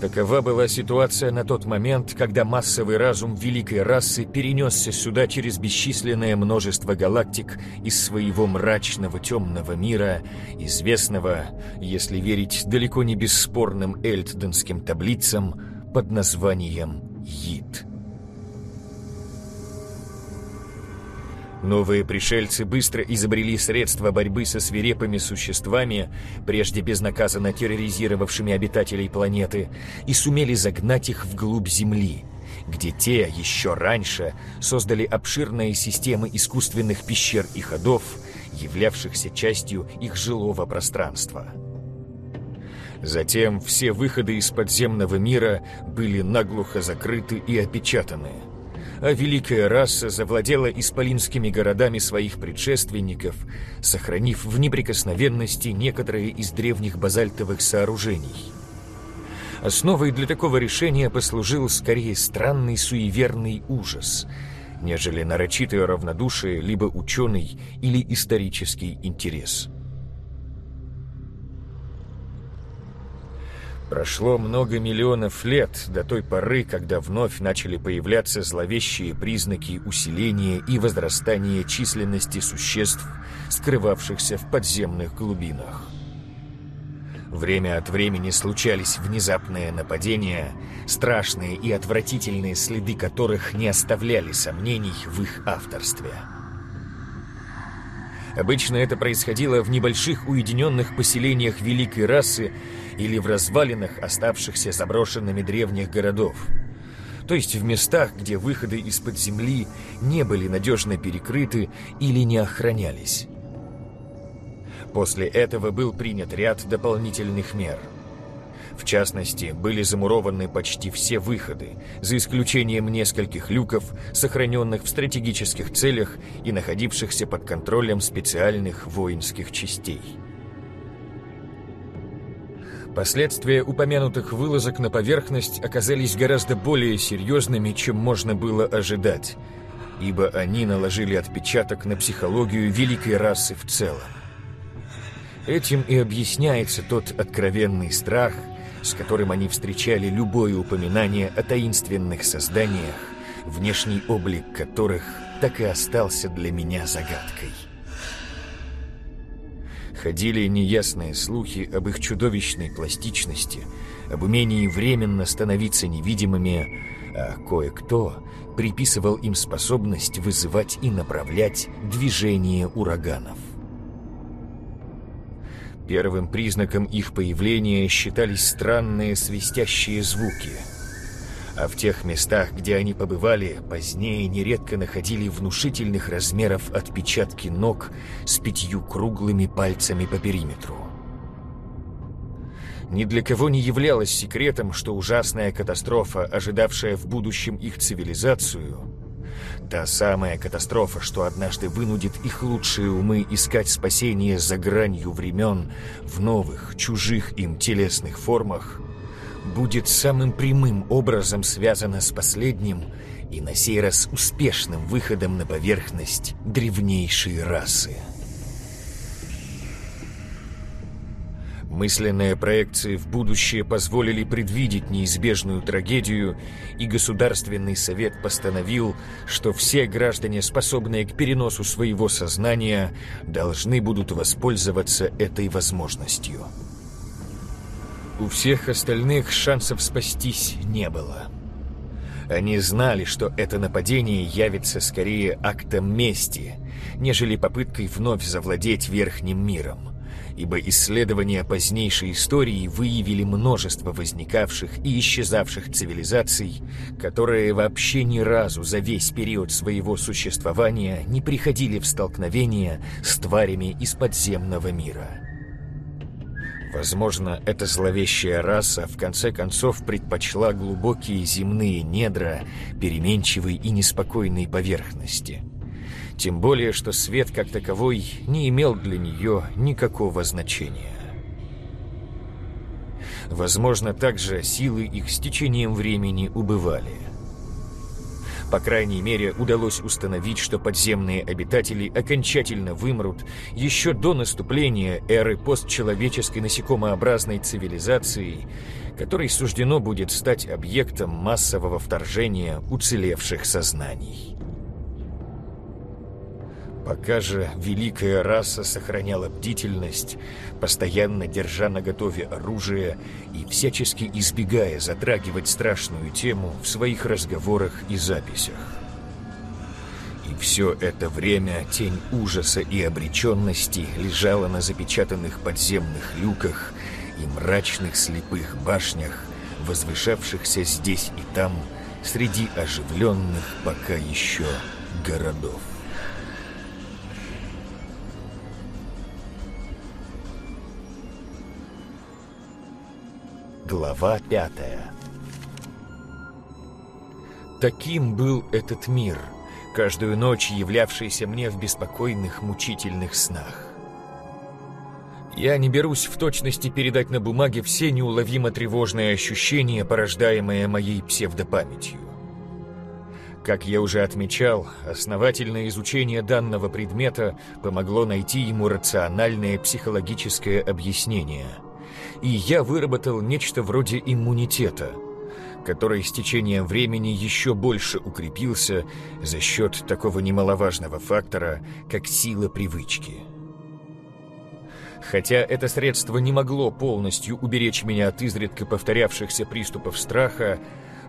Такова была ситуация на тот момент, когда массовый разум великой расы перенесся сюда через бесчисленное множество галактик из своего мрачного темного мира, известного, если верить далеко не бесспорным эльтденским таблицам, под названием Йид. Новые пришельцы быстро изобрели средства борьбы со свирепыми существами, прежде безнаказанно терроризировавшими обитателей планеты, и сумели загнать их вглубь Земли, где те еще раньше создали обширные системы искусственных пещер и ходов, являвшихся частью их жилого пространства. Затем все выходы из подземного мира были наглухо закрыты и опечатаны – а великая раса завладела исполинскими городами своих предшественников, сохранив в неприкосновенности некоторые из древних базальтовых сооружений. Основой для такого решения послужил скорее странный суеверный ужас, нежели нарочитое равнодушие либо ученый или исторический интерес. Прошло много миллионов лет до той поры, когда вновь начали появляться зловещие признаки усиления и возрастания численности существ, скрывавшихся в подземных глубинах. Время от времени случались внезапные нападения, страшные и отвратительные следы которых не оставляли сомнений в их авторстве. Обычно это происходило в небольших уединенных поселениях великой расы или в развалинах оставшихся заброшенными древних городов. То есть в местах, где выходы из-под земли не были надежно перекрыты или не охранялись. После этого был принят ряд дополнительных мер. В частности, были замурованы почти все выходы, за исключением нескольких люков, сохраненных в стратегических целях и находившихся под контролем специальных воинских частей. Последствия упомянутых вылазок на поверхность оказались гораздо более серьезными, чем можно было ожидать, ибо они наложили отпечаток на психологию великой расы в целом. Этим и объясняется тот откровенный страх, с которым они встречали любое упоминание о таинственных созданиях, внешний облик которых так и остался для меня загадкой. Ходили неясные слухи об их чудовищной пластичности, об умении временно становиться невидимыми, а кое-кто приписывал им способность вызывать и направлять движение ураганов. Первым признаком их появления считались странные свистящие звуки – а в тех местах, где они побывали, позднее нередко находили внушительных размеров отпечатки ног с пятью круглыми пальцами по периметру. Ни для кого не являлось секретом, что ужасная катастрофа, ожидавшая в будущем их цивилизацию, та самая катастрофа, что однажды вынудит их лучшие умы искать спасение за гранью времен в новых, чужих им телесных формах, будет самым прямым образом связана с последним и на сей раз успешным выходом на поверхность древнейшей расы. Мысленные проекции в будущее позволили предвидеть неизбежную трагедию, и Государственный совет постановил, что все граждане, способные к переносу своего сознания, должны будут воспользоваться этой возможностью. У всех остальных шансов спастись не было. Они знали, что это нападение явится скорее актом мести, нежели попыткой вновь завладеть верхним миром, ибо исследования позднейшей истории выявили множество возникавших и исчезавших цивилизаций, которые вообще ни разу за весь период своего существования не приходили в столкновение с тварями из подземного мира. Возможно, эта зловещая раса в конце концов предпочла глубокие земные недра переменчивой и неспокойной поверхности. Тем более, что свет как таковой не имел для нее никакого значения. Возможно, также силы их с течением времени убывали – по крайней мере, удалось установить, что подземные обитатели окончательно вымрут еще до наступления эры постчеловеческой насекомообразной цивилизации, которой суждено будет стать объектом массового вторжения уцелевших сознаний. Пока же великая раса сохраняла бдительность, постоянно держа наготове оружие и всячески избегая затрагивать страшную тему в своих разговорах и записях. И все это время тень ужаса и обреченности лежала на запечатанных подземных люках и мрачных слепых башнях, возвышавшихся здесь и там, среди оживленных пока еще городов. Глава пятая Таким был этот мир, каждую ночь являвшийся мне в беспокойных, мучительных снах. Я не берусь в точности передать на бумаге все неуловимо тревожные ощущения, порождаемые моей псевдопамятью. Как я уже отмечал, основательное изучение данного предмета помогло найти ему рациональное психологическое объяснение. И я выработал нечто вроде иммунитета, который с течением времени еще больше укрепился за счет такого немаловажного фактора, как сила привычки. Хотя это средство не могло полностью уберечь меня от изредка повторявшихся приступов страха,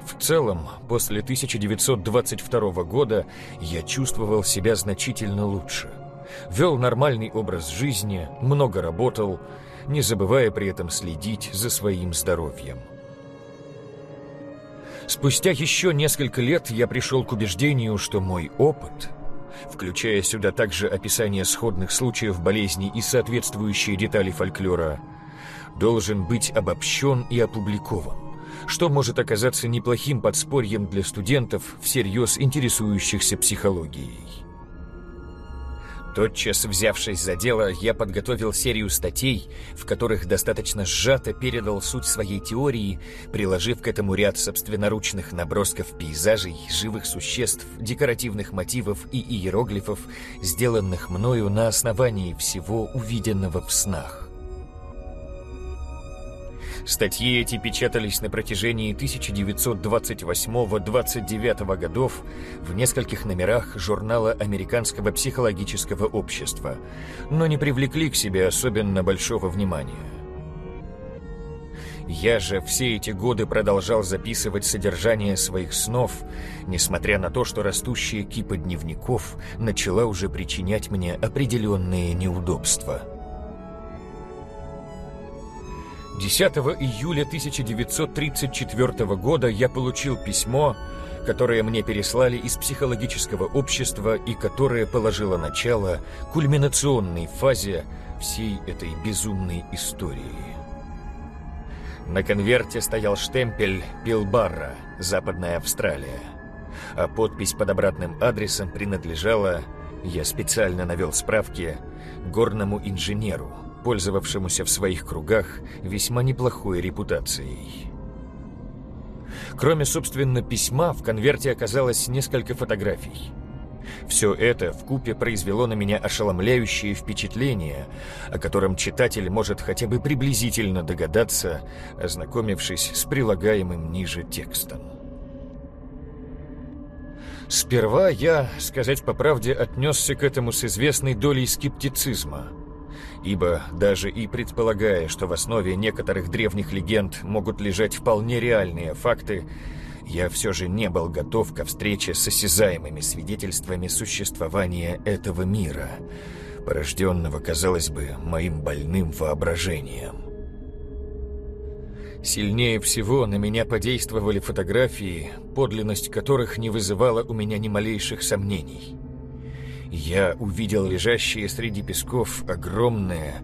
в целом, после 1922 года я чувствовал себя значительно лучше. Вел нормальный образ жизни, много работал, не забывая при этом следить за своим здоровьем. Спустя еще несколько лет я пришел к убеждению, что мой опыт включая сюда также описание сходных случаев болезни и соответствующие детали фольклора, должен быть обобщен и опубликован, что может оказаться неплохим подспорьем для студентов, всерьез интересующихся психологией. Тотчас взявшись за дело, я подготовил серию статей, в которых достаточно сжато передал суть своей теории, приложив к этому ряд собственноручных набросков пейзажей, живых существ, декоративных мотивов и иероглифов, сделанных мною на основании всего увиденного в снах. Статьи эти печатались на протяжении 1928-29 годов в нескольких номерах журнала Американского психологического общества, но не привлекли к себе особенно большого внимания. Я же все эти годы продолжал записывать содержание своих снов, несмотря на то, что растущая кипа дневников начала уже причинять мне определенные неудобства. 10 июля 1934 года я получил письмо, которое мне переслали из психологического общества и которое положило начало кульминационной фазе всей этой безумной истории. На конверте стоял штемпель «Пилбарра, Западная Австралия», а подпись под обратным адресом принадлежала, я специально навел справки, горному инженеру – пользовавшемуся в своих кругах весьма неплохой репутацией. Кроме, собственно, письма, в конверте оказалось несколько фотографий. Все это в купе произвело на меня ошеломляющее впечатление, о котором читатель может хотя бы приблизительно догадаться, ознакомившись с прилагаемым ниже текстом. Сперва я, сказать по правде, отнесся к этому с известной долей скептицизма – ибо даже и предполагая, что в основе некоторых древних легенд могут лежать вполне реальные факты, я все же не был готов ко встрече с осязаемыми свидетельствами существования этого мира, порожденного, казалось бы, моим больным воображением. Сильнее всего на меня подействовали фотографии, подлинность которых не вызывала у меня ни малейших сомнений – я увидел лежащие среди песков огромные,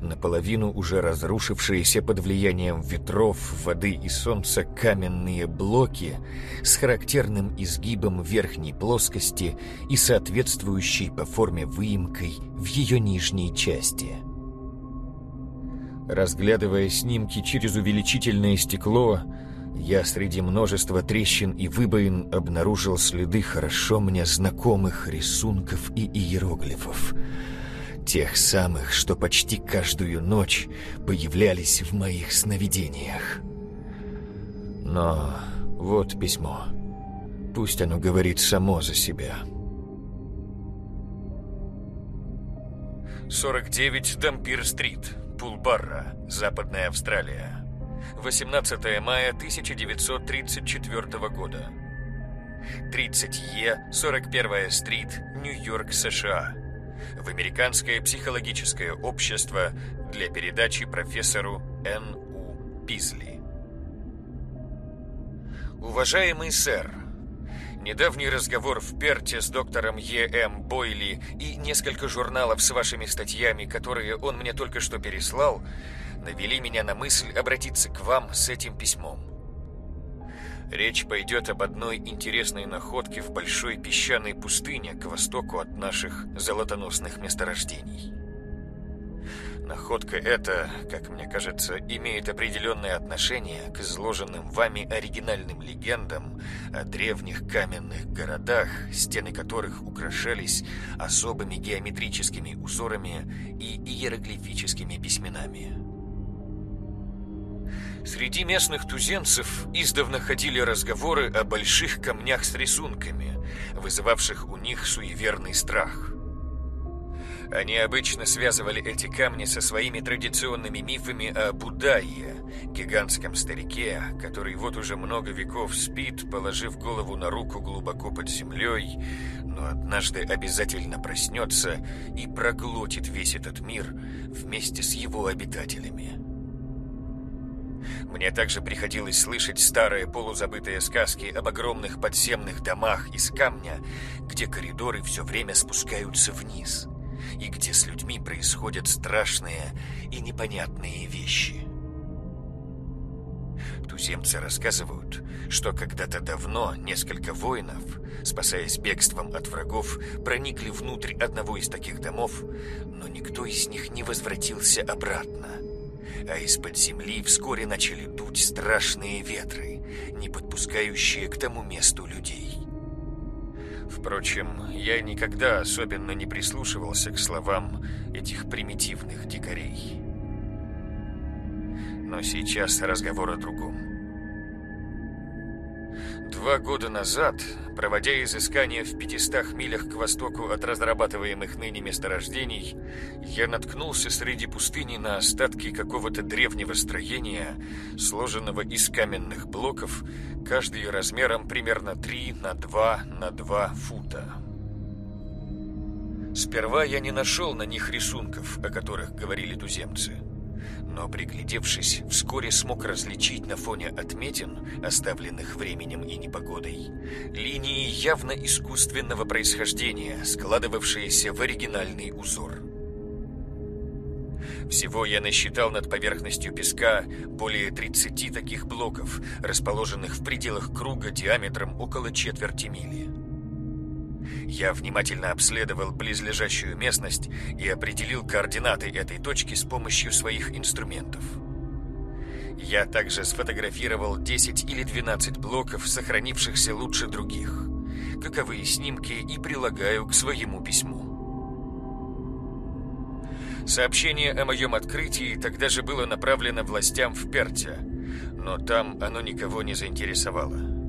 наполовину уже разрушившиеся под влиянием ветров, воды и солнца каменные блоки с характерным изгибом верхней плоскости и соответствующей по форме выемкой в ее нижней части. Разглядывая снимки через увеличительное стекло, я среди множества трещин и выбоин обнаружил следы хорошо мне знакомых рисунков и иероглифов. Тех самых, что почти каждую ночь появлялись в моих сновидениях. Но вот письмо. Пусть оно говорит само за себя. 49 Дампир-стрит, Пулбарра, Западная Австралия. 18 мая 1934 года. 30Е, 41 стрит, Нью-Йорк, США. В Американское психологическое общество для передачи профессору Н.У. Пизли. Уважаемый сэр, Недавний разговор в Перте с доктором Е.М. Бойли и несколько журналов с вашими статьями, которые он мне только что переслал, навели меня на мысль обратиться к вам с этим письмом. Речь пойдет об одной интересной находке в большой песчаной пустыне к востоку от наших золотоносных месторождений. Находка эта, как мне кажется, имеет определенное отношение к изложенным вами оригинальным легендам о древних каменных городах, стены которых украшались особыми геометрическими узорами и иероглифическими письменами. Среди местных туземцев издавна ходили разговоры о больших камнях с рисунками, вызывавших у них суеверный страх – они обычно связывали эти камни со своими традиционными мифами о Будае, гигантском старике, который вот уже много веков спит, положив голову на руку глубоко под землей, но однажды обязательно проснется и проглотит весь этот мир вместе с его обитателями. Мне также приходилось слышать старые полузабытые сказки об огромных подземных домах из камня, где коридоры все время спускаются вниз – и где с людьми происходят страшные и непонятные вещи. Туземцы рассказывают, что когда-то давно несколько воинов, спасаясь бегством от врагов, проникли внутрь одного из таких домов, но никто из них не возвратился обратно. А из-под земли вскоре начали дуть страшные ветры, не подпускающие к тому месту людей. Впрочем, я никогда особенно не прислушивался к словам этих примитивных дикарей. Но сейчас разговор о другом. Два года назад, проводя изыскания в 500 милях к востоку от разрабатываемых ныне месторождений, я наткнулся среди пустыни на остатки какого-то древнего строения, сложенного из каменных блоков, каждый размером примерно 3 на 2 на 2 фута. Сперва я не нашел на них рисунков, о которых говорили туземцы но, приглядевшись, вскоре смог различить на фоне отметин, оставленных временем и непогодой, линии явно искусственного происхождения, складывавшиеся в оригинальный узор. Всего я насчитал над поверхностью песка более 30 таких блоков, расположенных в пределах круга диаметром около четверти мили. Я внимательно обследовал близлежащую местность и определил координаты этой точки с помощью своих инструментов. Я также сфотографировал 10 или 12 блоков, сохранившихся лучше других. Каковые снимки и прилагаю к своему письму. Сообщение о моем открытии тогда же было направлено властям в Перте, но там оно никого не заинтересовало.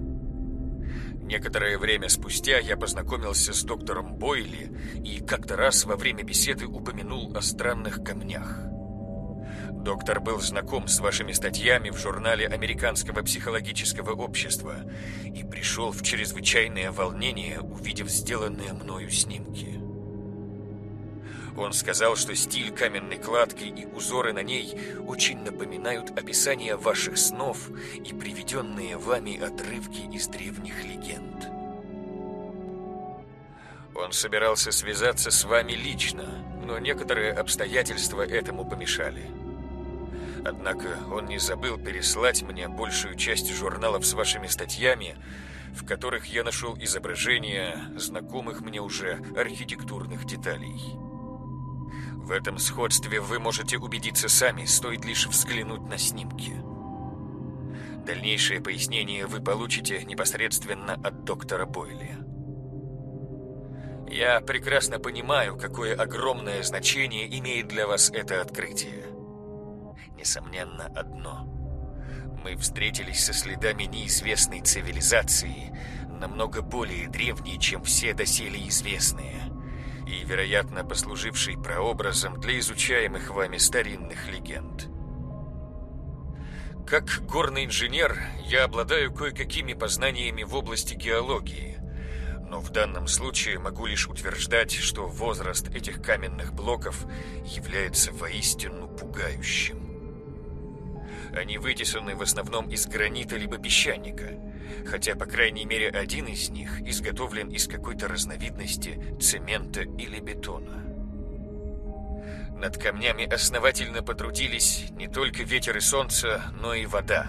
Некоторое время спустя я познакомился с доктором Бойли и как-то раз во время беседы упомянул о странных камнях. Доктор был знаком с вашими статьями в журнале Американского психологического общества и пришел в чрезвычайное волнение, увидев сделанные мною снимки. Он сказал, что стиль каменной кладки и узоры на ней очень напоминают описание ваших снов и приведенные вами отрывки из древних легенд. Он собирался связаться с вами лично, но некоторые обстоятельства этому помешали. Однако он не забыл переслать мне большую часть журналов с вашими статьями, в которых я нашел изображения знакомых мне уже архитектурных деталей. В этом сходстве вы можете убедиться сами, стоит лишь взглянуть на снимки. Дальнейшее пояснение вы получите непосредственно от доктора Бойли. Я прекрасно понимаю, какое огромное значение имеет для вас это открытие. Несомненно, одно. Мы встретились со следами неизвестной цивилизации, намного более древней, чем все доселе известные – и, вероятно, послуживший прообразом для изучаемых вами старинных легенд. Как горный инженер, я обладаю кое-какими познаниями в области геологии, но в данном случае могу лишь утверждать, что возраст этих каменных блоков является воистину пугающим. Они вытесаны в основном из гранита либо песчаника, хотя, по крайней мере, один из них изготовлен из какой-то разновидности цемента или бетона. Над камнями основательно потрудились не только ветер и солнце, но и вода.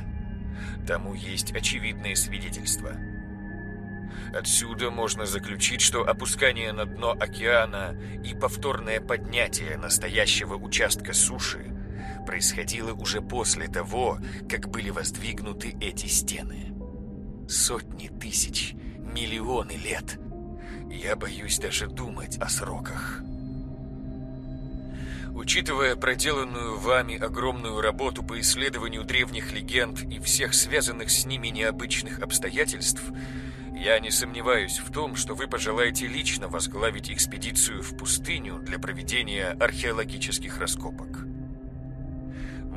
Тому есть очевидные свидетельства. Отсюда можно заключить, что опускание на дно океана и повторное поднятие настоящего участка суши происходило уже после того, как были воздвигнуты эти стены. Сотни тысяч, миллионы лет. Я боюсь даже думать о сроках. Учитывая проделанную вами огромную работу по исследованию древних легенд и всех связанных с ними необычных обстоятельств, я не сомневаюсь в том, что вы пожелаете лично возглавить экспедицию в пустыню для проведения археологических раскопок.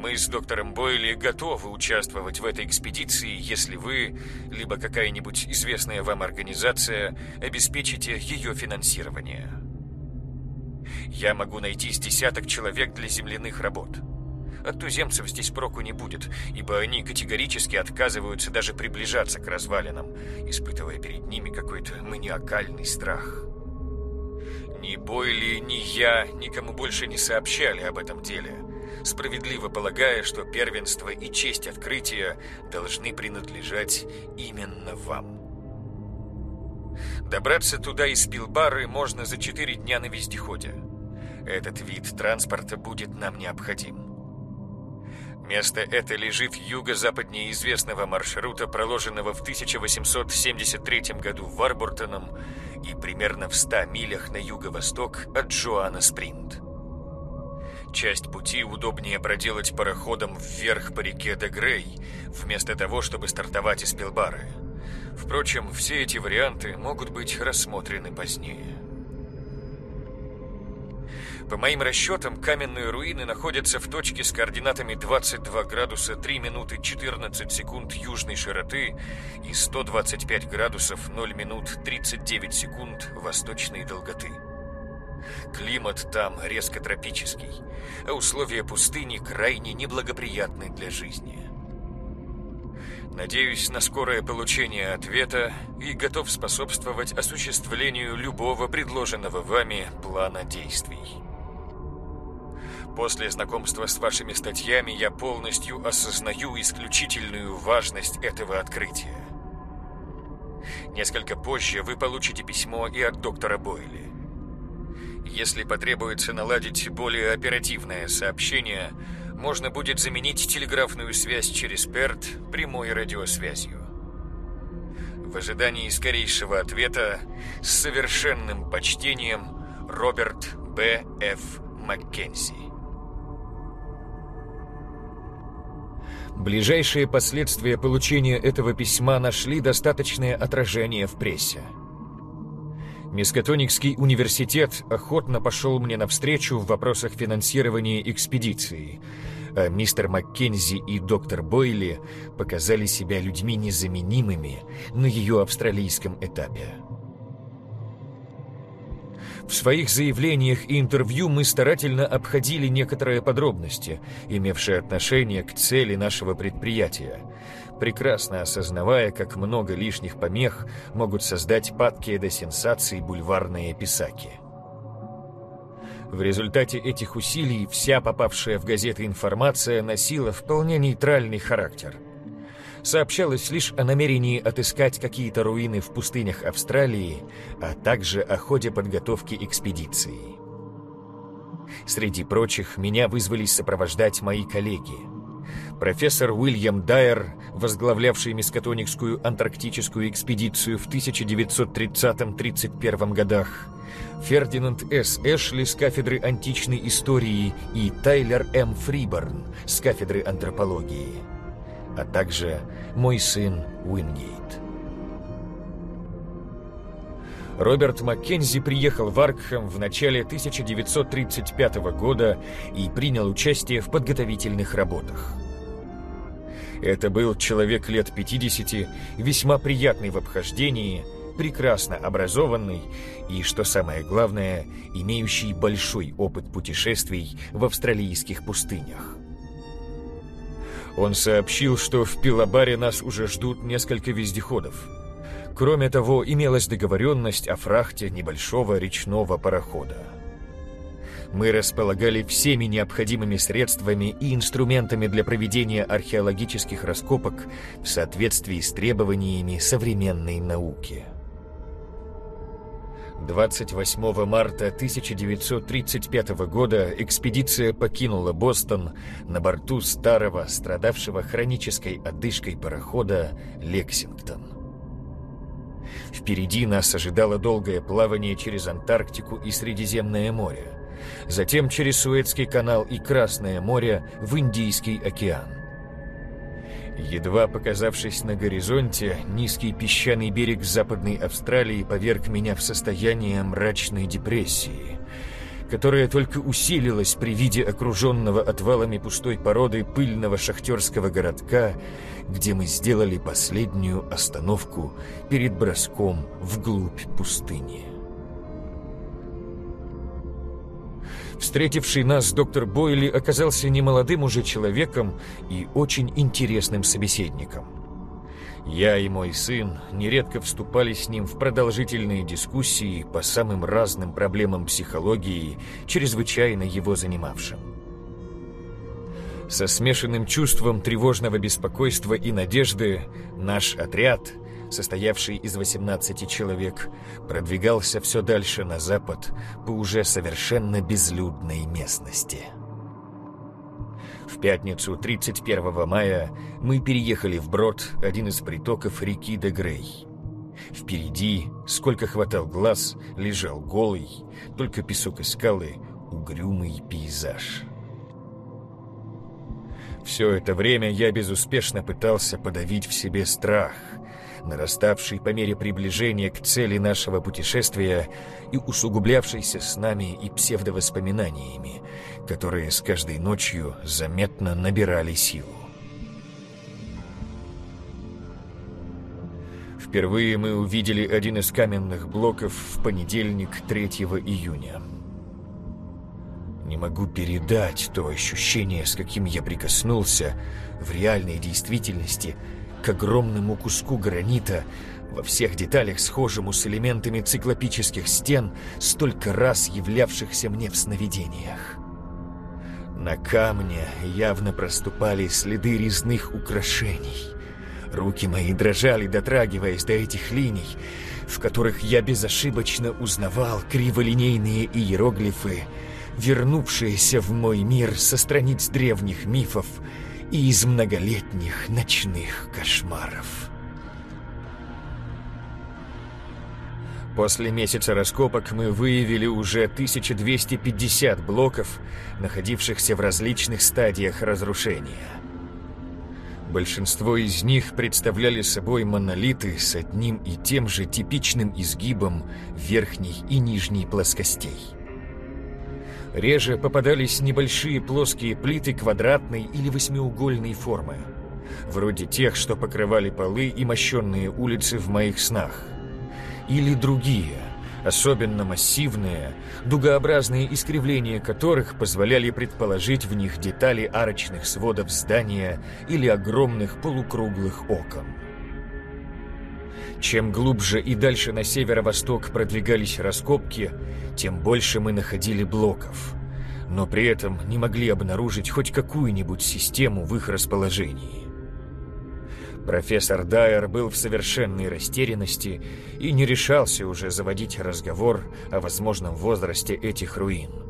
Мы с доктором Бойли готовы участвовать в этой экспедиции, если вы, либо какая-нибудь известная вам организация, обеспечите ее финансирование. Я могу найти с десяток человек для земляных работ. От туземцев здесь проку не будет, ибо они категорически отказываются даже приближаться к развалинам, испытывая перед ними какой-то маниакальный страх. Ни Бойли, ни я никому больше не сообщали об этом деле, справедливо полагая, что первенство и честь открытия должны принадлежать именно вам. Добраться туда из Пилбары можно за четыре дня на вездеходе. Этот вид транспорта будет нам необходим. Место это лежит юго-западнее известного маршрута, проложенного в 1873 году Варбуртоном и примерно в 100 милях на юго-восток от Джоанна Спринт. Часть пути удобнее проделать пароходом вверх по реке Дегрей, вместо того, чтобы стартовать из Пилбары. Впрочем, все эти варианты могут быть рассмотрены позднее. По моим расчетам, каменные руины находятся в точке с координатами 22 градуса 3 минуты 14 секунд южной широты и 125 градусов 0 минут 39 секунд восточной долготы. Климат там резко тропический, а условия пустыни крайне неблагоприятны для жизни. Надеюсь на скорое получение ответа и готов способствовать осуществлению любого предложенного вами плана действий. После знакомства с вашими статьями я полностью осознаю исключительную важность этого открытия. Несколько позже вы получите письмо и от доктора Бойли. Если потребуется наладить более оперативное сообщение, можно будет заменить телеграфную связь через ПЕРТ прямой радиосвязью. В ожидании скорейшего ответа с совершенным почтением Роберт Б. Ф. Маккензи. Ближайшие последствия получения этого письма нашли достаточное отражение в прессе. Мискатоникский университет охотно пошел мне навстречу в вопросах финансирования экспедиции, а мистер Маккензи и доктор Бойли показали себя людьми незаменимыми на ее австралийском этапе. В своих заявлениях и интервью мы старательно обходили некоторые подробности, имевшие отношение к цели нашего предприятия, прекрасно осознавая, как много лишних помех могут создать падкие до сенсаций бульварные писаки. В результате этих усилий вся попавшая в газеты информация носила вполне нейтральный характер – сообщалось лишь о намерении отыскать какие-то руины в пустынях Австралии, а также о ходе подготовки экспедиции. Среди прочих меня вызвались сопровождать мои коллеги. Профессор Уильям Дайер, возглавлявший Мискатоникскую антарктическую экспедицию в 1930-31 годах, Фердинанд С. Эшли с кафедры античной истории и Тайлер М. Фриборн с кафедры антропологии – а также мой сын Уингейт. Роберт Маккензи приехал в Аркхэм в начале 1935 года и принял участие в подготовительных работах. Это был человек лет 50, весьма приятный в обхождении, прекрасно образованный и, что самое главное, имеющий большой опыт путешествий в австралийских пустынях. Он сообщил, что в Пилабаре нас уже ждут несколько вездеходов. Кроме того, имелась договоренность о фрахте небольшого речного парохода. Мы располагали всеми необходимыми средствами и инструментами для проведения археологических раскопок в соответствии с требованиями современной науки. 28 марта 1935 года экспедиция покинула Бостон на борту старого, страдавшего хронической одышкой парохода «Лексингтон». Впереди нас ожидало долгое плавание через Антарктику и Средиземное море, затем через Суэцкий канал и Красное море в Индийский океан. Едва показавшись на горизонте, низкий песчаный берег Западной Австралии поверг меня в состояние мрачной депрессии, которая только усилилась при виде окруженного отвалами пустой породы пыльного шахтерского городка, где мы сделали последнюю остановку перед броском вглубь пустыни. Встретивший нас доктор Бойли оказался немолодым уже человеком и очень интересным собеседником. Я и мой сын нередко вступали с ним в продолжительные дискуссии по самым разным проблемам психологии, чрезвычайно его занимавшим. Со смешанным чувством тревожного беспокойства и надежды наш отряд – состоявший из 18 человек, продвигался все дальше на запад по уже совершенно безлюдной местности. В пятницу 31 мая мы переехали в Брод, один из притоков реки Дегрей. Впереди, сколько хватал глаз, лежал голый, только песок и скалы, угрюмый пейзаж. Все это время я безуспешно пытался подавить в себе страх – нараставший по мере приближения к цели нашего путешествия и усугублявшийся с нами и псевдовоспоминаниями, которые с каждой ночью заметно набирали силу. Впервые мы увидели один из каменных блоков в понедельник 3 июня. Не могу передать то ощущение, с каким я прикоснулся в реальной действительности – к огромному куску гранита, во всех деталях схожему с элементами циклопических стен, столько раз являвшихся мне в сновидениях. На камне явно проступали следы резных украшений. Руки мои дрожали, дотрагиваясь до этих линий, в которых я безошибочно узнавал криволинейные иероглифы, вернувшиеся в мой мир со страниц древних мифов и из многолетних ночных кошмаров. После месяца раскопок мы выявили уже 1250 блоков, находившихся в различных стадиях разрушения. Большинство из них представляли собой монолиты с одним и тем же типичным изгибом верхней и нижней плоскостей. Реже попадались небольшие плоские плиты квадратной или восьмиугольной формы, вроде тех, что покрывали полы и мощенные улицы в моих снах. Или другие, особенно массивные, дугообразные искривления которых позволяли предположить в них детали арочных сводов здания или огромных полукруглых окон. Чем глубже и дальше на северо-восток продвигались раскопки, тем больше мы находили блоков, но при этом не могли обнаружить хоть какую-нибудь систему в их расположении. Профессор Дайер был в совершенной растерянности и не решался уже заводить разговор о возможном возрасте этих руин.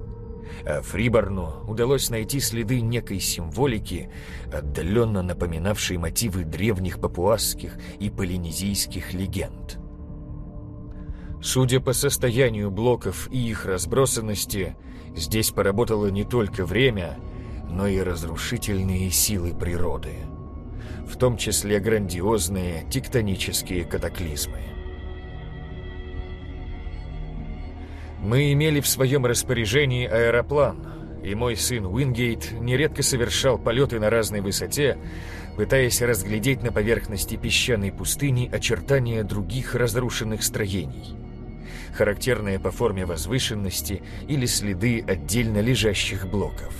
А Фриборну удалось найти следы некой символики, отдаленно напоминавшей мотивы древних папуасских и полинезийских легенд. Судя по состоянию блоков и их разбросанности, здесь поработало не только время, но и разрушительные силы природы, в том числе грандиозные тектонические катаклизмы. Мы имели в своем распоряжении аэроплан, и мой сын Уингейт нередко совершал полеты на разной высоте, пытаясь разглядеть на поверхности песчаной пустыни очертания других разрушенных строений, характерные по форме возвышенности или следы отдельно лежащих блоков.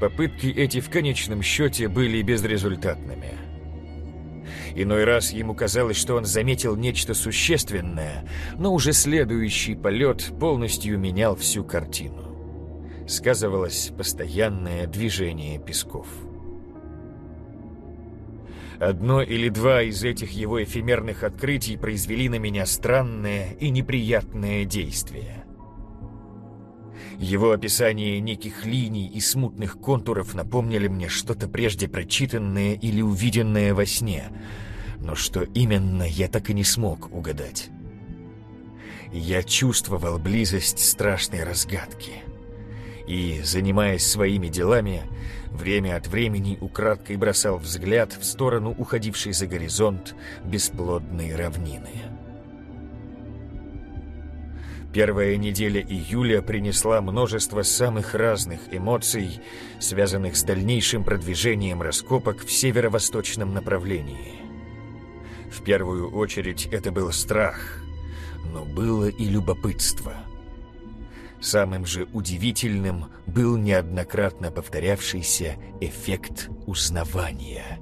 Попытки эти в конечном счете были безрезультатными. Иной раз ему казалось, что он заметил нечто существенное, но уже следующий полет полностью менял всю картину. Сказывалось постоянное движение песков. Одно или два из этих его эфемерных открытий произвели на меня странное и неприятное действие. Его описание неких линий и смутных контуров напомнили мне что-то прежде прочитанное или увиденное во сне, но что именно я так и не смог угадать. Я чувствовал близость страшной разгадки. И, занимаясь своими делами, время от времени украдкой бросал взгляд в сторону уходившей за горизонт бесплодной равнины. Первая неделя июля принесла множество самых разных эмоций, связанных с дальнейшим продвижением раскопок в северо-восточном направлении. В первую очередь это был страх, но было и любопытство – Самым же удивительным был неоднократно повторявшийся эффект узнавания.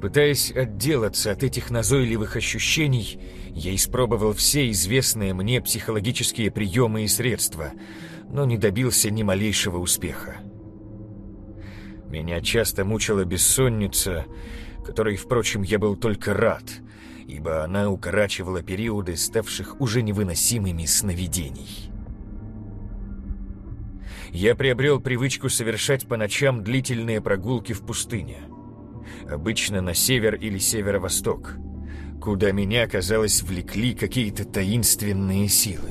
Пытаясь отделаться от этих назойливых ощущений, я испробовал все известные мне психологические приемы и средства, но не добился ни малейшего успеха. Меня часто мучила бессонница, которой, впрочем, я был только рад — ибо она укорачивала периоды ставших уже невыносимыми сновидений. Я приобрел привычку совершать по ночам длительные прогулки в пустыне, обычно на север или северо-восток, куда меня, казалось, влекли какие-то таинственные силы.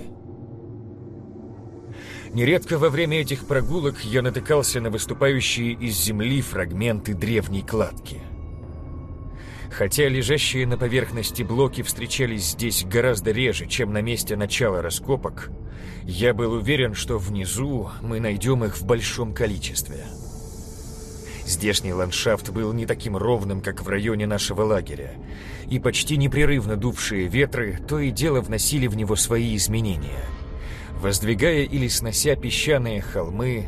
Нередко во время этих прогулок я натыкался на выступающие из земли фрагменты древней кладки – Хотя лежащие на поверхности блоки встречались здесь гораздо реже, чем на месте начала раскопок, я был уверен, что внизу мы найдем их в большом количестве. Здешний ландшафт был не таким ровным, как в районе нашего лагеря, и почти непрерывно дувшие ветры то и дело вносили в него свои изменения, воздвигая или снося песчаные холмы,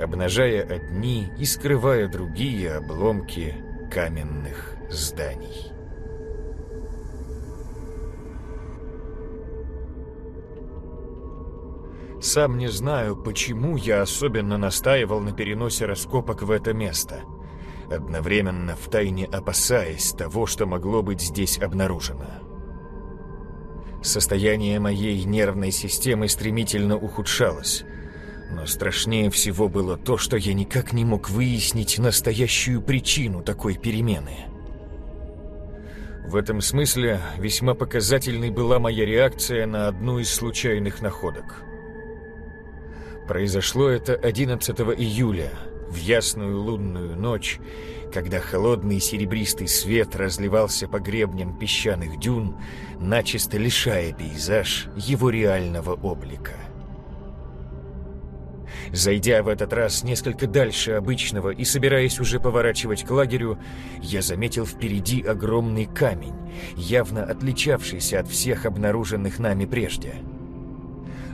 обнажая одни и скрывая другие обломки каменных зданий. Сам не знаю, почему я особенно настаивал на переносе раскопок в это место, одновременно втайне опасаясь того, что могло быть здесь обнаружено. Состояние моей нервной системы стремительно ухудшалось, но страшнее всего было то, что я никак не мог выяснить настоящую причину такой перемены. В этом смысле весьма показательной была моя реакция на одну из случайных находок. Произошло это 11 июля, в ясную лунную ночь, когда холодный серебристый свет разливался по гребням песчаных дюн, начисто лишая пейзаж его реального облика. Зайдя в этот раз несколько дальше обычного и собираясь уже поворачивать к лагерю, я заметил впереди огромный камень, явно отличавшийся от всех обнаруженных нами прежде.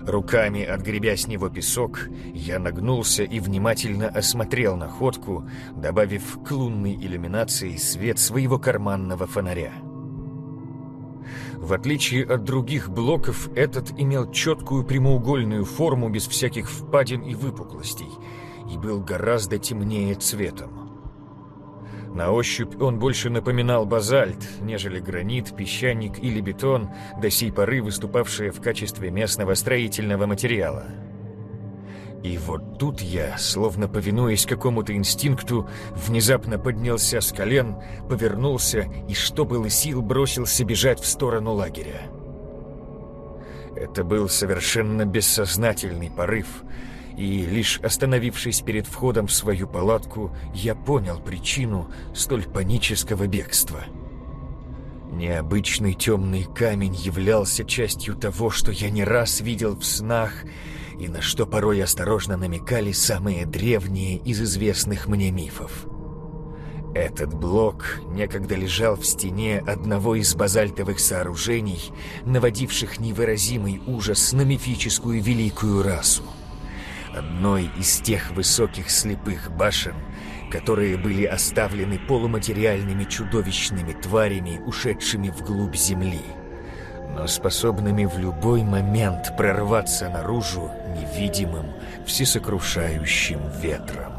Руками отгребя с него песок, я нагнулся и внимательно осмотрел находку, добавив к лунной иллюминации свет своего карманного фонаря. В отличие от других блоков, этот имел четкую прямоугольную форму без всяких впадин и выпуклостей и был гораздо темнее цветом. На ощупь он больше напоминал базальт, нежели гранит, песчаник или бетон, до сей поры выступавшие в качестве местного строительного материала. И вот тут я, словно повинуясь какому-то инстинкту, внезапно поднялся с колен, повернулся и, что было сил, бросился бежать в сторону лагеря. Это был совершенно бессознательный порыв, и лишь остановившись перед входом в свою палатку, я понял причину столь панического бегства. Необычный темный камень являлся частью того, что я не раз видел в снах и на что порой осторожно намекали самые древние из известных мне мифов. Этот блок некогда лежал в стене одного из базальтовых сооружений, наводивших невыразимый ужас на мифическую великую расу. Одной из тех высоких слепых башен, которые были оставлены полуматериальными чудовищными тварями, ушедшими вглубь земли, но способными в любой момент прорваться наружу невидимым, всесокрушающим ветром.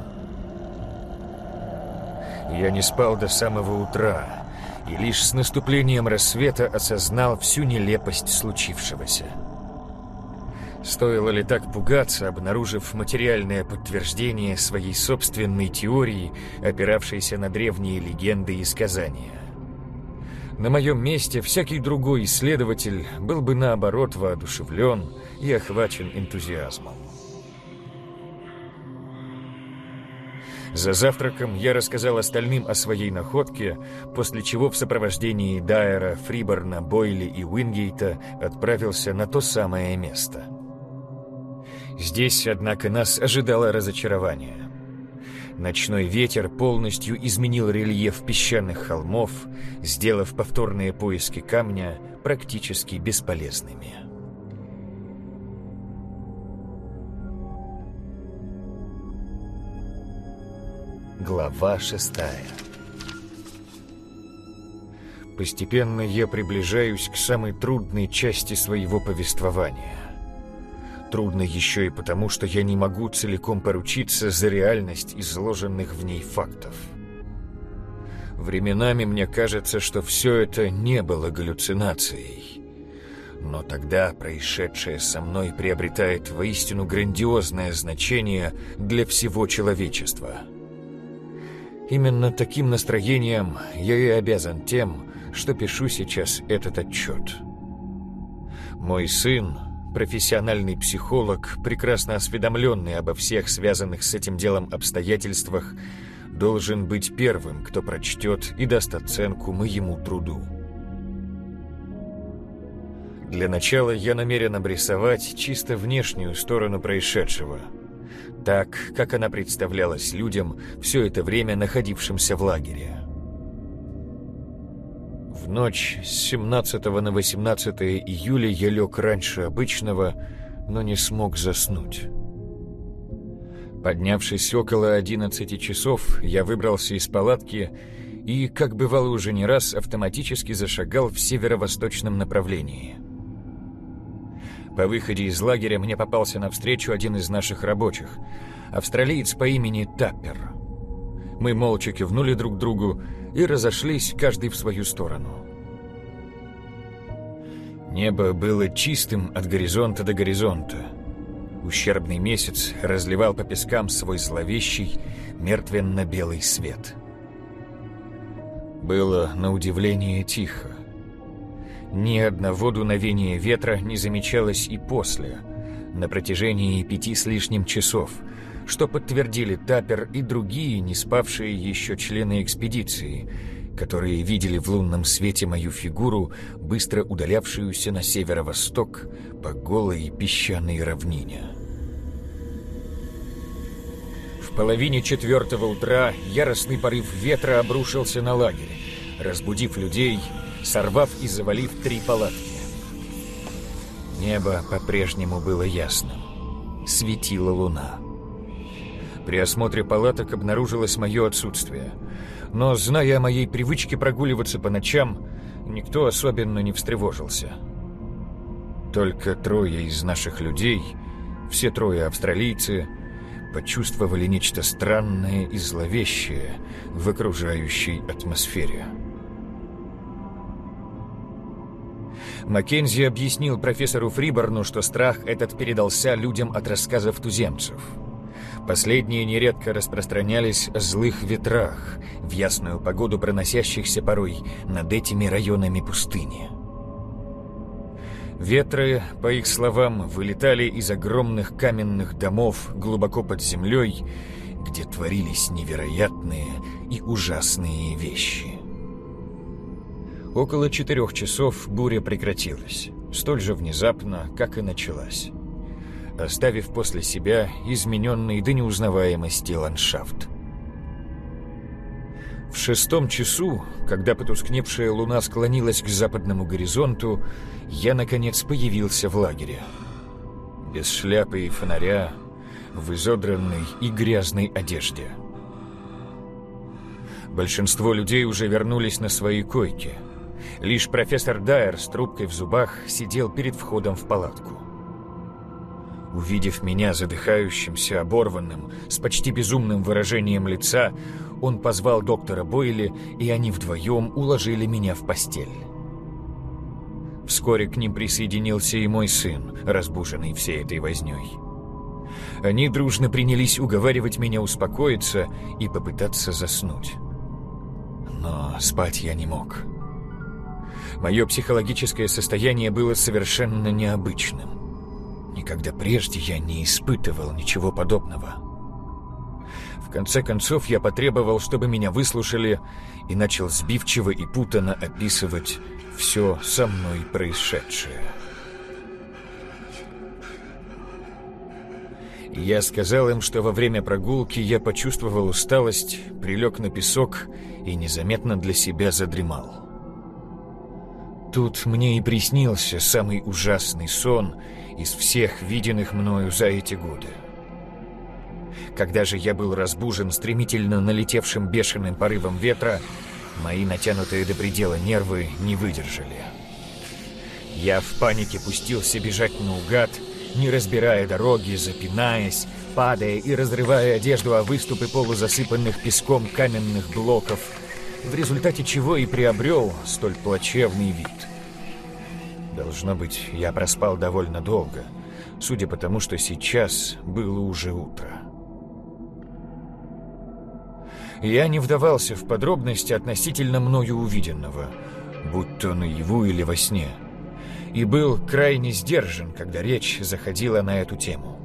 Я не спал до самого утра, и лишь с наступлением рассвета осознал всю нелепость случившегося. Стоило ли так пугаться, обнаружив материальное подтверждение своей собственной теории, опиравшейся на древние легенды и сказания? На моем месте всякий другой исследователь был бы наоборот воодушевлен и охвачен энтузиазмом. За завтраком я рассказал остальным о своей находке, после чего в сопровождении Дайера, Фриборна, Бойли и Уингейта отправился на то самое место – Здесь, однако, нас ожидало разочарование. Ночной ветер полностью изменил рельеф песчаных холмов, сделав повторные поиски камня практически бесполезными. Глава шестая Постепенно я приближаюсь к самой трудной части своего повествования — Трудно еще и потому, что я не могу целиком поручиться за реальность изложенных в ней фактов. Временами мне кажется, что все это не было галлюцинацией. Но тогда происшедшее со мной приобретает воистину грандиозное значение для всего человечества. Именно таким настроением я и обязан тем, что пишу сейчас этот отчет. Мой сын, профессиональный психолог, прекрасно осведомленный обо всех связанных с этим делом обстоятельствах, должен быть первым, кто прочтет и даст оценку моему труду. Для начала я намерен обрисовать чисто внешнюю сторону происшедшего, так, как она представлялась людям, все это время находившимся в лагере. В ночь с 17 на 18 июля я лег раньше обычного, но не смог заснуть. Поднявшись около 11 часов, я выбрался из палатки и, как бывало уже не раз, автоматически зашагал в северо-восточном направлении. По выходе из лагеря мне попался навстречу один из наших рабочих, австралиец по имени Таппер. Мы молча кивнули друг другу, и разошлись каждый в свою сторону. Небо было чистым от горизонта до горизонта. Ущербный месяц разливал по пескам свой зловещий, мертвенно-белый свет. Было на удивление тихо. Ни одного дуновения ветра не замечалось и после, на протяжении пяти с лишним часов – что подтвердили Таппер и другие не спавшие еще члены экспедиции, которые видели в лунном свете мою фигуру, быстро удалявшуюся на северо-восток по голой песчаной равнине. В половине четвертого утра яростный порыв ветра обрушился на лагерь, разбудив людей, сорвав и завалив три палатки. Небо по-прежнему было ясным. Светила луна. При осмотре палаток обнаружилось мое отсутствие. Но, зная о моей привычке прогуливаться по ночам, никто особенно не встревожился. Только трое из наших людей, все трое австралийцы, почувствовали нечто странное и зловещее в окружающей атмосфере. Маккензи объяснил профессору Фриборну, что страх этот передался людям от рассказов туземцев – Последние нередко распространялись о злых ветрах, в ясную погоду проносящихся порой над этими районами пустыни. Ветры, по их словам, вылетали из огромных каменных домов глубоко под землей, где творились невероятные и ужасные вещи. Около четырех часов буря прекратилась, столь же внезапно, как и началась, оставив после себя измененный до неузнаваемости ландшафт. В шестом часу, когда потускневшая луна склонилась к западному горизонту, я, наконец, появился в лагере. Без шляпы и фонаря, в изодранной и грязной одежде. Большинство людей уже вернулись на свои койки. Лишь профессор Дайер с трубкой в зубах сидел перед входом в палатку. Увидев меня задыхающимся, оборванным, с почти безумным выражением лица, он позвал доктора Бойли, и они вдвоем уложили меня в постель. Вскоре к ним присоединился и мой сын, разбуженный всей этой вознёй. Они дружно принялись уговаривать меня успокоиться и попытаться заснуть. Но спать я не мог. Мое психологическое состояние было совершенно необычным. Никогда прежде я не испытывал ничего подобного. В конце концов, я потребовал, чтобы меня выслушали, и начал сбивчиво и путано описывать все со мной происшедшее. Я сказал им, что во время прогулки я почувствовал усталость, прилег на песок и незаметно для себя задремал. Тут мне и приснился самый ужасный сон из всех виденных мною за эти годы. Когда же я был разбужен стремительно налетевшим бешеным порывом ветра, мои натянутые до предела нервы не выдержали. Я в панике пустился бежать наугад, не разбирая дороги, запинаясь, падая и разрывая одежду о выступы полузасыпанных песком каменных блоков – в результате чего и приобрел столь плачевный вид. Должно быть, я проспал довольно долго, судя по тому, что сейчас было уже утро. Я не вдавался в подробности относительно мною увиденного, будь то наяву или во сне, и был крайне сдержан, когда речь заходила на эту тему.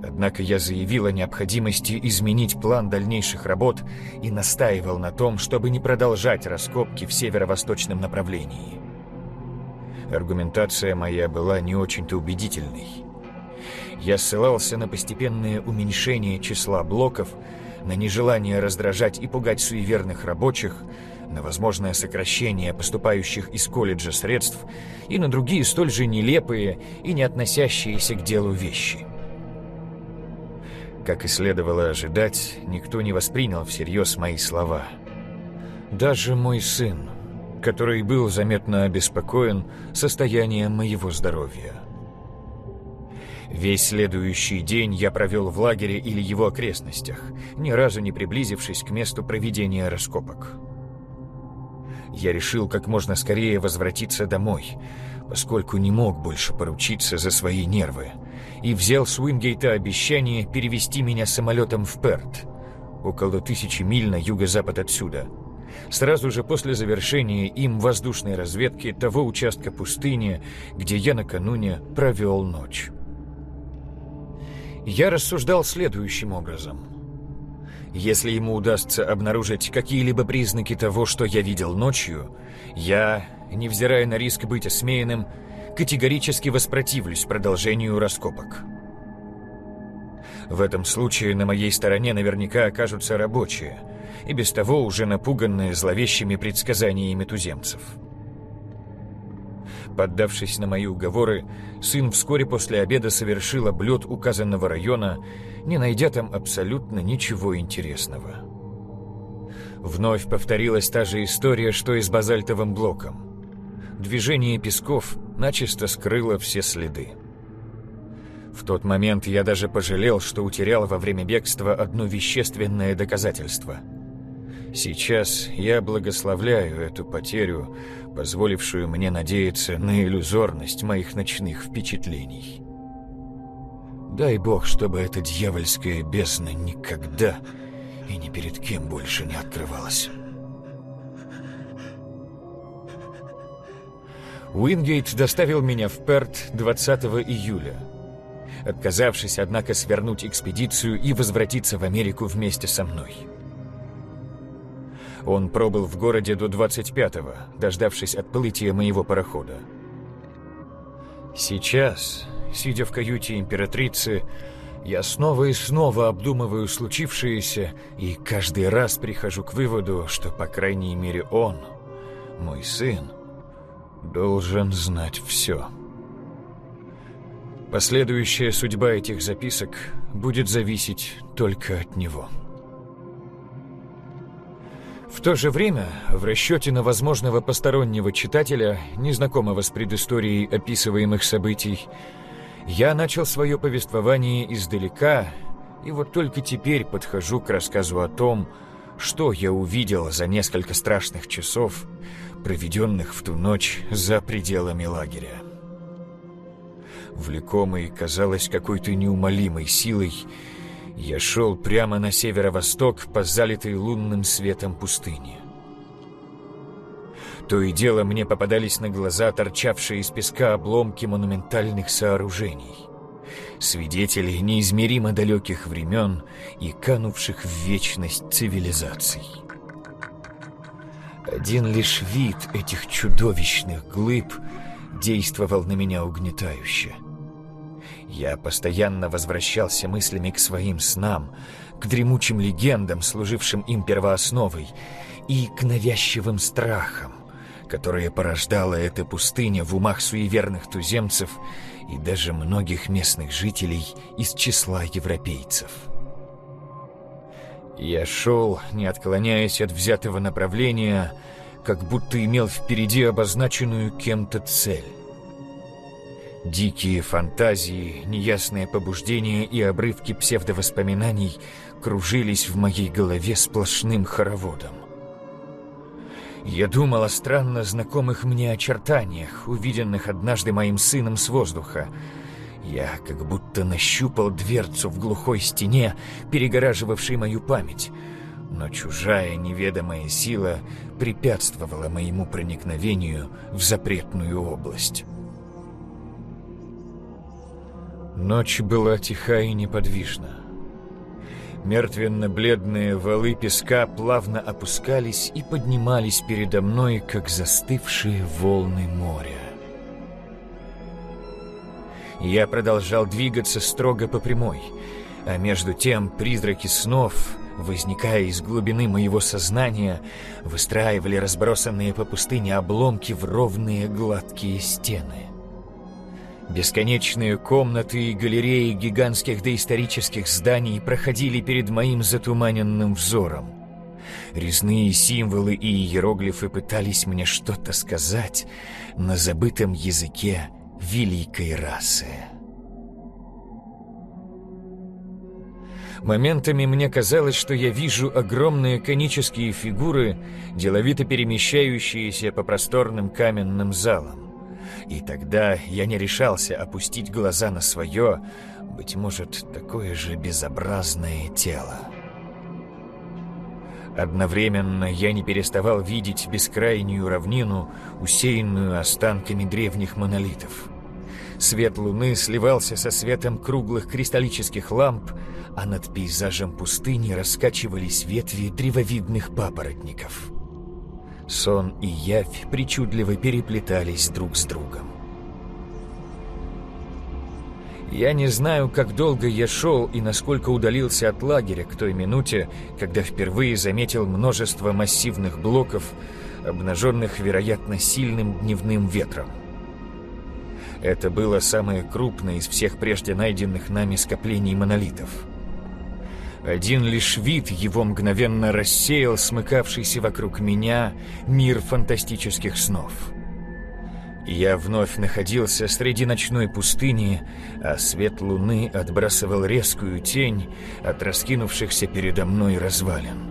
Однако я заявил о необходимости изменить план дальнейших работ и настаивал на том, чтобы не продолжать раскопки в северо-восточном направлении. Аргументация моя была не очень-то убедительной. Я ссылался на постепенное уменьшение числа блоков, на нежелание раздражать и пугать суеверных рабочих, на возможное сокращение поступающих из колледжа средств и на другие столь же нелепые и не относящиеся к делу вещи. Как и следовало ожидать, никто не воспринял всерьез мои слова. Даже мой сын, который был заметно обеспокоен состоянием моего здоровья. Весь следующий день я провел в лагере или его окрестностях, ни разу не приблизившись к месту проведения раскопок. Я решил как можно скорее возвратиться домой, поскольку не мог больше поручиться за свои нервы, и взял с Уингейта обещание перевести меня самолетом в Перт, около тысячи миль на юго-запад отсюда, сразу же после завершения им воздушной разведки того участка пустыни, где я накануне провел ночь. Я рассуждал следующим образом. Если ему удастся обнаружить какие-либо признаки того, что я видел ночью, я, невзирая на риск быть осмеянным, категорически воспротивлюсь продолжению раскопок. В этом случае на моей стороне наверняка окажутся рабочие, и без того уже напуганные зловещими предсказаниями туземцев. Поддавшись на мои уговоры, сын вскоре после обеда совершил облет указанного района, не найдя там абсолютно ничего интересного. Вновь повторилась та же история, что и с базальтовым блоком. Движение песков начисто скрыло все следы. В тот момент я даже пожалел, что утерял во время бегства одно вещественное доказательство. Сейчас я благословляю эту потерю, позволившую мне надеяться на иллюзорность моих ночных впечатлений. Дай бог, чтобы эта дьявольская бездна никогда и ни перед кем больше не открывалась. Уингейт доставил меня в Перт 20 июля, отказавшись, однако, свернуть экспедицию и возвратиться в Америку вместе со мной. Он пробыл в городе до 25-го, дождавшись отплытия моего парохода. Сейчас, сидя в каюте императрицы, я снова и снова обдумываю случившееся и каждый раз прихожу к выводу, что, по крайней мере, он, мой сын, должен знать все. Последующая судьба этих записок будет зависеть только от него. В то же время, в расчете на возможного постороннего читателя, незнакомого с предысторией описываемых событий, я начал свое повествование издалека, и вот только теперь подхожу к рассказу о том, что я увидел за несколько страшных часов, проведенных в ту ночь за пределами лагеря. Влекомый, казалось, какой-то неумолимой силой, я шел прямо на северо-восток по залитой лунным светом пустыне. То и дело мне попадались на глаза торчавшие из песка обломки монументальных сооружений. Свидетели неизмеримо далеких времен и канувших в вечность цивилизаций. Один лишь вид этих чудовищных глыб действовал на меня угнетающе. Я постоянно возвращался мыслями к своим снам, к дремучим легендам, служившим им первоосновой, и к навязчивым страхам, которые порождала эта пустыня в умах суеверных туземцев и даже многих местных жителей из числа европейцев. Я шел, не отклоняясь от взятого направления, как будто имел впереди обозначенную кем-то цель. Дикие фантазии, неясные побуждения и обрывки псевдовоспоминаний кружились в моей голове сплошным хороводом. Я думал о странно знакомых мне очертаниях, увиденных однажды моим сыном с воздуха. Я как будто нащупал дверцу в глухой стене, перегораживавшей мою память. Но чужая неведомая сила препятствовала моему проникновению в запретную область. Ночь была тиха и неподвижна. Мертвенно-бледные валы песка плавно опускались и поднимались передо мной, как застывшие волны моря. Я продолжал двигаться строго по прямой, а между тем призраки снов, возникая из глубины моего сознания, выстраивали разбросанные по пустыне обломки в ровные гладкие стены. Бесконечные комнаты и галереи гигантских доисторических зданий проходили перед моим затуманенным взором. Резные символы и иероглифы пытались мне что-то сказать на забытом языке великой расы. Моментами мне казалось, что я вижу огромные конические фигуры, деловито перемещающиеся по просторным каменным залам. И тогда я не решался опустить глаза на свое, быть может, такое же безобразное тело. Одновременно я не переставал видеть бескрайнюю равнину, усеянную останками древних монолитов. Свет луны сливался со светом круглых кристаллических ламп, а над пейзажем пустыни раскачивались ветви древовидных папоротников. Сон и явь причудливо переплетались друг с другом. Я не знаю, как долго я шел и насколько удалился от лагеря к той минуте, когда впервые заметил множество массивных блоков, обнаженных, вероятно, сильным дневным ветром. Это было самое крупное из всех прежде найденных нами скоплений монолитов – один лишь вид его мгновенно рассеял смыкавшийся вокруг меня мир фантастических снов. Я вновь находился среди ночной пустыни, а свет луны отбрасывал резкую тень от раскинувшихся передо мной развалин.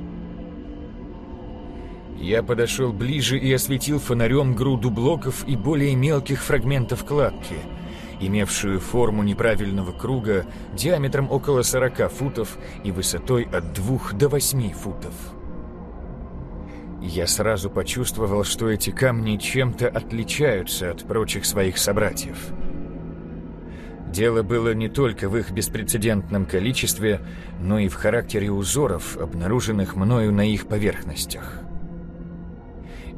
Я подошел ближе и осветил фонарем груду блоков и более мелких фрагментов кладки — имевшую форму неправильного круга диаметром около 40 футов и высотой от 2 до 8 футов. Я сразу почувствовал, что эти камни чем-то отличаются от прочих своих собратьев. Дело было не только в их беспрецедентном количестве, но и в характере узоров, обнаруженных мною на их поверхностях.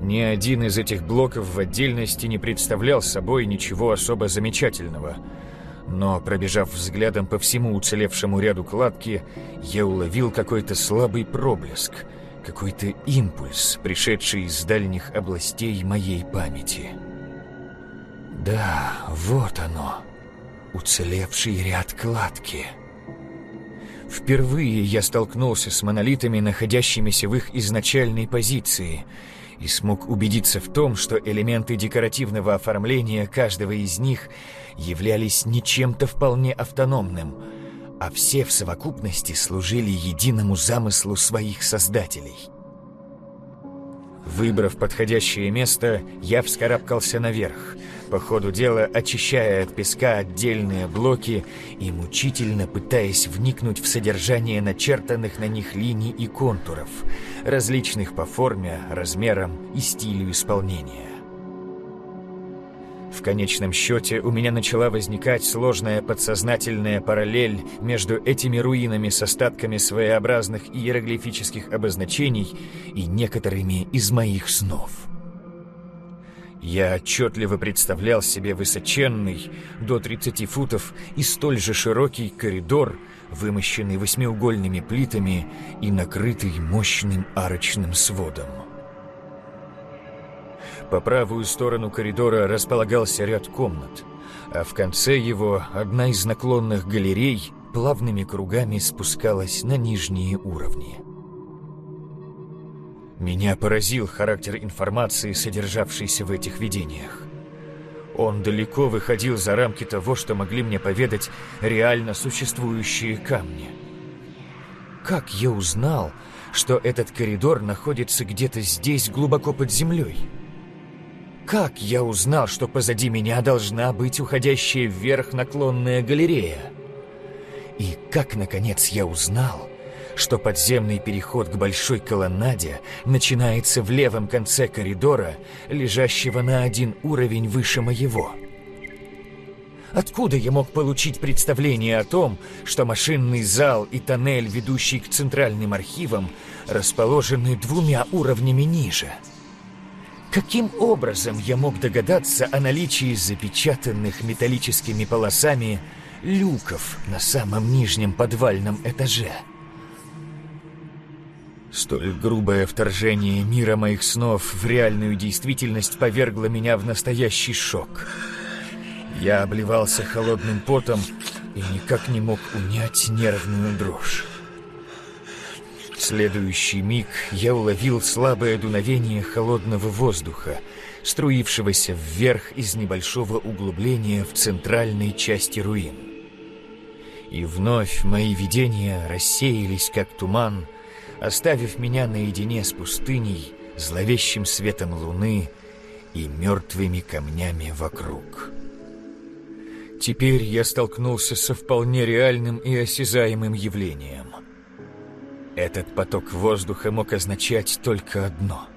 Ни один из этих блоков в отдельности не представлял собой ничего особо замечательного. Но, пробежав взглядом по всему уцелевшему ряду кладки, я уловил какой-то слабый проблеск, какой-то импульс, пришедший из дальних областей моей памяти. Да, вот оно, уцелевший ряд кладки. Впервые я столкнулся с монолитами, находящимися в их изначальной позиции — и смог убедиться в том, что элементы декоративного оформления каждого из них являлись не чем-то вполне автономным, а все в совокупности служили единому замыслу своих создателей. Выбрав подходящее место, я вскарабкался наверх, по ходу дела очищая от песка отдельные блоки и мучительно пытаясь вникнуть в содержание начертанных на них линий и контуров, различных по форме, размерам и стилю исполнения. В конечном счете у меня начала возникать сложная подсознательная параллель между этими руинами с остатками своеобразных иероглифических обозначений и некоторыми из моих снов. Я отчетливо представлял себе высоченный, до 30 футов, и столь же широкий коридор, вымощенный восьмиугольными плитами и накрытый мощным арочным сводом. По правую сторону коридора располагался ряд комнат, а в конце его одна из наклонных галерей плавными кругами спускалась на нижние уровни. Меня поразил характер информации, содержавшейся в этих видениях. Он далеко выходил за рамки того, что могли мне поведать реально существующие камни. Как я узнал, что этот коридор находится где-то здесь, глубоко под землей? Как я узнал, что позади меня должна быть уходящая вверх наклонная галерея? И как, наконец, я узнал, что подземный переход к большой колоннаде начинается в левом конце коридора, лежащего на один уровень выше моего? Откуда я мог получить представление о том, что машинный зал и тоннель, ведущий к центральным архивам, расположены двумя уровнями ниже? — Каким образом я мог догадаться о наличии запечатанных металлическими полосами люков на самом нижнем подвальном этаже? Столь грубое вторжение мира моих снов в реальную действительность повергло меня в настоящий шок. Я обливался холодным потом и никак не мог унять нервную дрожь следующий миг я уловил слабое дуновение холодного воздуха, струившегося вверх из небольшого углубления в центральной части руин. И вновь мои видения рассеялись, как туман, оставив меня наедине с пустыней, зловещим светом луны и мертвыми камнями вокруг. Теперь я столкнулся со вполне реальным и осязаемым явлением — этот поток воздуха мог означать только одно.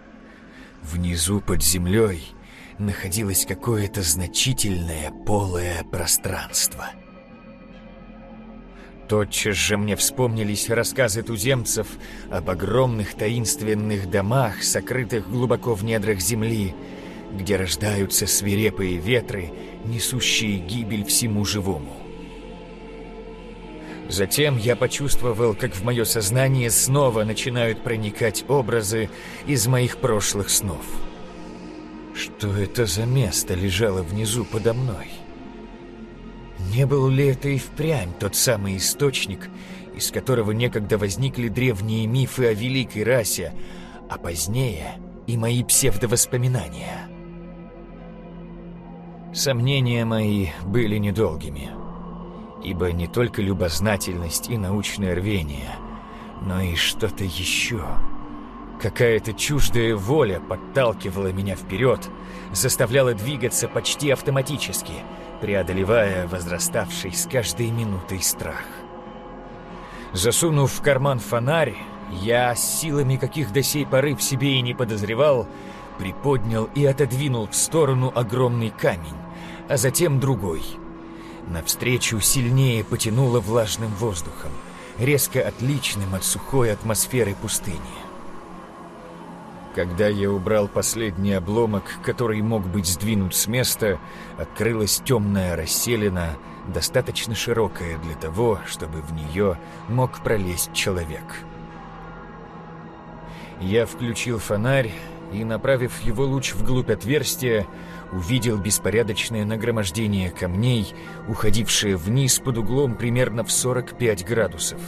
Внизу под землей находилось какое-то значительное полое пространство. Тотчас же мне вспомнились рассказы туземцев об огромных таинственных домах, сокрытых глубоко в недрах земли, где рождаются свирепые ветры, несущие гибель всему живому. Затем я почувствовал, как в мое сознание снова начинают проникать образы из моих прошлых снов. Что это за место лежало внизу подо мной? Не был ли это и впрямь тот самый источник, из которого некогда возникли древние мифы о великой расе, а позднее и мои псевдовоспоминания? Сомнения мои были недолгими ибо не только любознательность и научное рвение, но и что-то еще. Какая-то чуждая воля подталкивала меня вперед, заставляла двигаться почти автоматически, преодолевая возраставший с каждой минутой страх. Засунув в карман фонарь, я, силами каких до сей поры в себе и не подозревал, приподнял и отодвинул в сторону огромный камень, а затем другой — Навстречу сильнее потянуло влажным воздухом, резко отличным от сухой атмосферы пустыни. Когда я убрал последний обломок, который мог быть сдвинут с места, открылась темная расселина, достаточно широкая для того, чтобы в нее мог пролезть человек. Я включил фонарь и, направив его луч вглубь отверстия, увидел беспорядочное нагромождение камней, уходившее вниз под углом примерно в 45 градусов.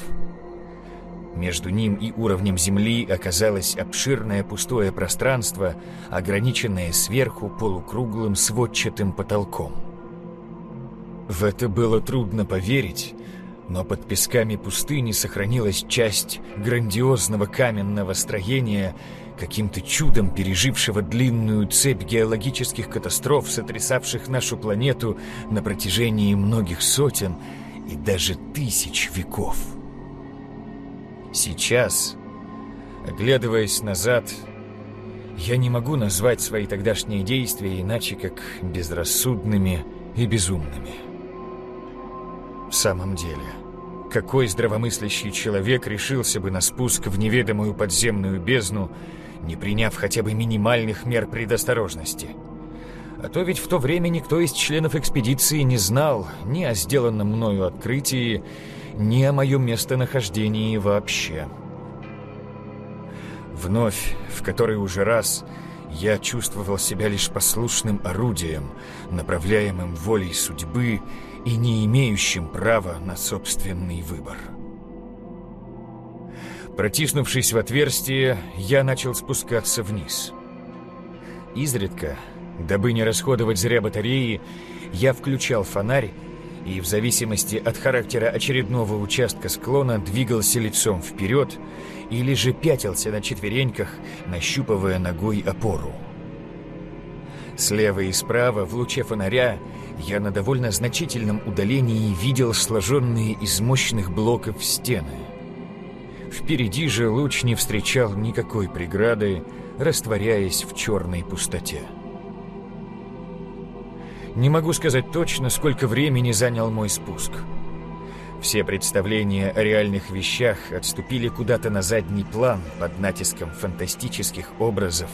Между ним и уровнем земли оказалось обширное пустое пространство, ограниченное сверху полукруглым сводчатым потолком. В это было трудно поверить, но под песками пустыни сохранилась часть грандиозного каменного строения, каким-то чудом пережившего длинную цепь геологических катастроф, сотрясавших нашу планету на протяжении многих сотен и даже тысяч веков. Сейчас, оглядываясь назад, я не могу назвать свои тогдашние действия иначе, как безрассудными и безумными. В самом деле, какой здравомыслящий человек решился бы на спуск в неведомую подземную бездну, не приняв хотя бы минимальных мер предосторожности? А то ведь в то время никто из членов экспедиции не знал ни о сделанном мною открытии, ни о моем местонахождении вообще. Вновь, в который уже раз, я чувствовал себя лишь послушным орудием, направляемым волей судьбы и не имеющим права на собственный выбор. Протиснувшись в отверстие, я начал спускаться вниз. Изредка, дабы не расходовать зря батареи, я включал фонарь и в зависимости от характера очередного участка склона двигался лицом вперед или же пятился на четвереньках, нащупывая ногой опору. Слева и справа в луче фонаря я на довольно значительном удалении видел сложенные из мощных блоков стены. Впереди же луч не встречал никакой преграды, растворяясь в черной пустоте. Не могу сказать точно, сколько времени занял мой спуск. Все представления о реальных вещах отступили куда-то на задний план под натиском фантастических образов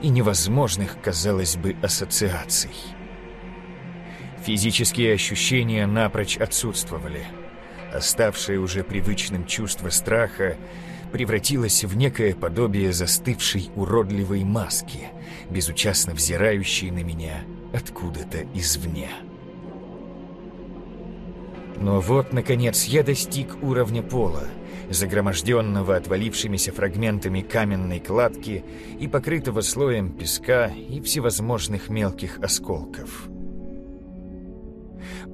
и невозможных, казалось бы, ассоциаций. Физические ощущения напрочь отсутствовали. Оставшее уже привычным чувство страха превратилось в некое подобие застывшей уродливой маски, безучастно взирающей на меня откуда-то извне. Но вот, наконец, я достиг уровня пола, загроможденного отвалившимися фрагментами каменной кладки и покрытого слоем песка и всевозможных мелких осколков.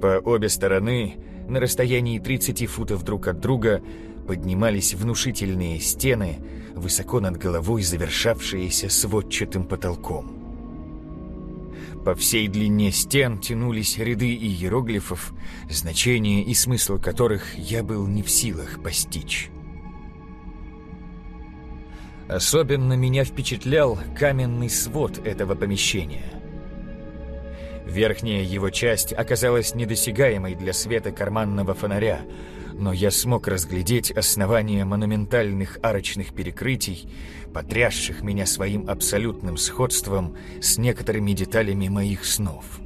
По обе стороны, на расстоянии 30 футов друг от друга, поднимались внушительные стены, высоко над головой завершавшиеся сводчатым потолком. По всей длине стен тянулись ряды иероглифов, значение и смысл которых я был не в силах постичь. Особенно меня впечатлял каменный свод этого помещения. Верхняя его часть оказалась недосягаемой для света карманного фонаря, но я смог разглядеть основания монументальных арочных перекрытий, потрясших меня своим абсолютным сходством с некоторыми деталями моих снов.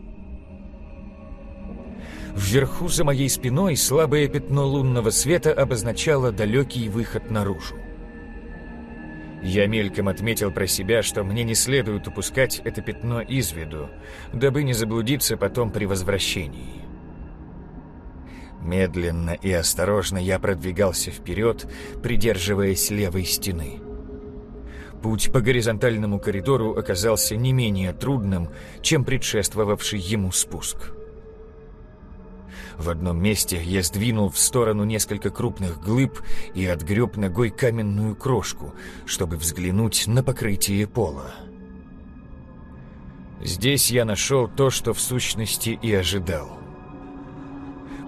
Вверху за моей спиной слабое пятно лунного света обозначало далекий выход наружу. Я мельком отметил про себя, что мне не следует упускать это пятно из виду, дабы не заблудиться потом при возвращении. Медленно и осторожно я продвигался вперед, придерживаясь левой стены. Путь по горизонтальному коридору оказался не менее трудным, чем предшествовавший ему спуск. В одном месте я сдвинул в сторону несколько крупных глыб и отгреб ногой каменную крошку, чтобы взглянуть на покрытие пола. Здесь я нашел то, что в сущности и ожидал.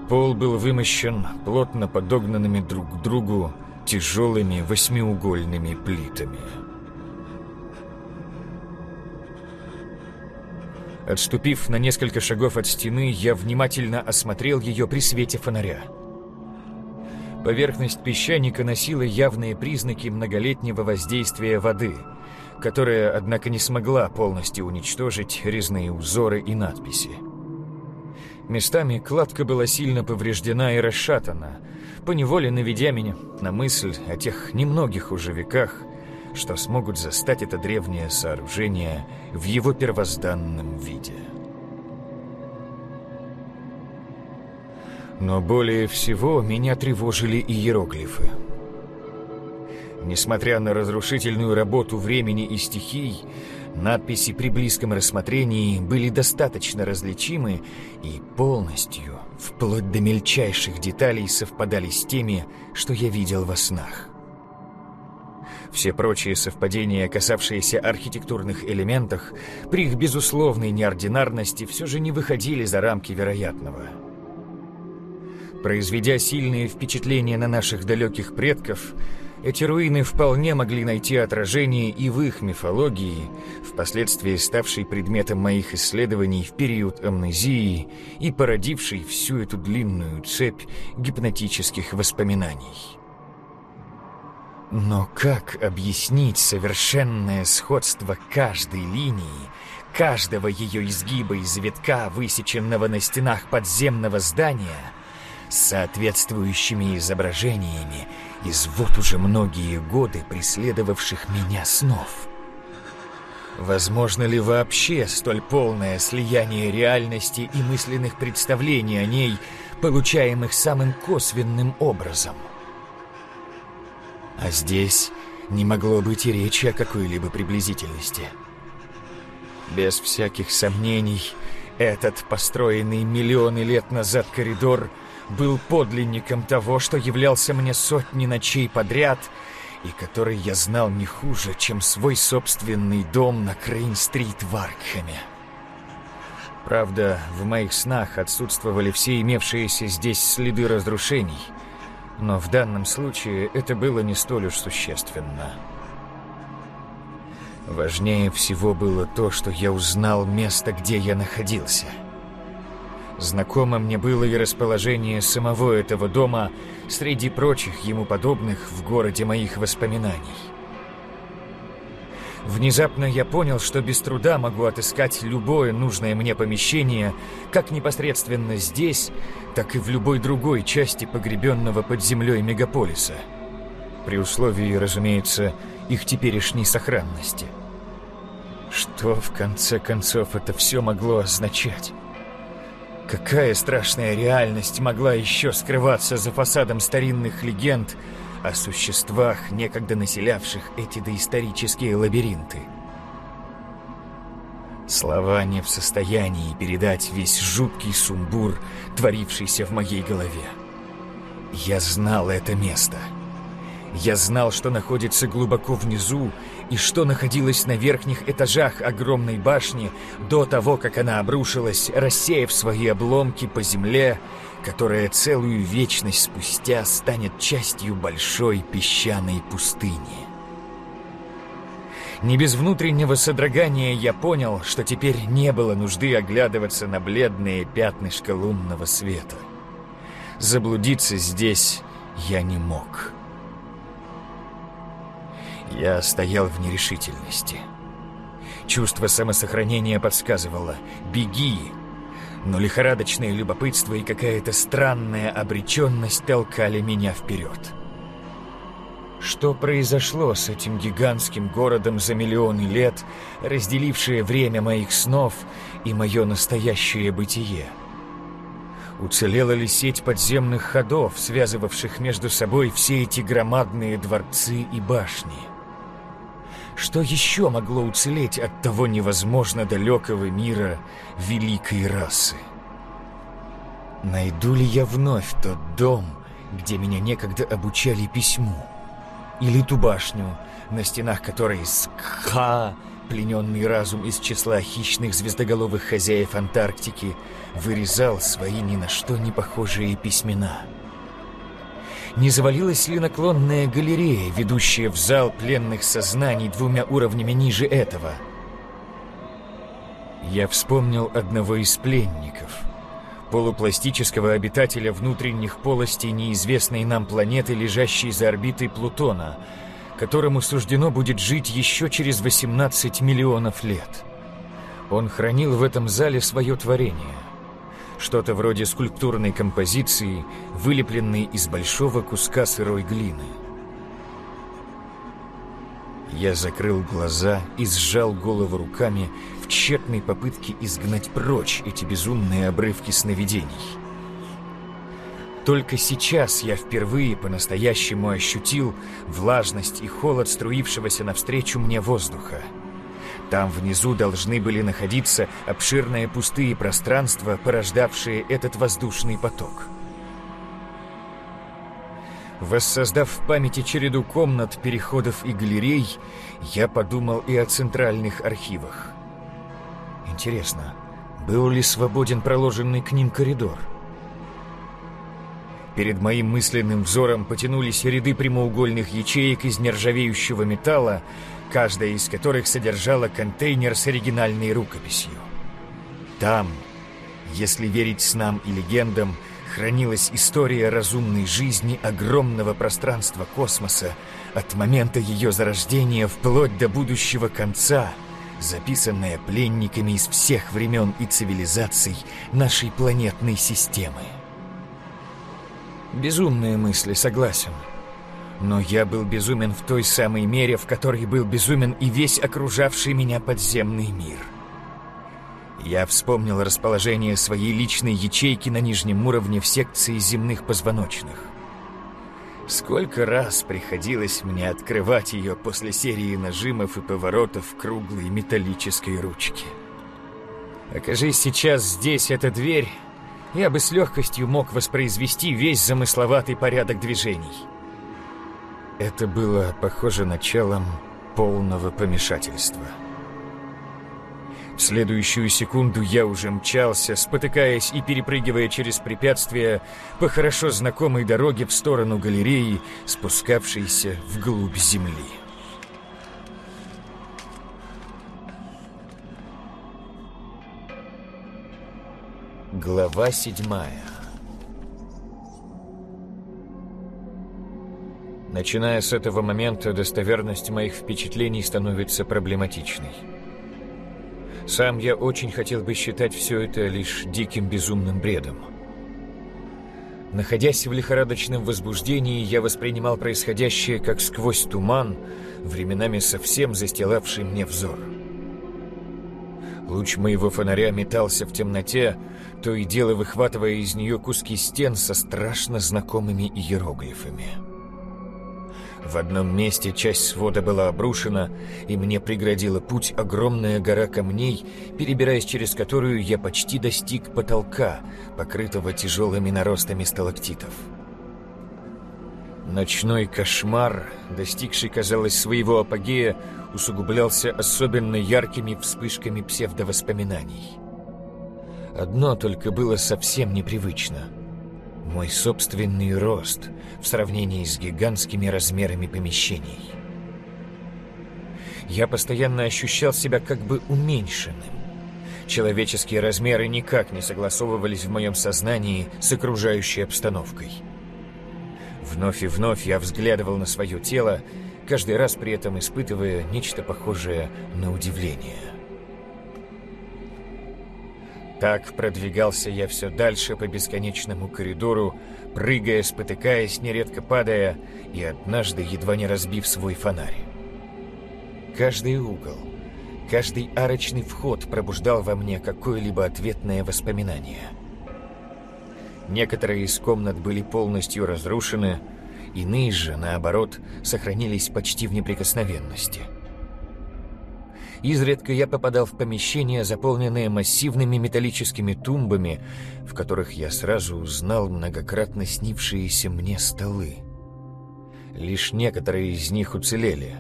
Пол был вымощен плотно подогнанными друг к другу тяжелыми восьмиугольными плитами. Отступив на несколько шагов от стены, я внимательно осмотрел ее при свете фонаря. Поверхность песчаника носила явные признаки многолетнего воздействия воды, которая, однако, не смогла полностью уничтожить резные узоры и надписи. Местами кладка была сильно повреждена и расшатана, поневоле наведя меня на мысль о тех немногих уже веках, что смогут застать это древнее сооружение в его первозданном виде. Но более всего меня тревожили иероглифы. Несмотря на разрушительную работу времени и стихий, надписи при близком рассмотрении были достаточно различимы и полностью, вплоть до мельчайших деталей, совпадали с теми, что я видел во снах. Все прочие совпадения, касавшиеся архитектурных элементов, при их безусловной неординарности все же не выходили за рамки вероятного – Произведя сильные впечатления на наших далеких предков, эти руины вполне могли найти отражение и в их мифологии, впоследствии ставшей предметом моих исследований в период амнезии и породившей всю эту длинную цепь гипнотических воспоминаний. Но как объяснить совершенное сходство каждой линии, каждого ее изгиба и завитка, высеченного на стенах подземного здания – с соответствующими изображениями из вот уже многие годы преследовавших меня снов. Возможно ли вообще столь полное слияние реальности и мысленных представлений о ней, получаемых самым косвенным образом? А здесь не могло быть и речи о какой-либо приблизительности. Без всяких сомнений, этот построенный миллионы лет назад коридор — был подлинником того, что являлся мне сотни ночей подряд и который я знал не хуже, чем свой собственный дом на Крейн-стрит в Аркхеме. Правда, в моих снах отсутствовали все имевшиеся здесь следы разрушений, но в данном случае это было не столь уж существенно. Важнее всего было то, что я узнал место, где я находился — Знакомо мне было и расположение самого этого дома среди прочих ему подобных в городе моих воспоминаний. Внезапно я понял, что без труда могу отыскать любое нужное мне помещение, как непосредственно здесь, так и в любой другой части погребенного под землей мегаполиса. При условии, разумеется, их теперешней сохранности. Что, в конце концов, это все могло означать? Какая страшная реальность могла еще скрываться за фасадом старинных легенд о существах, некогда населявших эти доисторические лабиринты? Слова не в состоянии передать весь жуткий сумбур, творившийся в моей голове. Я знал это место. Я знал, что находится глубоко внизу и что находилось на верхних этажах огромной башни до того, как она обрушилась, рассеяв свои обломки по земле, которая целую вечность спустя станет частью большой песчаной пустыни. Не без внутреннего содрогания я понял, что теперь не было нужды оглядываться на бледные пятнышко лунного света. Заблудиться здесь я не мог. Я стоял в нерешительности. Чувство самосохранения подсказывало «беги!», но лихорадочное любопытство и какая-то странная обреченность толкали меня вперед. Что произошло с этим гигантским городом за миллионы лет, разделившее время моих снов и мое настоящее бытие? Уцелела ли сеть подземных ходов, связывавших между собой все эти громадные дворцы и башни? Что еще могло уцелеть от того невозможно далекого мира великой расы? Найду ли я вновь тот дом, где меня некогда обучали письму? Или ту башню, на стенах которой Скха, плененный разум из числа хищных звездоголовых хозяев Антарктики, вырезал свои ни на что не похожие письмена? Не завалилась ли наклонная галерея, ведущая в зал пленных сознаний двумя уровнями ниже этого? Я вспомнил одного из пленников, полупластического обитателя внутренних полостей неизвестной нам планеты, лежащей за орбитой Плутона, которому суждено будет жить еще через 18 миллионов лет. Он хранил в этом зале свое творение. Что-то вроде скульптурной композиции, вылепленной из большого куска сырой глины. Я закрыл глаза и сжал голову руками в тщетной попытке изгнать прочь эти безумные обрывки сновидений. Только сейчас я впервые по-настоящему ощутил влажность и холод струившегося навстречу мне воздуха. Там внизу должны были находиться обширные пустые пространства, порождавшие этот воздушный поток. Воссоздав в памяти череду комнат, переходов и галерей, я подумал и о центральных архивах. Интересно, был ли свободен проложенный к ним коридор? Перед моим мысленным взором потянулись ряды прямоугольных ячеек из нержавеющего металла, каждая из которых содержала контейнер с оригинальной рукописью. Там, если верить снам и легендам, хранилась история разумной жизни огромного пространства космоса от момента ее зарождения вплоть до будущего конца, записанная пленниками из всех времен и цивилизаций нашей планетной системы. Безумные мысли, согласен. Но я был безумен в той самой мере, в которой был безумен и весь окружавший меня подземный мир. Я вспомнил расположение своей личной ячейки на нижнем уровне в секции земных позвоночных. Сколько раз приходилось мне открывать ее после серии нажимов и поворотов круглой металлической ручки. Окажись сейчас здесь эта дверь, я бы с легкостью мог воспроизвести весь замысловатый порядок движений. Это было похоже началом полного помешательства. В следующую секунду я уже мчался, спотыкаясь и перепрыгивая через препятствия по хорошо знакомой дороге в сторону галереи, спускавшейся вглубь земли. Глава седьмая Начиная с этого момента, достоверность моих впечатлений становится проблематичной. Сам я очень хотел бы считать все это лишь диким безумным бредом. Находясь в лихорадочном возбуждении, я воспринимал происходящее как сквозь туман, временами совсем застилавший мне взор. Луч моего фонаря метался в темноте, то и дело выхватывая из нее куски стен со страшно знакомыми иероглифами. В одном месте часть свода была обрушена, и мне преградила путь огромная гора камней, перебираясь через которую я почти достиг потолка, покрытого тяжелыми наростами сталактитов. Ночной кошмар, достигший, казалось, своего апогея, усугублялся особенно яркими вспышками псевдовоспоминаний. Одно только было совсем непривычно. Мой собственный рост в сравнении с гигантскими размерами помещений. Я постоянно ощущал себя как бы уменьшенным. Человеческие размеры никак не согласовывались в моем сознании с окружающей обстановкой. Вновь и вновь я взглядывал на свое тело, каждый раз при этом испытывая нечто похожее на удивление. Так продвигался я все дальше по бесконечному коридору, прыгая, спотыкаясь, нередко падая, и однажды едва не разбив свой фонарь. Каждый угол, каждый арочный вход пробуждал во мне какое-либо ответное воспоминание. Некоторые из комнат были полностью разрушены, иные же, наоборот, сохранились почти в неприкосновенности – Изредка я попадал в помещения, заполненные массивными металлическими тумбами, в которых я сразу узнал многократно снившиеся мне столы. Лишь некоторые из них уцелели.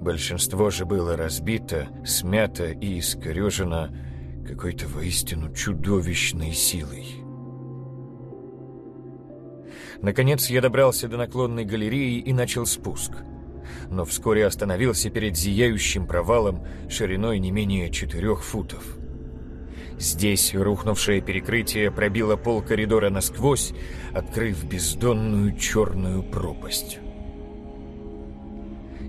Большинство же было разбито, смято и искорежено какой-то воистину чудовищной силой. Наконец я добрался до наклонной галереи и начал спуск — но вскоре остановился перед зияющим провалом шириной не менее четырех футов. Здесь рухнувшее перекрытие пробило пол коридора насквозь, открыв бездонную черную пропасть.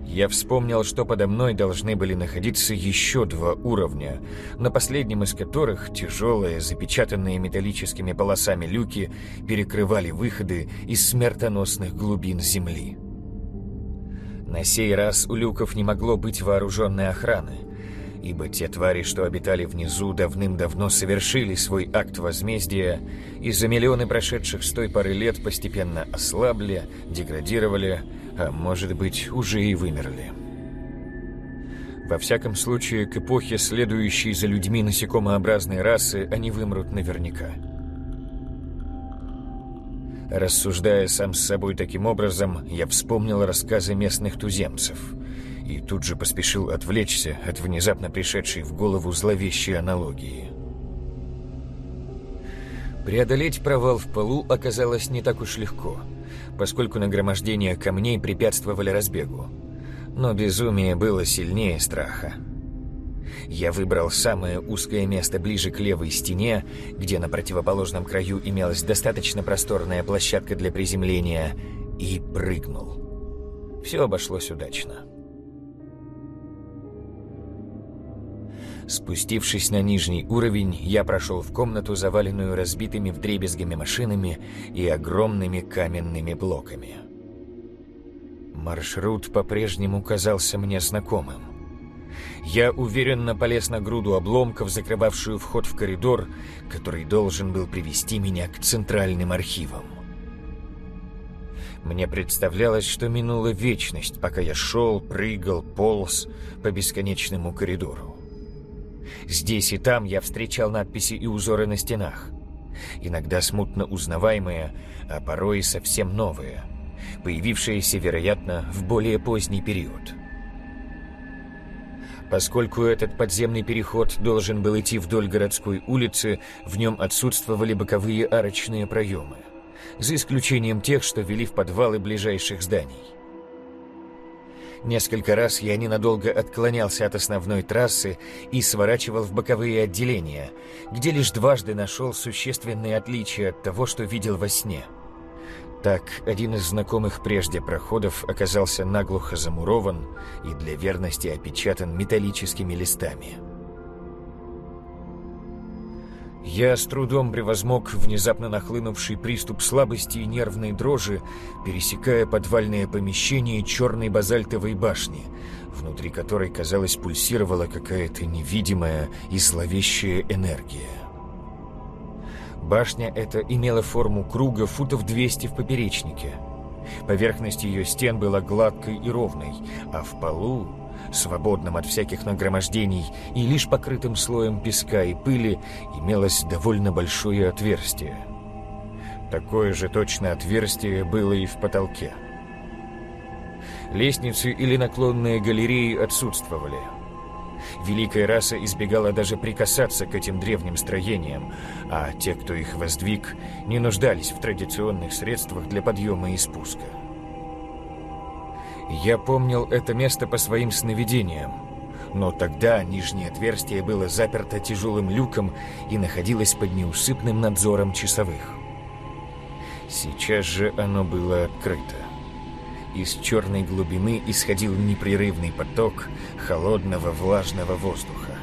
Я вспомнил, что подо мной должны были находиться еще два уровня, на последнем из которых тяжелые, запечатанные металлическими полосами люки перекрывали выходы из смертоносных глубин земли. На сей раз у люков не могло быть вооруженной охраны, ибо те твари, что обитали внизу, давным-давно совершили свой акт возмездия и за миллионы прошедших с той поры лет постепенно ослабли, деградировали, а может быть, уже и вымерли. Во всяком случае, к эпохе, следующей за людьми насекомообразной расы, они вымрут наверняка. Рассуждая сам с собой таким образом, я вспомнил рассказы местных туземцев и тут же поспешил отвлечься от внезапно пришедшей в голову зловещей аналогии. Преодолеть провал в полу оказалось не так уж легко – поскольку нагромождение камней препятствовали разбегу. Но безумие было сильнее страха. Я выбрал самое узкое место ближе к левой стене, где на противоположном краю имелась достаточно просторная площадка для приземления, и прыгнул. Все обошлось удачно. Спустившись на нижний уровень, я прошел в комнату, заваленную разбитыми вдребезгами машинами и огромными каменными блоками. Маршрут по-прежнему казался мне знакомым. Я уверенно полез на груду обломков, закрывавшую вход в коридор, который должен был привести меня к центральным архивам. Мне представлялось, что минула вечность, пока я шел, прыгал, полз по бесконечному коридору. Здесь и там я встречал надписи и узоры на стенах. Иногда смутно узнаваемые, а порой совсем новые, появившиеся, вероятно, в более поздний период. Поскольку этот подземный переход должен был идти вдоль городской улицы, в нем отсутствовали боковые арочные проемы, за исключением тех, что вели в подвалы ближайших зданий. Несколько раз я ненадолго отклонялся от основной трассы и сворачивал в боковые отделения, где лишь дважды нашел существенные отличия от того, что видел во сне. Так, один из знакомых прежде проходов оказался наглухо замурован и для верности опечатан металлическими листами. Я с трудом превозмог внезапно нахлынувший приступ слабости и нервной дрожи, пересекая подвальное помещение черной базальтовой башни, внутри которой, казалось, пульсировала какая-то невидимая и зловещая энергия. Башня эта имела форму круга футов 200 в поперечнике. Поверхность ее стен была гладкой и ровной, а в полу свободным от всяких нагромождений и лишь покрытым слоем песка и пыли, имелось довольно большое отверстие. Такое же точно отверстие было и в потолке. Лестницы или наклонные галереи отсутствовали. Великая раса избегала даже прикасаться к этим древним строениям, а те, кто их воздвиг, не нуждались в традиционных средствах для подъема и спуска. Я помнил это место по своим сновидениям. Но тогда нижнее отверстие было заперто тяжелым люком и находилось под неусыпным надзором часовых. Сейчас же оно было открыто. Из черной глубины исходил непрерывный поток холодного влажного воздуха.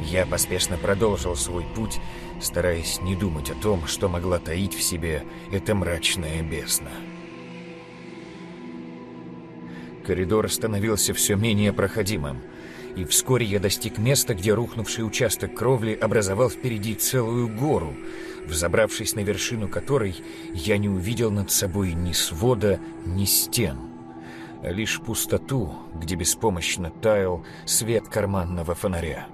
Я поспешно продолжил свой путь, стараясь не думать о том, что могла таить в себе эта мрачная бездна. Коридор становился все менее проходимым, и вскоре я достиг места, где рухнувший участок кровли образовал впереди целую гору, взобравшись на вершину которой я не увидел над собой ни свода, ни стен, а лишь пустоту, где беспомощно таял свет карманного фонаря.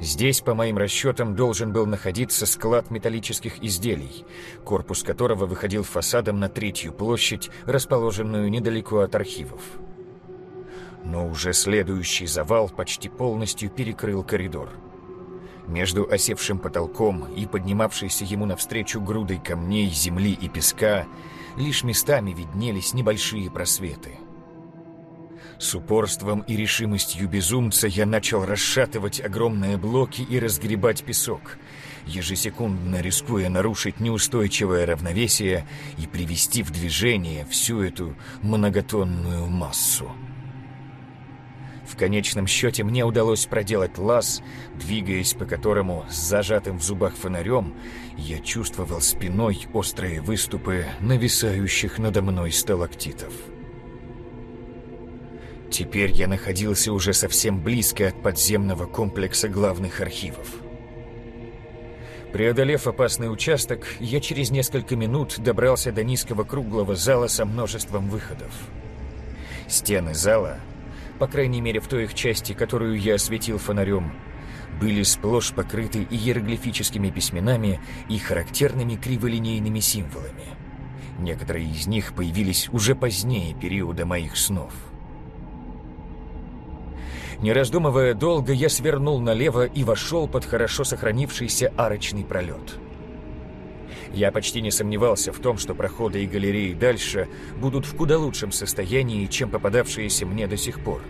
Здесь, по моим расчетам, должен был находиться склад металлических изделий, корпус которого выходил фасадом на третью площадь, расположенную недалеко от архивов. Но уже следующий завал почти полностью перекрыл коридор. Между осевшим потолком и поднимавшейся ему навстречу грудой камней, земли и песка лишь местами виднелись небольшие просветы – с упорством и решимостью безумца я начал расшатывать огромные блоки и разгребать песок. ежесекундно рискуя нарушить неустойчивое равновесие и привести в движение всю эту многотонную массу. Конечном счете мне удалось проделать лаз, двигаясь по которому с зажатым в зубах фонарем я чувствовал спиной острые выступы нависающих надо мной сталактитов. Теперь я находился уже совсем близко от подземного комплекса главных архивов. Преодолев опасный участок, я через несколько минут добрался до низкого круглого зала со множеством выходов. Стены зала по крайней мере в той их части, которую я осветил фонарем, были сплошь покрыты иероглифическими письменами и характерными криволинейными символами. Некоторые из них появились уже позднее периода моих снов. Не раздумывая долго, я свернул налево и вошел под хорошо сохранившийся арочный пролет. Я почти не сомневался в том, что проходы и галереи дальше будут в куда лучшем состоянии, чем попадавшиеся мне до сих пор.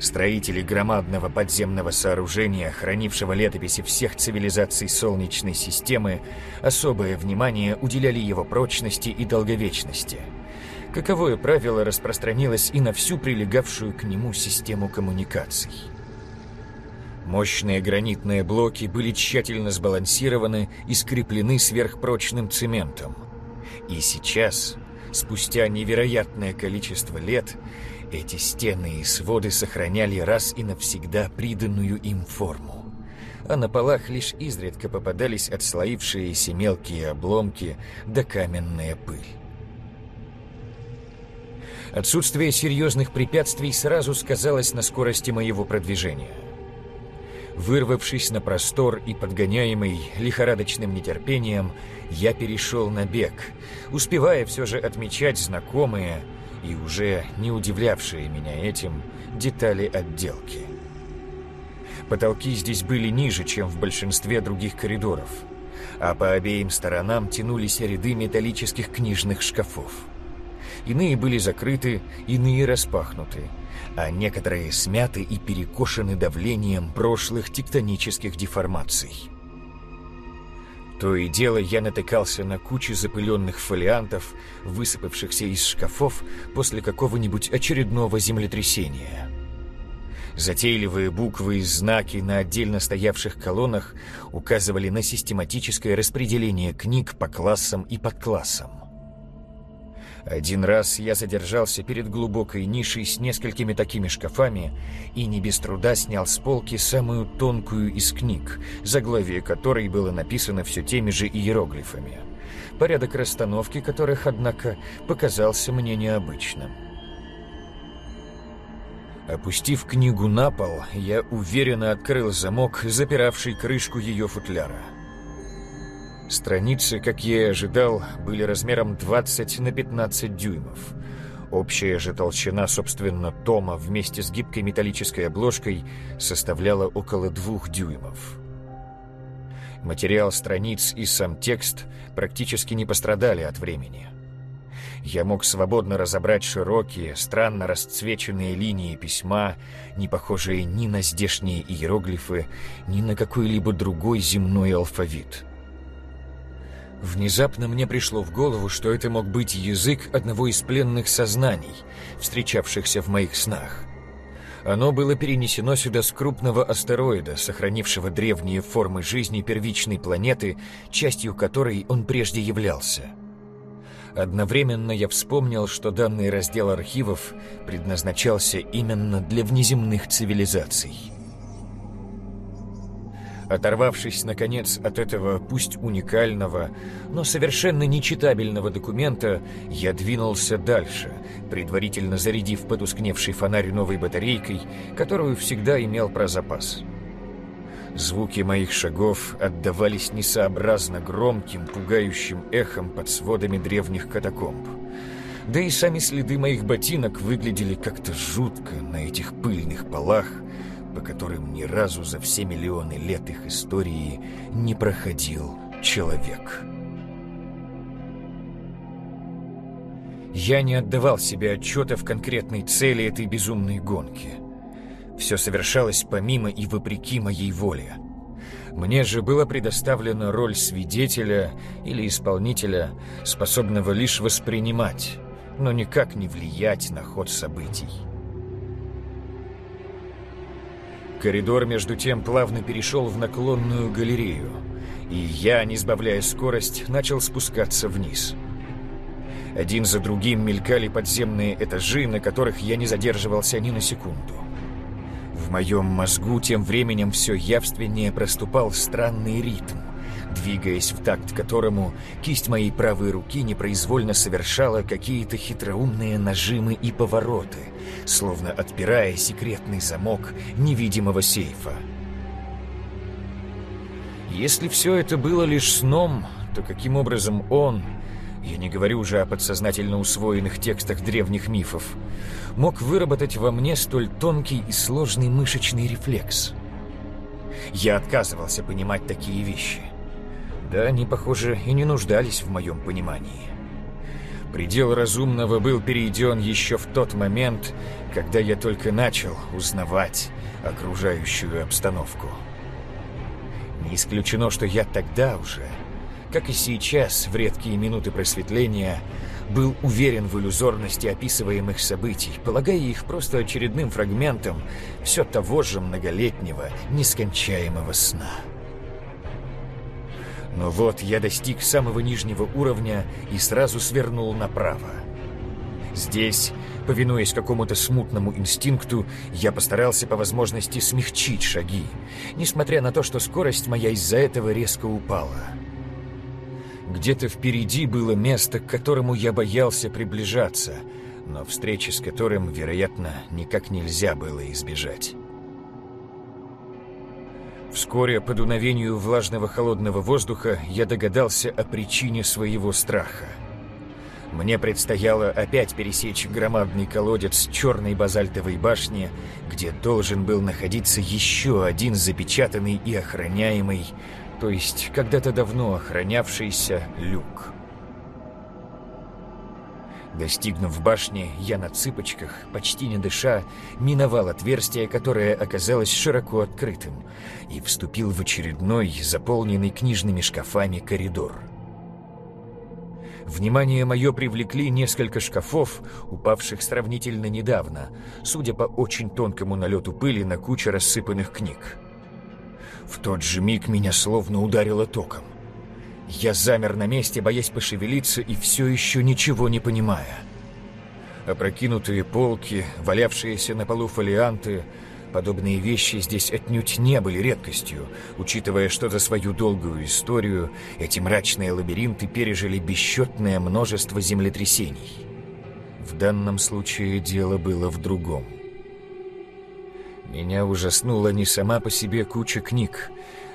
Строители громадного подземного сооружения, хранившего летописи всех цивилизаций Солнечной системы, особое внимание уделяли его прочности и долговечности. Каковое правило распространилось и на всю прилегавшую к нему систему коммуникаций. Мощные гранитные блоки были тщательно сбалансированы и скреплены сверхпрочным цементом. И сейчас, спустя невероятное количество лет, эти стены и своды сохраняли раз и навсегда приданную им форму. А на полах лишь изредка попадались отслоившиеся мелкие обломки да каменная пыль. Отсутствие серьезных препятствий сразу сказалось на скорости моего продвижения – Вырвавшись на простор и подгоняемый лихорадочным нетерпением, я перешел на бег, успевая все же отмечать знакомые и уже не удивлявшие меня этим детали отделки. Потолки здесь были ниже, чем в большинстве других коридоров, а по обеим сторонам тянулись ряды металлических книжных шкафов. Иные были закрыты, иные распахнуты – а некоторые смяты и перекошены давлением прошлых тектонических деформаций. То и дело я натыкался на кучу запыленных фолиантов, высыпавшихся из шкафов после какого-нибудь очередного землетрясения. Затейливые буквы и знаки на отдельно стоявших колоннах указывали на систематическое распределение книг по классам и подклассам. Один раз я задержался перед глубокой нишей с несколькими такими шкафами и не без труда снял с полки самую тонкую из книг, заглавие которой было написано все теми же иероглифами. Порядок расстановки которых, однако, показался мне необычным. Опустив книгу на пол, я уверенно открыл замок, запиравший крышку ее футляра. Страницы, как я и ожидал, были размером 20 на 15 дюймов. Общая же толщина, собственно, тома вместе с гибкой металлической обложкой составляла около двух дюймов. Материал страниц и сам текст практически не пострадали от времени. Я мог свободно разобрать широкие, странно расцвеченные линии письма, не похожие ни на здешние иероглифы, ни на какой-либо другой земной алфавит. Внезапно мне пришло в голову, что это мог быть язык одного из пленных сознаний, встречавшихся в моих снах. Оно было перенесено сюда с крупного астероида, сохранившего древние формы жизни первичной планеты, частью которой он прежде являлся. Одновременно я вспомнил, что данный раздел архивов предназначался именно для внеземных цивилизаций. Оторвавшись, наконец, от этого пусть уникального, но совершенно нечитабельного документа, я двинулся дальше, предварительно зарядив потускневший фонарь новой батарейкой, которую всегда имел про запас. Звуки моих шагов отдавались несообразно громким, пугающим эхом под сводами древних катакомб. Да и сами следы моих ботинок выглядели как-то жутко на этих пыльных полах, по которым ни разу за все миллионы лет их истории не проходил человек. Я не отдавал себе отчета в конкретной цели этой безумной гонки. Все совершалось помимо и вопреки моей воле. Мне же была предоставлена роль свидетеля или исполнителя, способного лишь воспринимать, но никак не влиять на ход событий. Коридор, между тем, плавно перешел в наклонную галерею, и я, не сбавляя скорость, начал спускаться вниз. Один за другим мелькали подземные этажи, на которых я не задерживался ни на секунду. В моем мозгу тем временем все явственнее проступал странный ритм, двигаясь в такт которому кисть моей правой руки непроизвольно совершала какие-то хитроумные нажимы и повороты, словно отпирая секретный замок невидимого сейфа. Если все это было лишь сном, то каким образом он, я не говорю уже о подсознательно усвоенных текстах древних мифов, мог выработать во мне столь тонкий и сложный мышечный рефлекс. Я отказывался понимать такие вещи. Да, они, похоже, и не нуждались в моем понимании. Предел разумного был перейден еще в тот момент, когда я только начал узнавать окружающую обстановку. Не исключено, что я тогда уже как и сейчас, в редкие минуты просветления, был уверен в иллюзорности описываемых событий, полагая их просто очередным фрагментом все того же многолетнего, нескончаемого сна. Но вот я достиг самого нижнего уровня и сразу свернул направо. Здесь, повинуясь какому-то смутному инстинкту, я постарался по возможности смягчить шаги, несмотря на то, что скорость моя из-за этого резко упала. Где-то впереди было место, к которому я боялся приближаться, но встречи с которым, вероятно, никак нельзя было избежать. Вскоре по дуновению влажного холодного воздуха я догадался о причине своего страха. Мне предстояло опять пересечь громадный колодец черной базальтовой башни, где должен был находиться еще один запечатанный и охраняемый то есть когда-то давно охранявшийся люк. Достигнув башни, я на цыпочках, почти не дыша, миновал отверстие, которое оказалось широко открытым, и вступил в очередной, заполненный книжными шкафами, коридор. Внимание мое привлекли несколько шкафов, упавших сравнительно недавно, судя по очень тонкому налету пыли на куче рассыпанных книг. В тот же миг меня словно ударило током. Я замер на месте, боясь пошевелиться и все еще ничего не понимая. Опрокинутые полки, валявшиеся на полу фолианты, подобные вещи здесь отнюдь не были редкостью, учитывая, что за свою долгую историю эти мрачные лабиринты пережили бесчетное множество землетрясений. В данном случае дело было в другом. Меня ужаснула не сама по себе куча книг,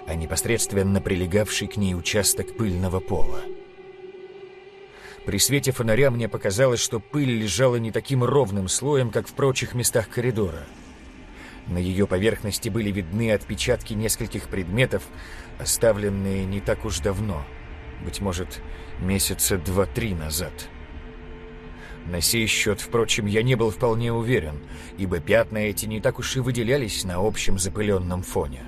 а непосредственно прилегавший к ней участок пыльного пола. При свете фонаря мне показалось, что пыль лежала не таким ровным слоем, как в прочих местах коридора. На ее поверхности были видны отпечатки нескольких предметов, оставленные не так уж давно, быть может, месяца два-три назад. На сей счет, впрочем, я не был вполне уверен, ибо пятна эти не так уж и выделялись на общем запыленном фоне.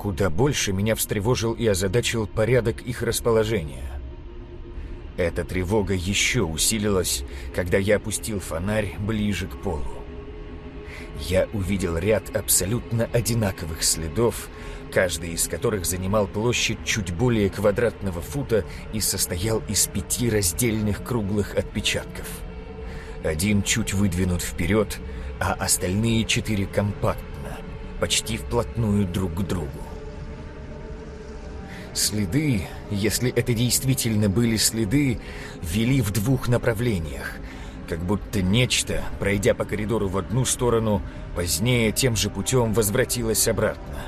Куда больше меня встревожил и озадачил порядок их расположения. Эта тревога еще усилилась, когда я опустил фонарь ближе к полу. Я увидел ряд абсолютно одинаковых следов, каждый из которых занимал площадь чуть более квадратного фута и состоял из пяти раздельных круглых отпечатков. Один чуть выдвинут вперед, а остальные четыре компактно, почти вплотную друг к другу. Следы, если это действительно были следы, вели в двух направлениях, как будто нечто, пройдя по коридору в одну сторону, позднее тем же путем возвратилось обратно.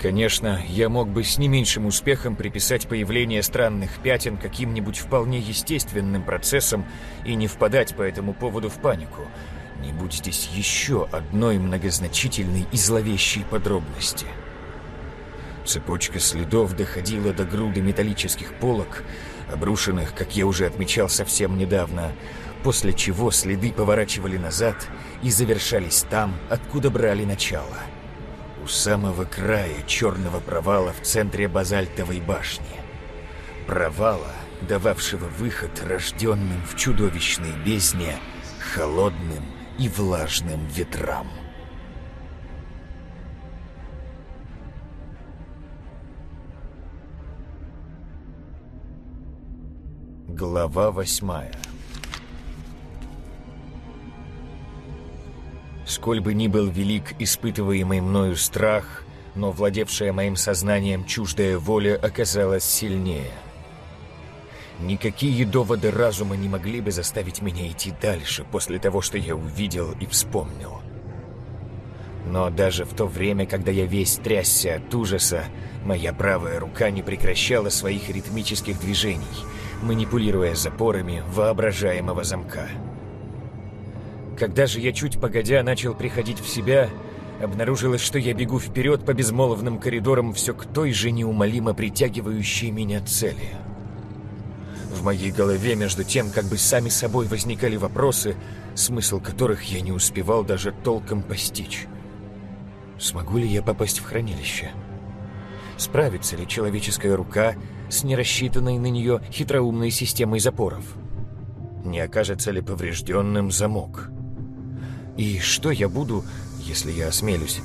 Конечно, я мог бы с не меньшим успехом приписать появление странных пятен каким-нибудь вполне естественным процессом и не впадать по этому поводу в панику. Не будь здесь еще одной многозначительной и зловещей подробности. Цепочка следов доходила до груды металлических полок, обрушенных, как я уже отмечал совсем недавно, после чего следы поворачивали назад и завершались там, откуда брали начало — самого края черного провала в центре базальтовой башни. Провала, дававшего выход рожденным в чудовищной бездне холодным и влажным ветрам. Глава восьмая Сколь бы ни был велик испытываемый мною страх, но владевшая моим сознанием чуждая воля оказалась сильнее. Никакие доводы разума не могли бы заставить меня идти дальше после того, что я увидел и вспомнил. Но даже в то время, когда я весь трясся от ужаса, моя правая рука не прекращала своих ритмических движений, манипулируя запорами воображаемого замка. Когда же я чуть погодя начал приходить в себя, обнаружилось, что я бегу вперед по безмолвным коридорам все к той же неумолимо притягивающей меня цели. В моей голове, между тем, как бы сами собой возникали вопросы, смысл которых я не успевал даже толком постичь. Смогу ли я попасть в хранилище? Справится ли человеческая рука с нерассчитанной на нее хитроумной системой запоров? Не окажется ли поврежденным замок? И что я буду, если я осмелюсь,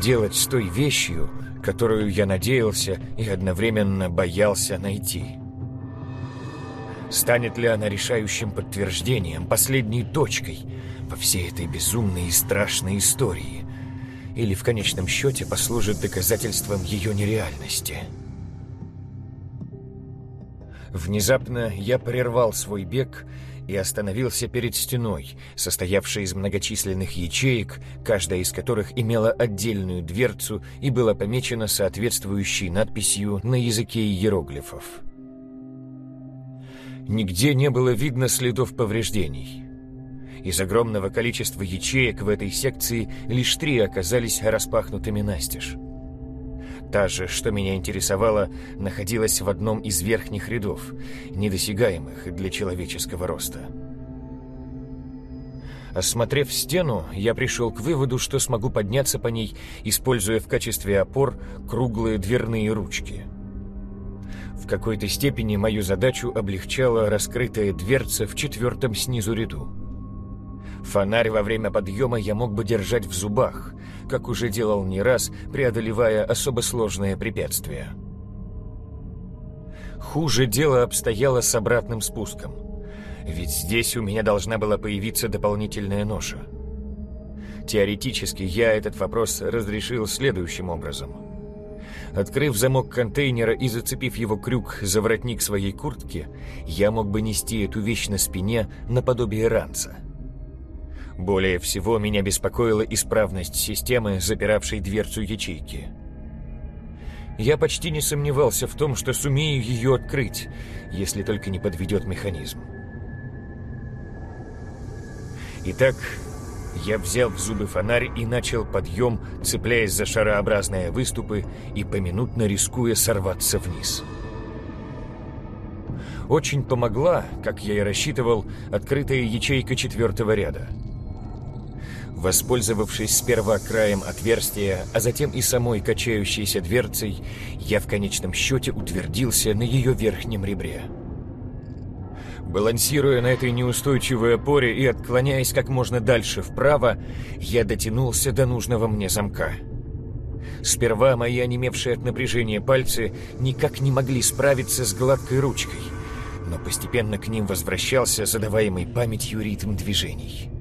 делать с той вещью, которую я надеялся и одновременно боялся найти? Станет ли она решающим подтверждением, последней точкой во всей этой безумной и страшной истории? Или в конечном счете послужит доказательством ее нереальности? Внезапно я прервал свой бег и остановился перед стеной, состоявшей из многочисленных ячеек, каждая из которых имела отдельную дверцу и была помечена соответствующей надписью на языке иероглифов. Нигде не было видно следов повреждений. Из огромного количества ячеек в этой секции лишь три оказались распахнутыми настежь. Та же, что меня интересовало, находилась в одном из верхних рядов, недосягаемых для человеческого роста. Осмотрев стену, я пришел к выводу, что смогу подняться по ней, используя в качестве опор круглые дверные ручки. В какой-то степени мою задачу облегчала раскрытая дверца в четвертом снизу ряду. Фонарь во время подъема я мог бы держать в зубах, как уже делал не раз, преодолевая особо сложные препятствия. Хуже дело обстояло с обратным спуском. Ведь здесь у меня должна была появиться дополнительная ноша. Теоретически я этот вопрос разрешил следующим образом. Открыв замок контейнера и зацепив его крюк за воротник своей куртки, я мог бы нести эту вещь на спине наподобие ранца. Более всего меня беспокоила исправность системы, запиравшей дверцу ячейки. Я почти не сомневался в том, что сумею ее открыть, если только не подведет механизм. Итак, я взял в зубы фонарь и начал подъем, цепляясь за шарообразные выступы и поминутно рискуя сорваться вниз. Очень помогла, как я и рассчитывал, открытая ячейка четвертого ряда – Воспользовавшись сперва краем отверстия, а затем и самой качающейся дверцей, я в конечном счете утвердился на ее верхнем ребре. Балансируя на этой неустойчивой опоре и отклоняясь как можно дальше вправо, я дотянулся до нужного мне замка. Сперва мои онемевшие от напряжения пальцы никак не могли справиться с гладкой ручкой, но постепенно к ним возвращался задаваемый памятью ритм движений.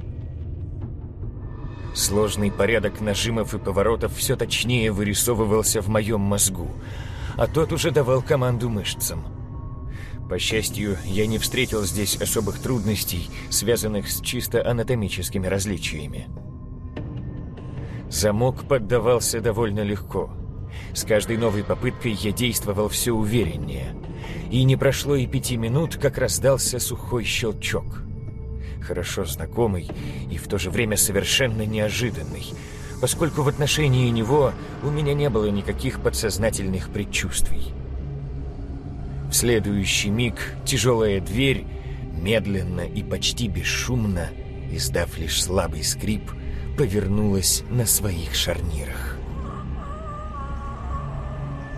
Сложный порядок нажимов и поворотов все точнее вырисовывался в моем мозгу, а тот уже давал команду мышцам. По счастью, я не встретил здесь особых трудностей, связанных с чисто анатомическими различиями. Замок поддавался довольно легко. С каждой новой попыткой я действовал все увереннее. И не прошло и пяти минут, как раздался сухой щелчок хорошо знакомый и в то же время совершенно неожиданный, поскольку в отношении него у меня не было никаких подсознательных предчувствий. В следующий миг тяжелая дверь, медленно и почти бесшумно, издав лишь слабый скрип, повернулась на своих шарнирах.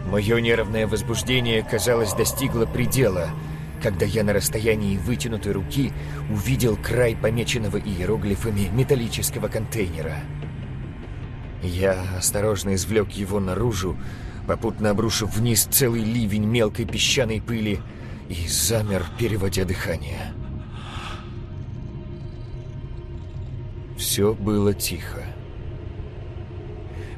Мое нервное возбуждение, казалось, достигло предела, когда я на расстоянии вытянутой руки увидел край помеченного иероглифами металлического контейнера. Я осторожно извлек его наружу, попутно обрушив вниз целый ливень мелкой песчаной пыли и замер, переводя дыхание. Все было тихо.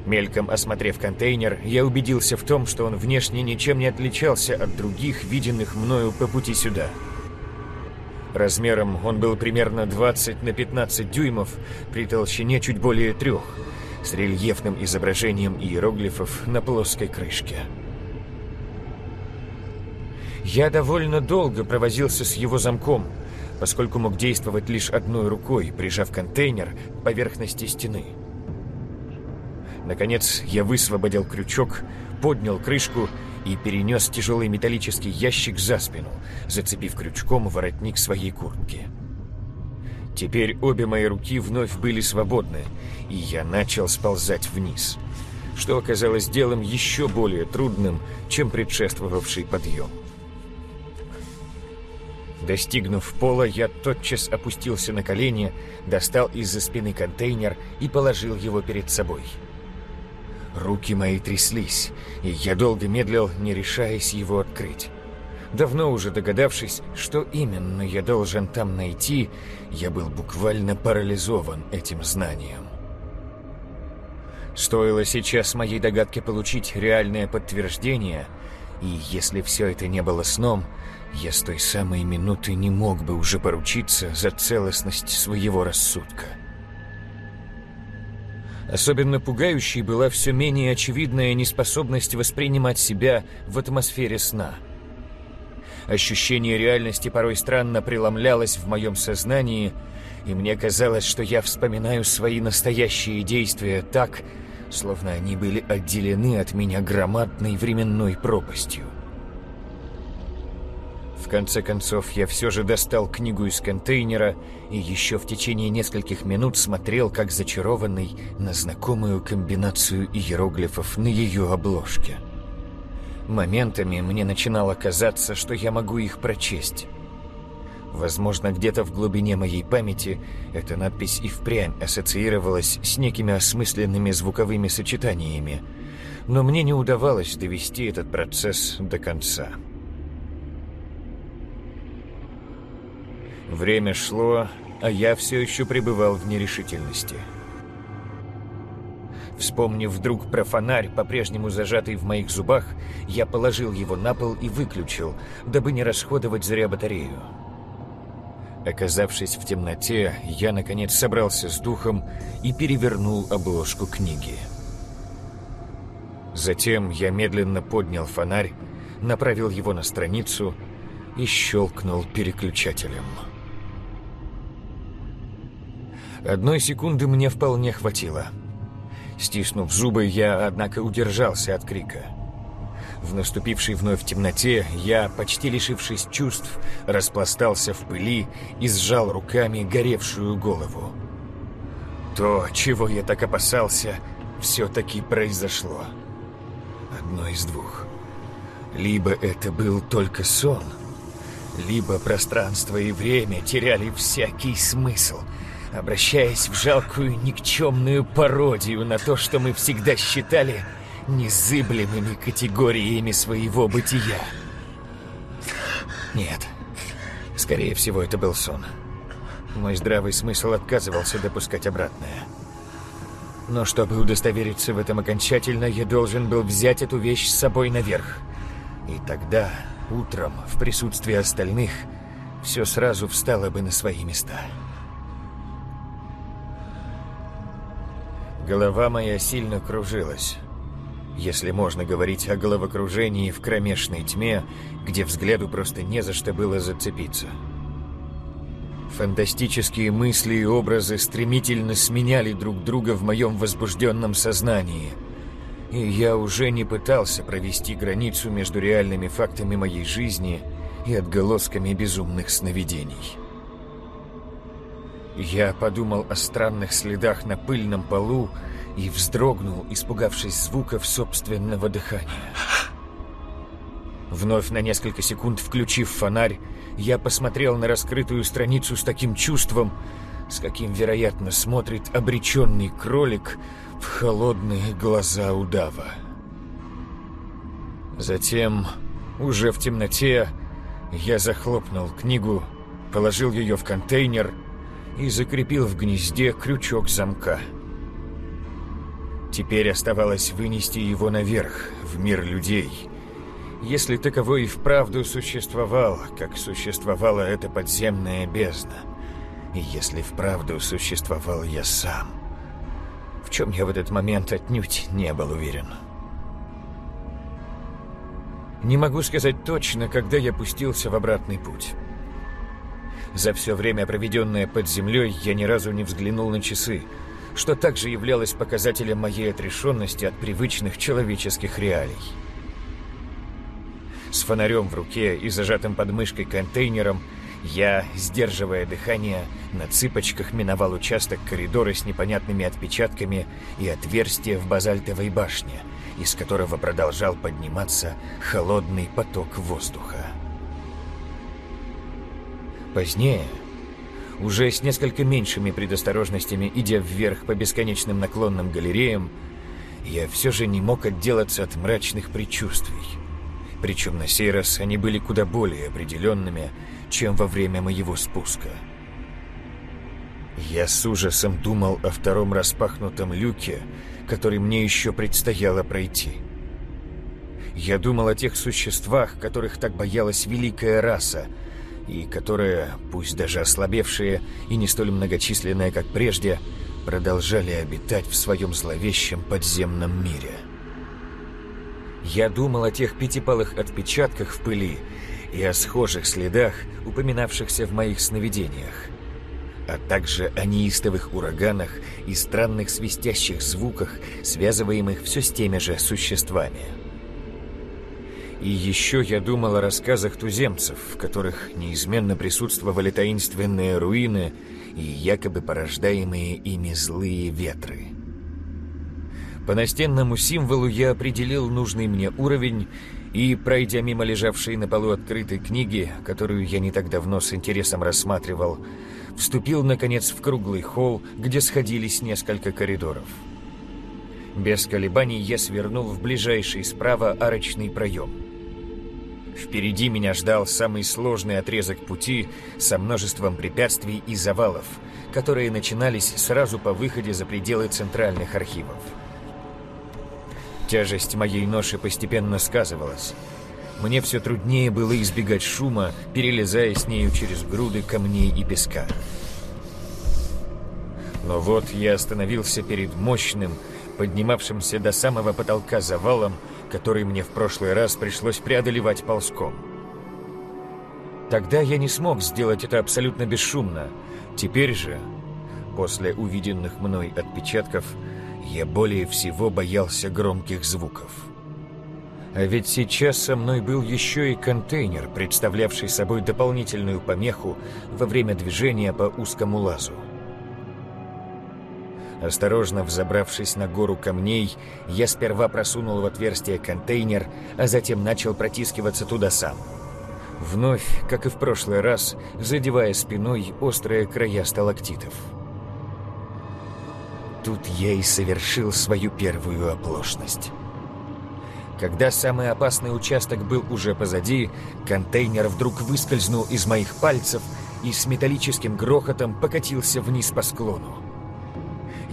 Мельком осмотрев контейнер, я убедился в том, что он внешне ничем не отличался от других, виденных мною по пути сюда. Размером он был примерно 20 на 15 дюймов, при толщине чуть более трех, с рельефным изображением иероглифов на плоской крышке. Я довольно долго провозился с его замком, поскольку мог действовать лишь одной рукой, прижав контейнер к поверхности стены. Наконец я высвободил крючок, поднял крышку и перенес тяжелый металлический ящик за спину, зацепив крючком воротник своей куртки. Теперь обе мои руки вновь были свободны, и я начал сползать вниз, что оказалось делом еще более трудным, чем предшествовавший подъем. Достигнув пола, я тотчас опустился на колени, достал из-за спины контейнер и положил его перед собой — Руки мои тряслись, и я долго медлил, не решаясь его открыть. Давно уже догадавшись, что именно я должен там найти, я был буквально парализован этим знанием. Стоило сейчас моей догадке получить реальное подтверждение, и если все это не было сном, я с той самой минуты не мог бы уже поручиться за целостность своего рассудка. Особенно пугающей была все менее очевидная неспособность воспринимать себя в атмосфере сна. Ощущение реальности порой странно преломлялось в моем сознании, и мне казалось, что я вспоминаю свои настоящие действия так, словно они были отделены от меня громадной временной пропастью. В конце концов, я все же достал книгу из контейнера и еще в течение нескольких минут смотрел, как зачарованный, на знакомую комбинацию иероглифов на ее обложке. Моментами мне начинало казаться, что я могу их прочесть. Возможно, где-то в глубине моей памяти эта надпись и впрямь ассоциировалась с некими осмысленными звуковыми сочетаниями, но мне не удавалось довести этот процесс до конца. Время шло, а я все еще пребывал в нерешительности. Вспомнив вдруг про фонарь, по-прежнему зажатый в моих зубах, я положил его на пол и выключил, дабы не расходовать зря батарею. Оказавшись в темноте, я, наконец, собрался с духом и перевернул обложку книги. Затем я медленно поднял фонарь, направил его на страницу и щелкнул переключателем. Одной секунды мне вполне хватило. Стиснув зубы, я, однако, удержался от крика. В наступившей вновь темноте я, почти лишившись чувств, распластался в пыли и сжал руками горевшую голову. То, чего я так опасался, все-таки произошло. Одно из двух. Либо это был только сон, либо пространство и время теряли всякий смысл — обращаясь в жалкую никчемную пародию на то, что мы всегда считали незыблемыми категориями своего бытия. Нет, скорее всего, это был сон. Мой здравый смысл отказывался допускать обратное. Но чтобы удостовериться в этом окончательно, я должен был взять эту вещь с собой наверх. И тогда, утром, в присутствии остальных, все сразу встало бы на свои места. Голова моя сильно кружилась. Если можно говорить о головокружении в кромешной тьме, где взгляду просто не за что было зацепиться. Фантастические мысли и образы стремительно сменяли друг друга в моем возбужденном сознании. И я уже не пытался провести границу между реальными фактами моей жизни и отголосками безумных сновидений. Я подумал о странных следах на пыльном полу и вздрогнул, испугавшись звуков собственного дыхания. Вновь на несколько секунд включив фонарь, я посмотрел на раскрытую страницу с таким чувством, с каким, вероятно, смотрит обреченный кролик в холодные глаза удава. Затем, уже в темноте, я захлопнул книгу, положил ее в контейнер и закрепил в гнезде крючок замка. Теперь оставалось вынести его наверх, в мир людей. Если таковой и вправду существовал, как существовала эта подземная бездна. И если вправду существовал я сам. В чем я в этот момент отнюдь не был уверен. Не могу сказать точно, когда я пустился в обратный путь. За все время, проведенное под землей, я ни разу не взглянул на часы, что также являлось показателем моей отрешенности от привычных человеческих реалий. С фонарем в руке и зажатым под мышкой контейнером я, сдерживая дыхание, на цыпочках миновал участок коридора с непонятными отпечатками и отверстие в базальтовой башне, из которого продолжал подниматься холодный поток воздуха. Позднее, уже с несколько меньшими предосторожностями, идя вверх по бесконечным наклонным галереям, я все же не мог отделаться от мрачных предчувствий. Причем на сей раз они были куда более определенными, чем во время моего спуска. Я с ужасом думал о втором распахнутом люке, который мне еще предстояло пройти. Я думал о тех существах, которых так боялась великая раса, и которые, пусть даже ослабевшие и не столь многочисленные, как прежде, продолжали обитать в своем зловещем подземном мире. Я думал о тех пятипалых отпечатках в пыли и о схожих следах, упоминавшихся в моих сновидениях, а также о неистовых ураганах и странных свистящих звуках, связываемых все с теми же существами. И еще я думал о рассказах туземцев, в которых неизменно присутствовали таинственные руины и якобы порождаемые ими злые ветры. По настенному символу я определил нужный мне уровень и, пройдя мимо лежавшей на полу открытой книги, которую я не так давно с интересом рассматривал, вступил, наконец, в круглый холл, где сходились несколько коридоров. Без колебаний я свернул в ближайший справа арочный проем – Впереди меня ждал самый сложный отрезок пути со множеством препятствий и завалов, которые начинались сразу по выходе за пределы центральных архивов. Тяжесть моей ноши постепенно сказывалась. Мне все труднее было избегать шума, перелезая с нею через груды камней и песка. Но вот я остановился перед мощным, поднимавшимся до самого потолка завалом, который мне в прошлый раз пришлось преодолевать ползком. Тогда я не смог сделать это абсолютно бесшумно. Теперь же, после увиденных мной отпечатков, я более всего боялся громких звуков. А ведь сейчас со мной был еще и контейнер, представлявший собой дополнительную помеху во время движения по узкому лазу. Осторожно взобравшись на гору камней, я сперва просунул в отверстие контейнер, а затем начал протискиваться туда сам. Вновь, как и в прошлый раз, задевая спиной острые края сталактитов. Тут я и совершил свою первую оплошность. Когда самый опасный участок был уже позади, контейнер вдруг выскользнул из моих пальцев и с металлическим грохотом покатился вниз по склону.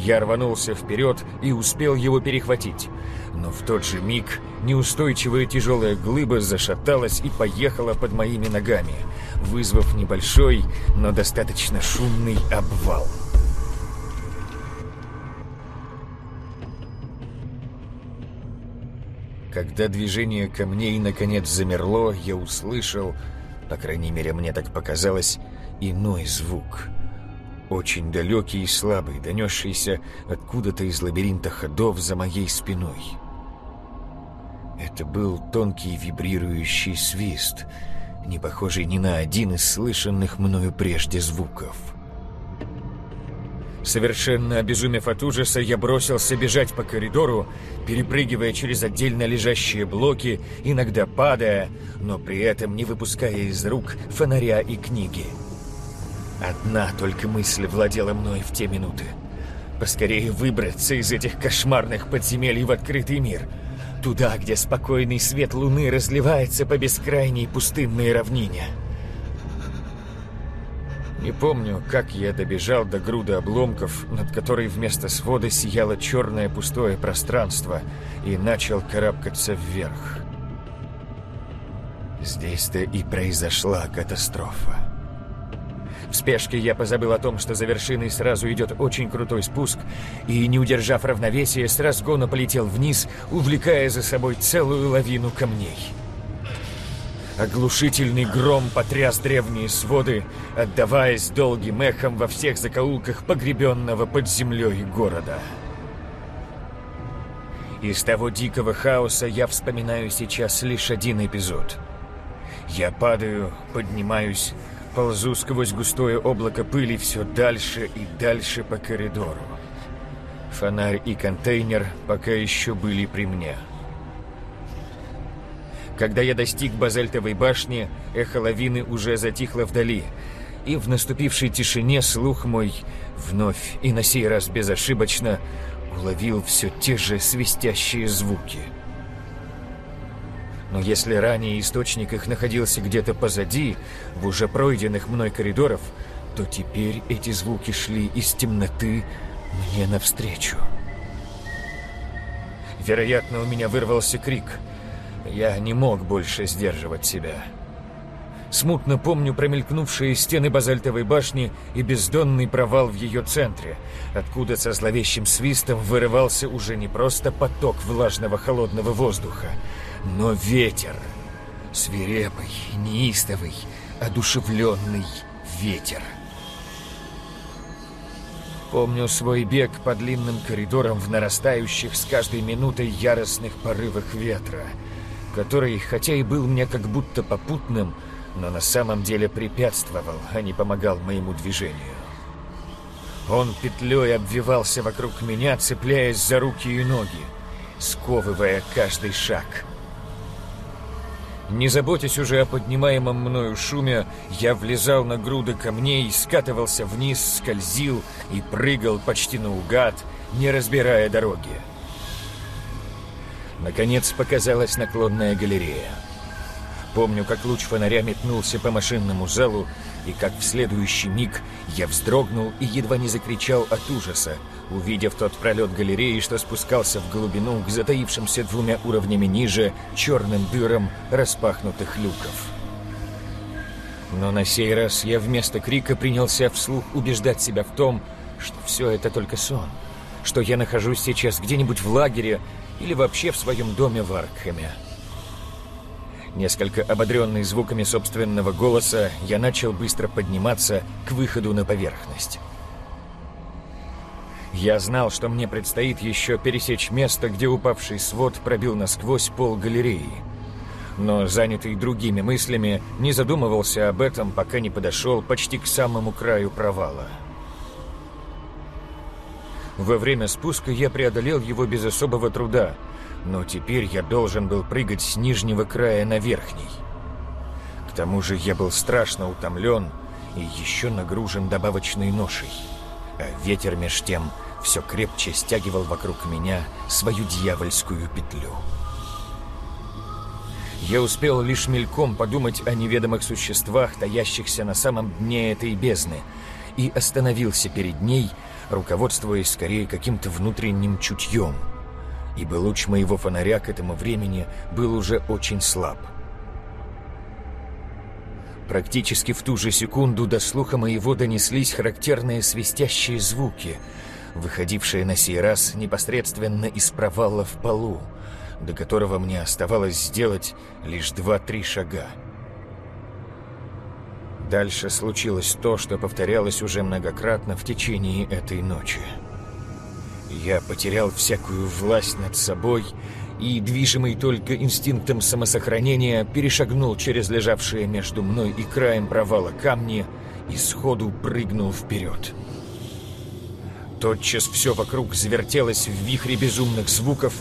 Я рванулся вперед и успел его перехватить. Но в тот же миг неустойчивая тяжелая глыба зашаталась и поехала под моими ногами, вызвав небольшой, но достаточно шумный обвал. Когда движение камней наконец замерло, я услышал, по крайней мере мне так показалось, иной звук — очень далекий и слабый, донесшийся откуда-то из лабиринта ходов за моей спиной. Это был тонкий вибрирующий свист, не похожий ни на один из слышанных мною прежде звуков. Совершенно обезумев от ужаса, я бросился бежать по коридору, перепрыгивая через отдельно лежащие блоки, иногда падая, но при этом не выпуская из рук фонаря и книги. Одна только мысль владела мной в те минуты. Поскорее выбраться из этих кошмарных подземелий в открытый мир. Туда, где спокойный свет луны разливается по бескрайней пустынной равнине. Не помню, как я добежал до груды обломков, над которой вместо свода сияло черное пустое пространство, и начал карабкаться вверх. Здесь-то и произошла катастрофа. В спешке я позабыл о том, что за вершиной сразу идет очень крутой спуск, и, не удержав равновесия, с разгона полетел вниз, увлекая за собой целую лавину камней. Оглушительный гром потряс древние своды, отдаваясь долгим эхом во всех закоулках погребенного под землей города. Из того дикого хаоса я вспоминаю сейчас лишь один эпизод. Я падаю, поднимаюсь, ползу сквозь густое облако пыли все дальше и дальше по коридору. Фонарь и контейнер пока еще были при мне. — когда я достиг базальтовой башни, эхо лавины уже затихло вдали, и в наступившей тишине слух мой вновь и на сей раз безошибочно уловил все те же свистящие звуки. Но если ранее источник их находился где-то позади, в уже пройденных мной коридоров, то теперь эти звуки шли из темноты мне навстречу. Вероятно, у меня вырвался крик — я не мог больше сдерживать себя. Смутно помню промелькнувшие стены базальтовой башни и бездонный провал в ее центре, откуда со зловещим свистом вырывался уже не просто поток влажного холодного воздуха, но ветер. Свирепый, неистовый, одушевленный ветер. Помню свой бег по длинным коридорам в нарастающих с каждой минутой яростных порывах ветра — который, хотя и был мне как будто попутным, но на самом деле препятствовал, а не помогал моему движению. Он петлей обвивался вокруг меня, цепляясь за руки и ноги, сковывая каждый шаг. Не заботясь уже о поднимаемом мною шуме, я влезал на груды камней, скатывался вниз, скользил и прыгал почти наугад, не разбирая дороги. Наконец показалась наклонная галерея. Помню, как луч фонаря метнулся по машинному залу, и как в следующий миг я вздрогнул и едва не закричал от ужаса, увидев тот пролет галереи, что спускался в глубину к затаившимся двумя уровнями ниже черным дырам распахнутых люков. Но на сей раз я вместо крика принялся вслух убеждать себя в том, что все это только сон, что я нахожусь сейчас где-нибудь в лагере, или вообще в своем доме в Аркхеме. Несколько ободренный звуками собственного голоса, я начал быстро подниматься к выходу на поверхность. Я знал, что мне предстоит еще пересечь место, где упавший свод пробил насквозь пол галереи. Но, занятый другими мыслями, не задумывался об этом, пока не подошел почти к самому краю провала. Во время спуска я преодолел его без особого труда, но теперь я должен был прыгать с нижнего края на верхний. К тому же я был страшно утомлен и еще нагружен добавочной ношей, а ветер меж тем все крепче стягивал вокруг меня свою дьявольскую петлю. Я успел лишь мельком подумать о неведомых существах, таящихся на самом дне этой бездны, и остановился перед ней, руководствуясь скорее каким-то внутренним чутьем, ибо луч моего фонаря к этому времени был уже очень слаб. Практически в ту же секунду до слуха моего донеслись характерные свистящие звуки, выходившие на сей раз непосредственно из провала в полу, до которого мне оставалось сделать лишь два-три шага. Дальше случилось то, что повторялось уже многократно в течение этой ночи. Я потерял всякую власть над собой и, движимый только инстинктом самосохранения, перешагнул через лежавшие между мной и краем провала камни и сходу прыгнул вперед. Тотчас все вокруг завертелось в вихре безумных звуков,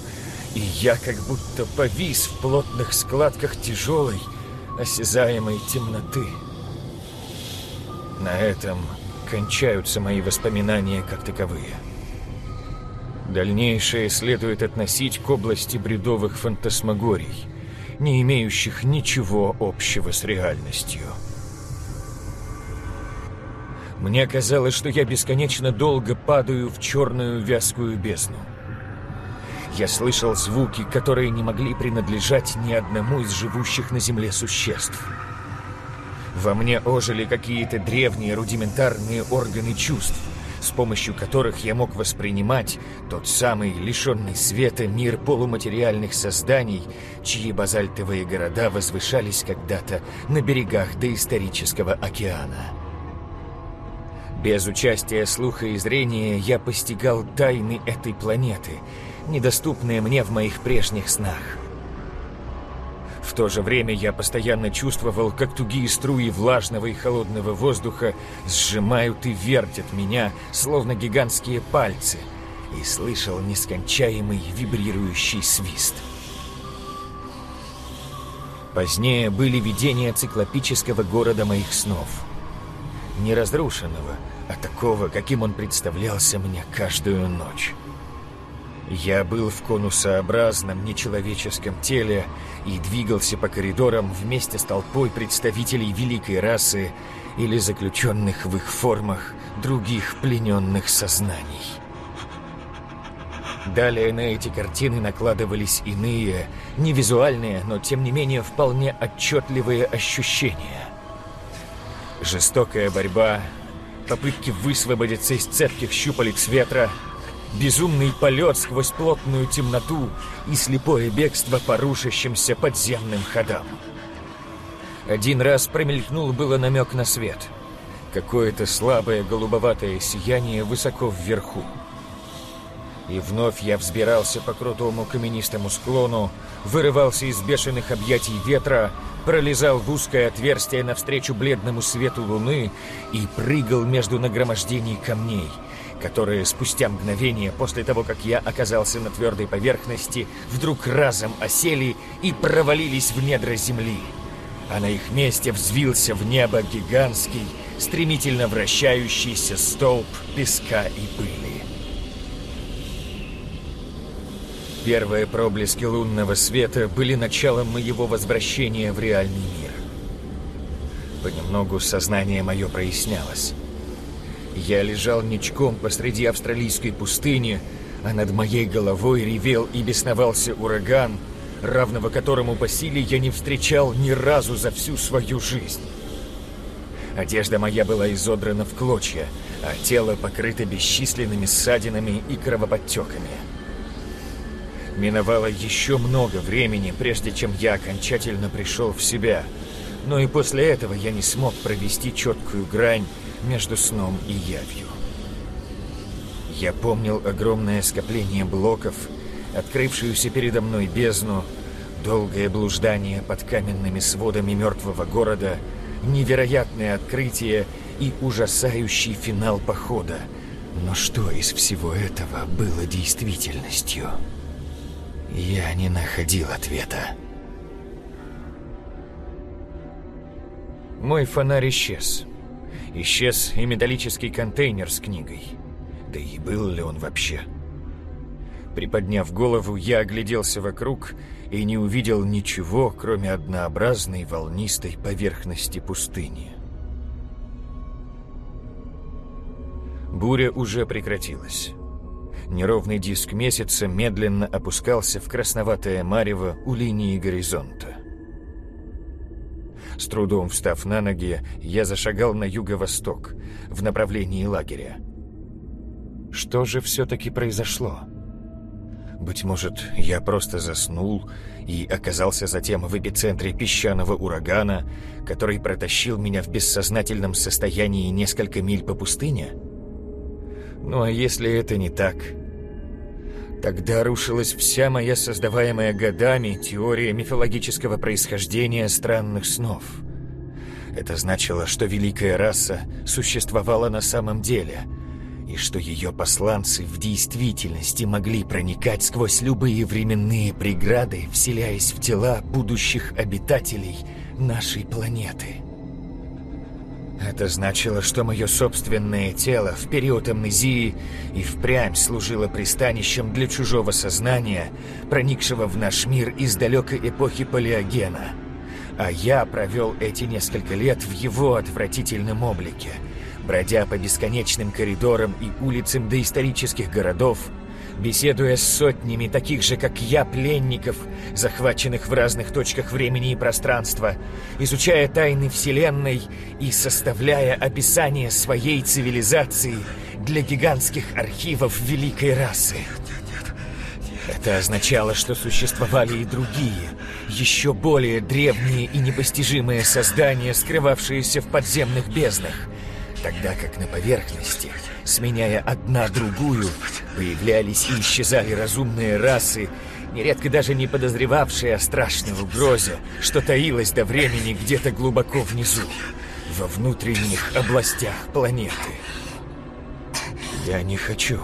и я как будто повис в плотных складках тяжелой, осязаемой темноты. На этом кончаются мои воспоминания как таковые. Дальнейшее следует относить к области бредовых фантасмагорий, не имеющих ничего общего с реальностью. Мне казалось, что я бесконечно долго падаю в черную вязкую бездну. Я слышал звуки, которые не могли принадлежать ни одному из живущих на земле существ. Во мне ожили какие-то древние рудиментарные органы чувств, с помощью которых я мог воспринимать тот самый лишенный света мир полуматериальных созданий, чьи базальтовые города возвышались когда-то на берегах доисторического океана. Без участия слуха и зрения я постигал тайны этой планеты, недоступные мне в моих прежних снах. В то же время я постоянно чувствовал, как тугие струи влажного и холодного воздуха сжимают и вертят меня, словно гигантские пальцы, и слышал нескончаемый вибрирующий свист. Позднее были видения циклопического города моих снов. Не разрушенного, а такого, каким он представлялся мне каждую ночь. Я был в конусообразном нечеловеческом теле и двигался по коридорам вместе с толпой представителей великой расы или заключенных в их формах других плененных сознаний. Далее на эти картины накладывались иные, не визуальные, но тем не менее вполне отчетливые ощущения. Жестокая борьба, попытки высвободиться из цепких щупалец ветра — безумный полет сквозь плотную темноту и слепое бегство по рушащимся подземным ходам. Один раз промелькнул было намек на свет. Какое-то слабое голубоватое сияние высоко вверху. И вновь я взбирался по крутому каменистому склону, вырывался из бешеных объятий ветра, пролезал в узкое отверстие навстречу бледному свету луны и прыгал между нагромождений камней — которые спустя мгновение после того, как я оказался на твердой поверхности, вдруг разом осели и провалились в недра земли. А на их месте взвился в небо гигантский, стремительно вращающийся столб песка и пыли. Первые проблески лунного света были началом моего возвращения в реальный мир. Понемногу сознание мое прояснялось. Я лежал ничком посреди австралийской пустыни, а над моей головой ревел и бесновался ураган, равного которому по силе я не встречал ни разу за всю свою жизнь. Одежда моя была изодрана в клочья, а тело покрыто бесчисленными ссадинами и кровоподтеками. Миновало еще много времени, прежде чем я окончательно пришел в себя, но и после этого я не смог провести четкую грань между сном и явью. Я помнил огромное скопление блоков, открывшуюся передо мной бездну, долгое блуждание под каменными сводами мертвого города, невероятное открытие и ужасающий финал похода. Но что из всего этого было действительностью? Я не находил ответа. Мой фонарь исчез. Исчез и металлический контейнер с книгой. Да и был ли он вообще? Приподняв голову, я огляделся вокруг и не увидел ничего, кроме однообразной волнистой поверхности пустыни. Буря уже прекратилась. Неровный диск месяца медленно опускался в красноватое марево у линии горизонта. С трудом встав на ноги, я зашагал на юго-восток, в направлении лагеря. Что же все-таки произошло? Быть может, я просто заснул и оказался затем в эпицентре песчаного урагана, который протащил меня в бессознательном состоянии несколько миль по пустыне? Ну а если это не так, Тогда рушилась вся моя создаваемая годами теория мифологического происхождения странных снов. Это значило, что великая раса существовала на самом деле, и что ее посланцы в действительности могли проникать сквозь любые временные преграды, вселяясь в тела будущих обитателей нашей планеты. Это значило, что мое собственное тело в период амнезии и впрямь служило пристанищем для чужого сознания, проникшего в наш мир из далекой эпохи Палеогена. А я провел эти несколько лет в его отвратительном облике, бродя по бесконечным коридорам и улицам доисторических городов, беседуя с сотнями таких же, как я, пленников, захваченных в разных точках времени и пространства, изучая тайны Вселенной и составляя описание своей цивилизации для гигантских архивов великой расы. Это означало, что существовали и другие, еще более древние и непостижимые создания, скрывавшиеся в подземных безднах, тогда как на поверхности – Сменяя одна другую, появлялись и исчезали разумные расы, нередко даже не подозревавшие о страшной угрозе, что таилось до времени где-то глубоко внизу, во внутренних областях планеты. Я не хочу.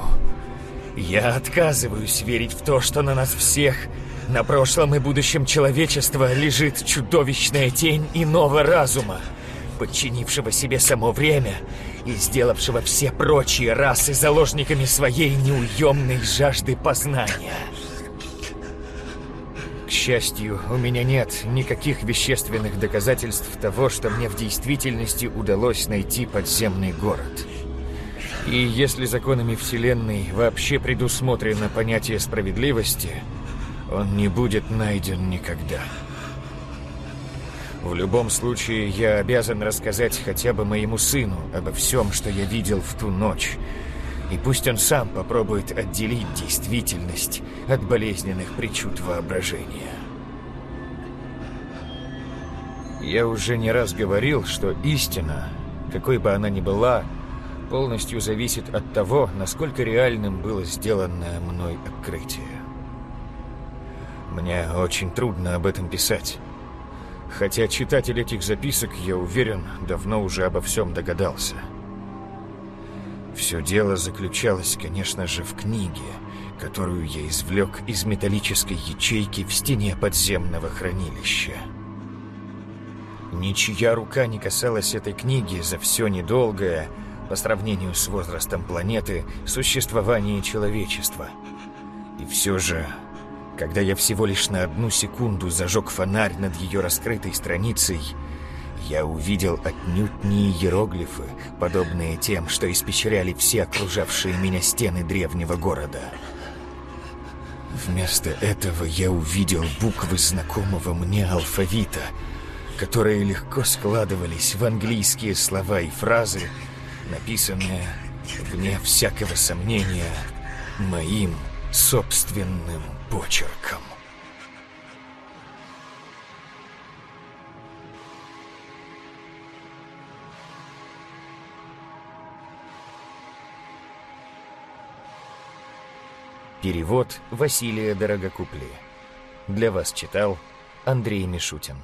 Я отказываюсь верить в то, что на нас всех, на прошлом и будущем человечества лежит чудовищная тень иного разума, подчинившего себе само время и сделавшего все прочие расы заложниками своей неуемной жажды познания. К счастью, у меня нет никаких вещественных доказательств того, что мне в действительности удалось найти подземный город. И если законами Вселенной вообще предусмотрено понятие справедливости, он не будет найден никогда. В любом случае, я обязан рассказать хотя бы моему сыну обо всем, что я видел в ту ночь. И пусть он сам попробует отделить действительность от болезненных причуд воображения. Я уже не раз говорил, что истина, какой бы она ни была, полностью зависит от того, насколько реальным было сделанное мной открытие. Мне очень трудно об этом писать. Хотя читатель этих записок, я уверен, давно уже обо всем догадался. Все дело заключалось, конечно же, в книге, которую я извлек из металлической ячейки в стене подземного хранилища. Ничья рука не касалась этой книги за все недолгое, по сравнению с возрастом планеты, существование человечества. И все же когда я всего лишь на одну секунду зажег фонарь над ее раскрытой страницей, я увидел отнюдь не иероглифы, подобные тем, что испещряли все окружавшие меня стены древнего города. Вместо этого я увидел буквы знакомого мне алфавита, которые легко складывались в английские слова и фразы, написанные, вне всякого сомнения, моим собственным почерком. Перевод Василия Дорогокупли. Для вас читал Андрей Мишутин.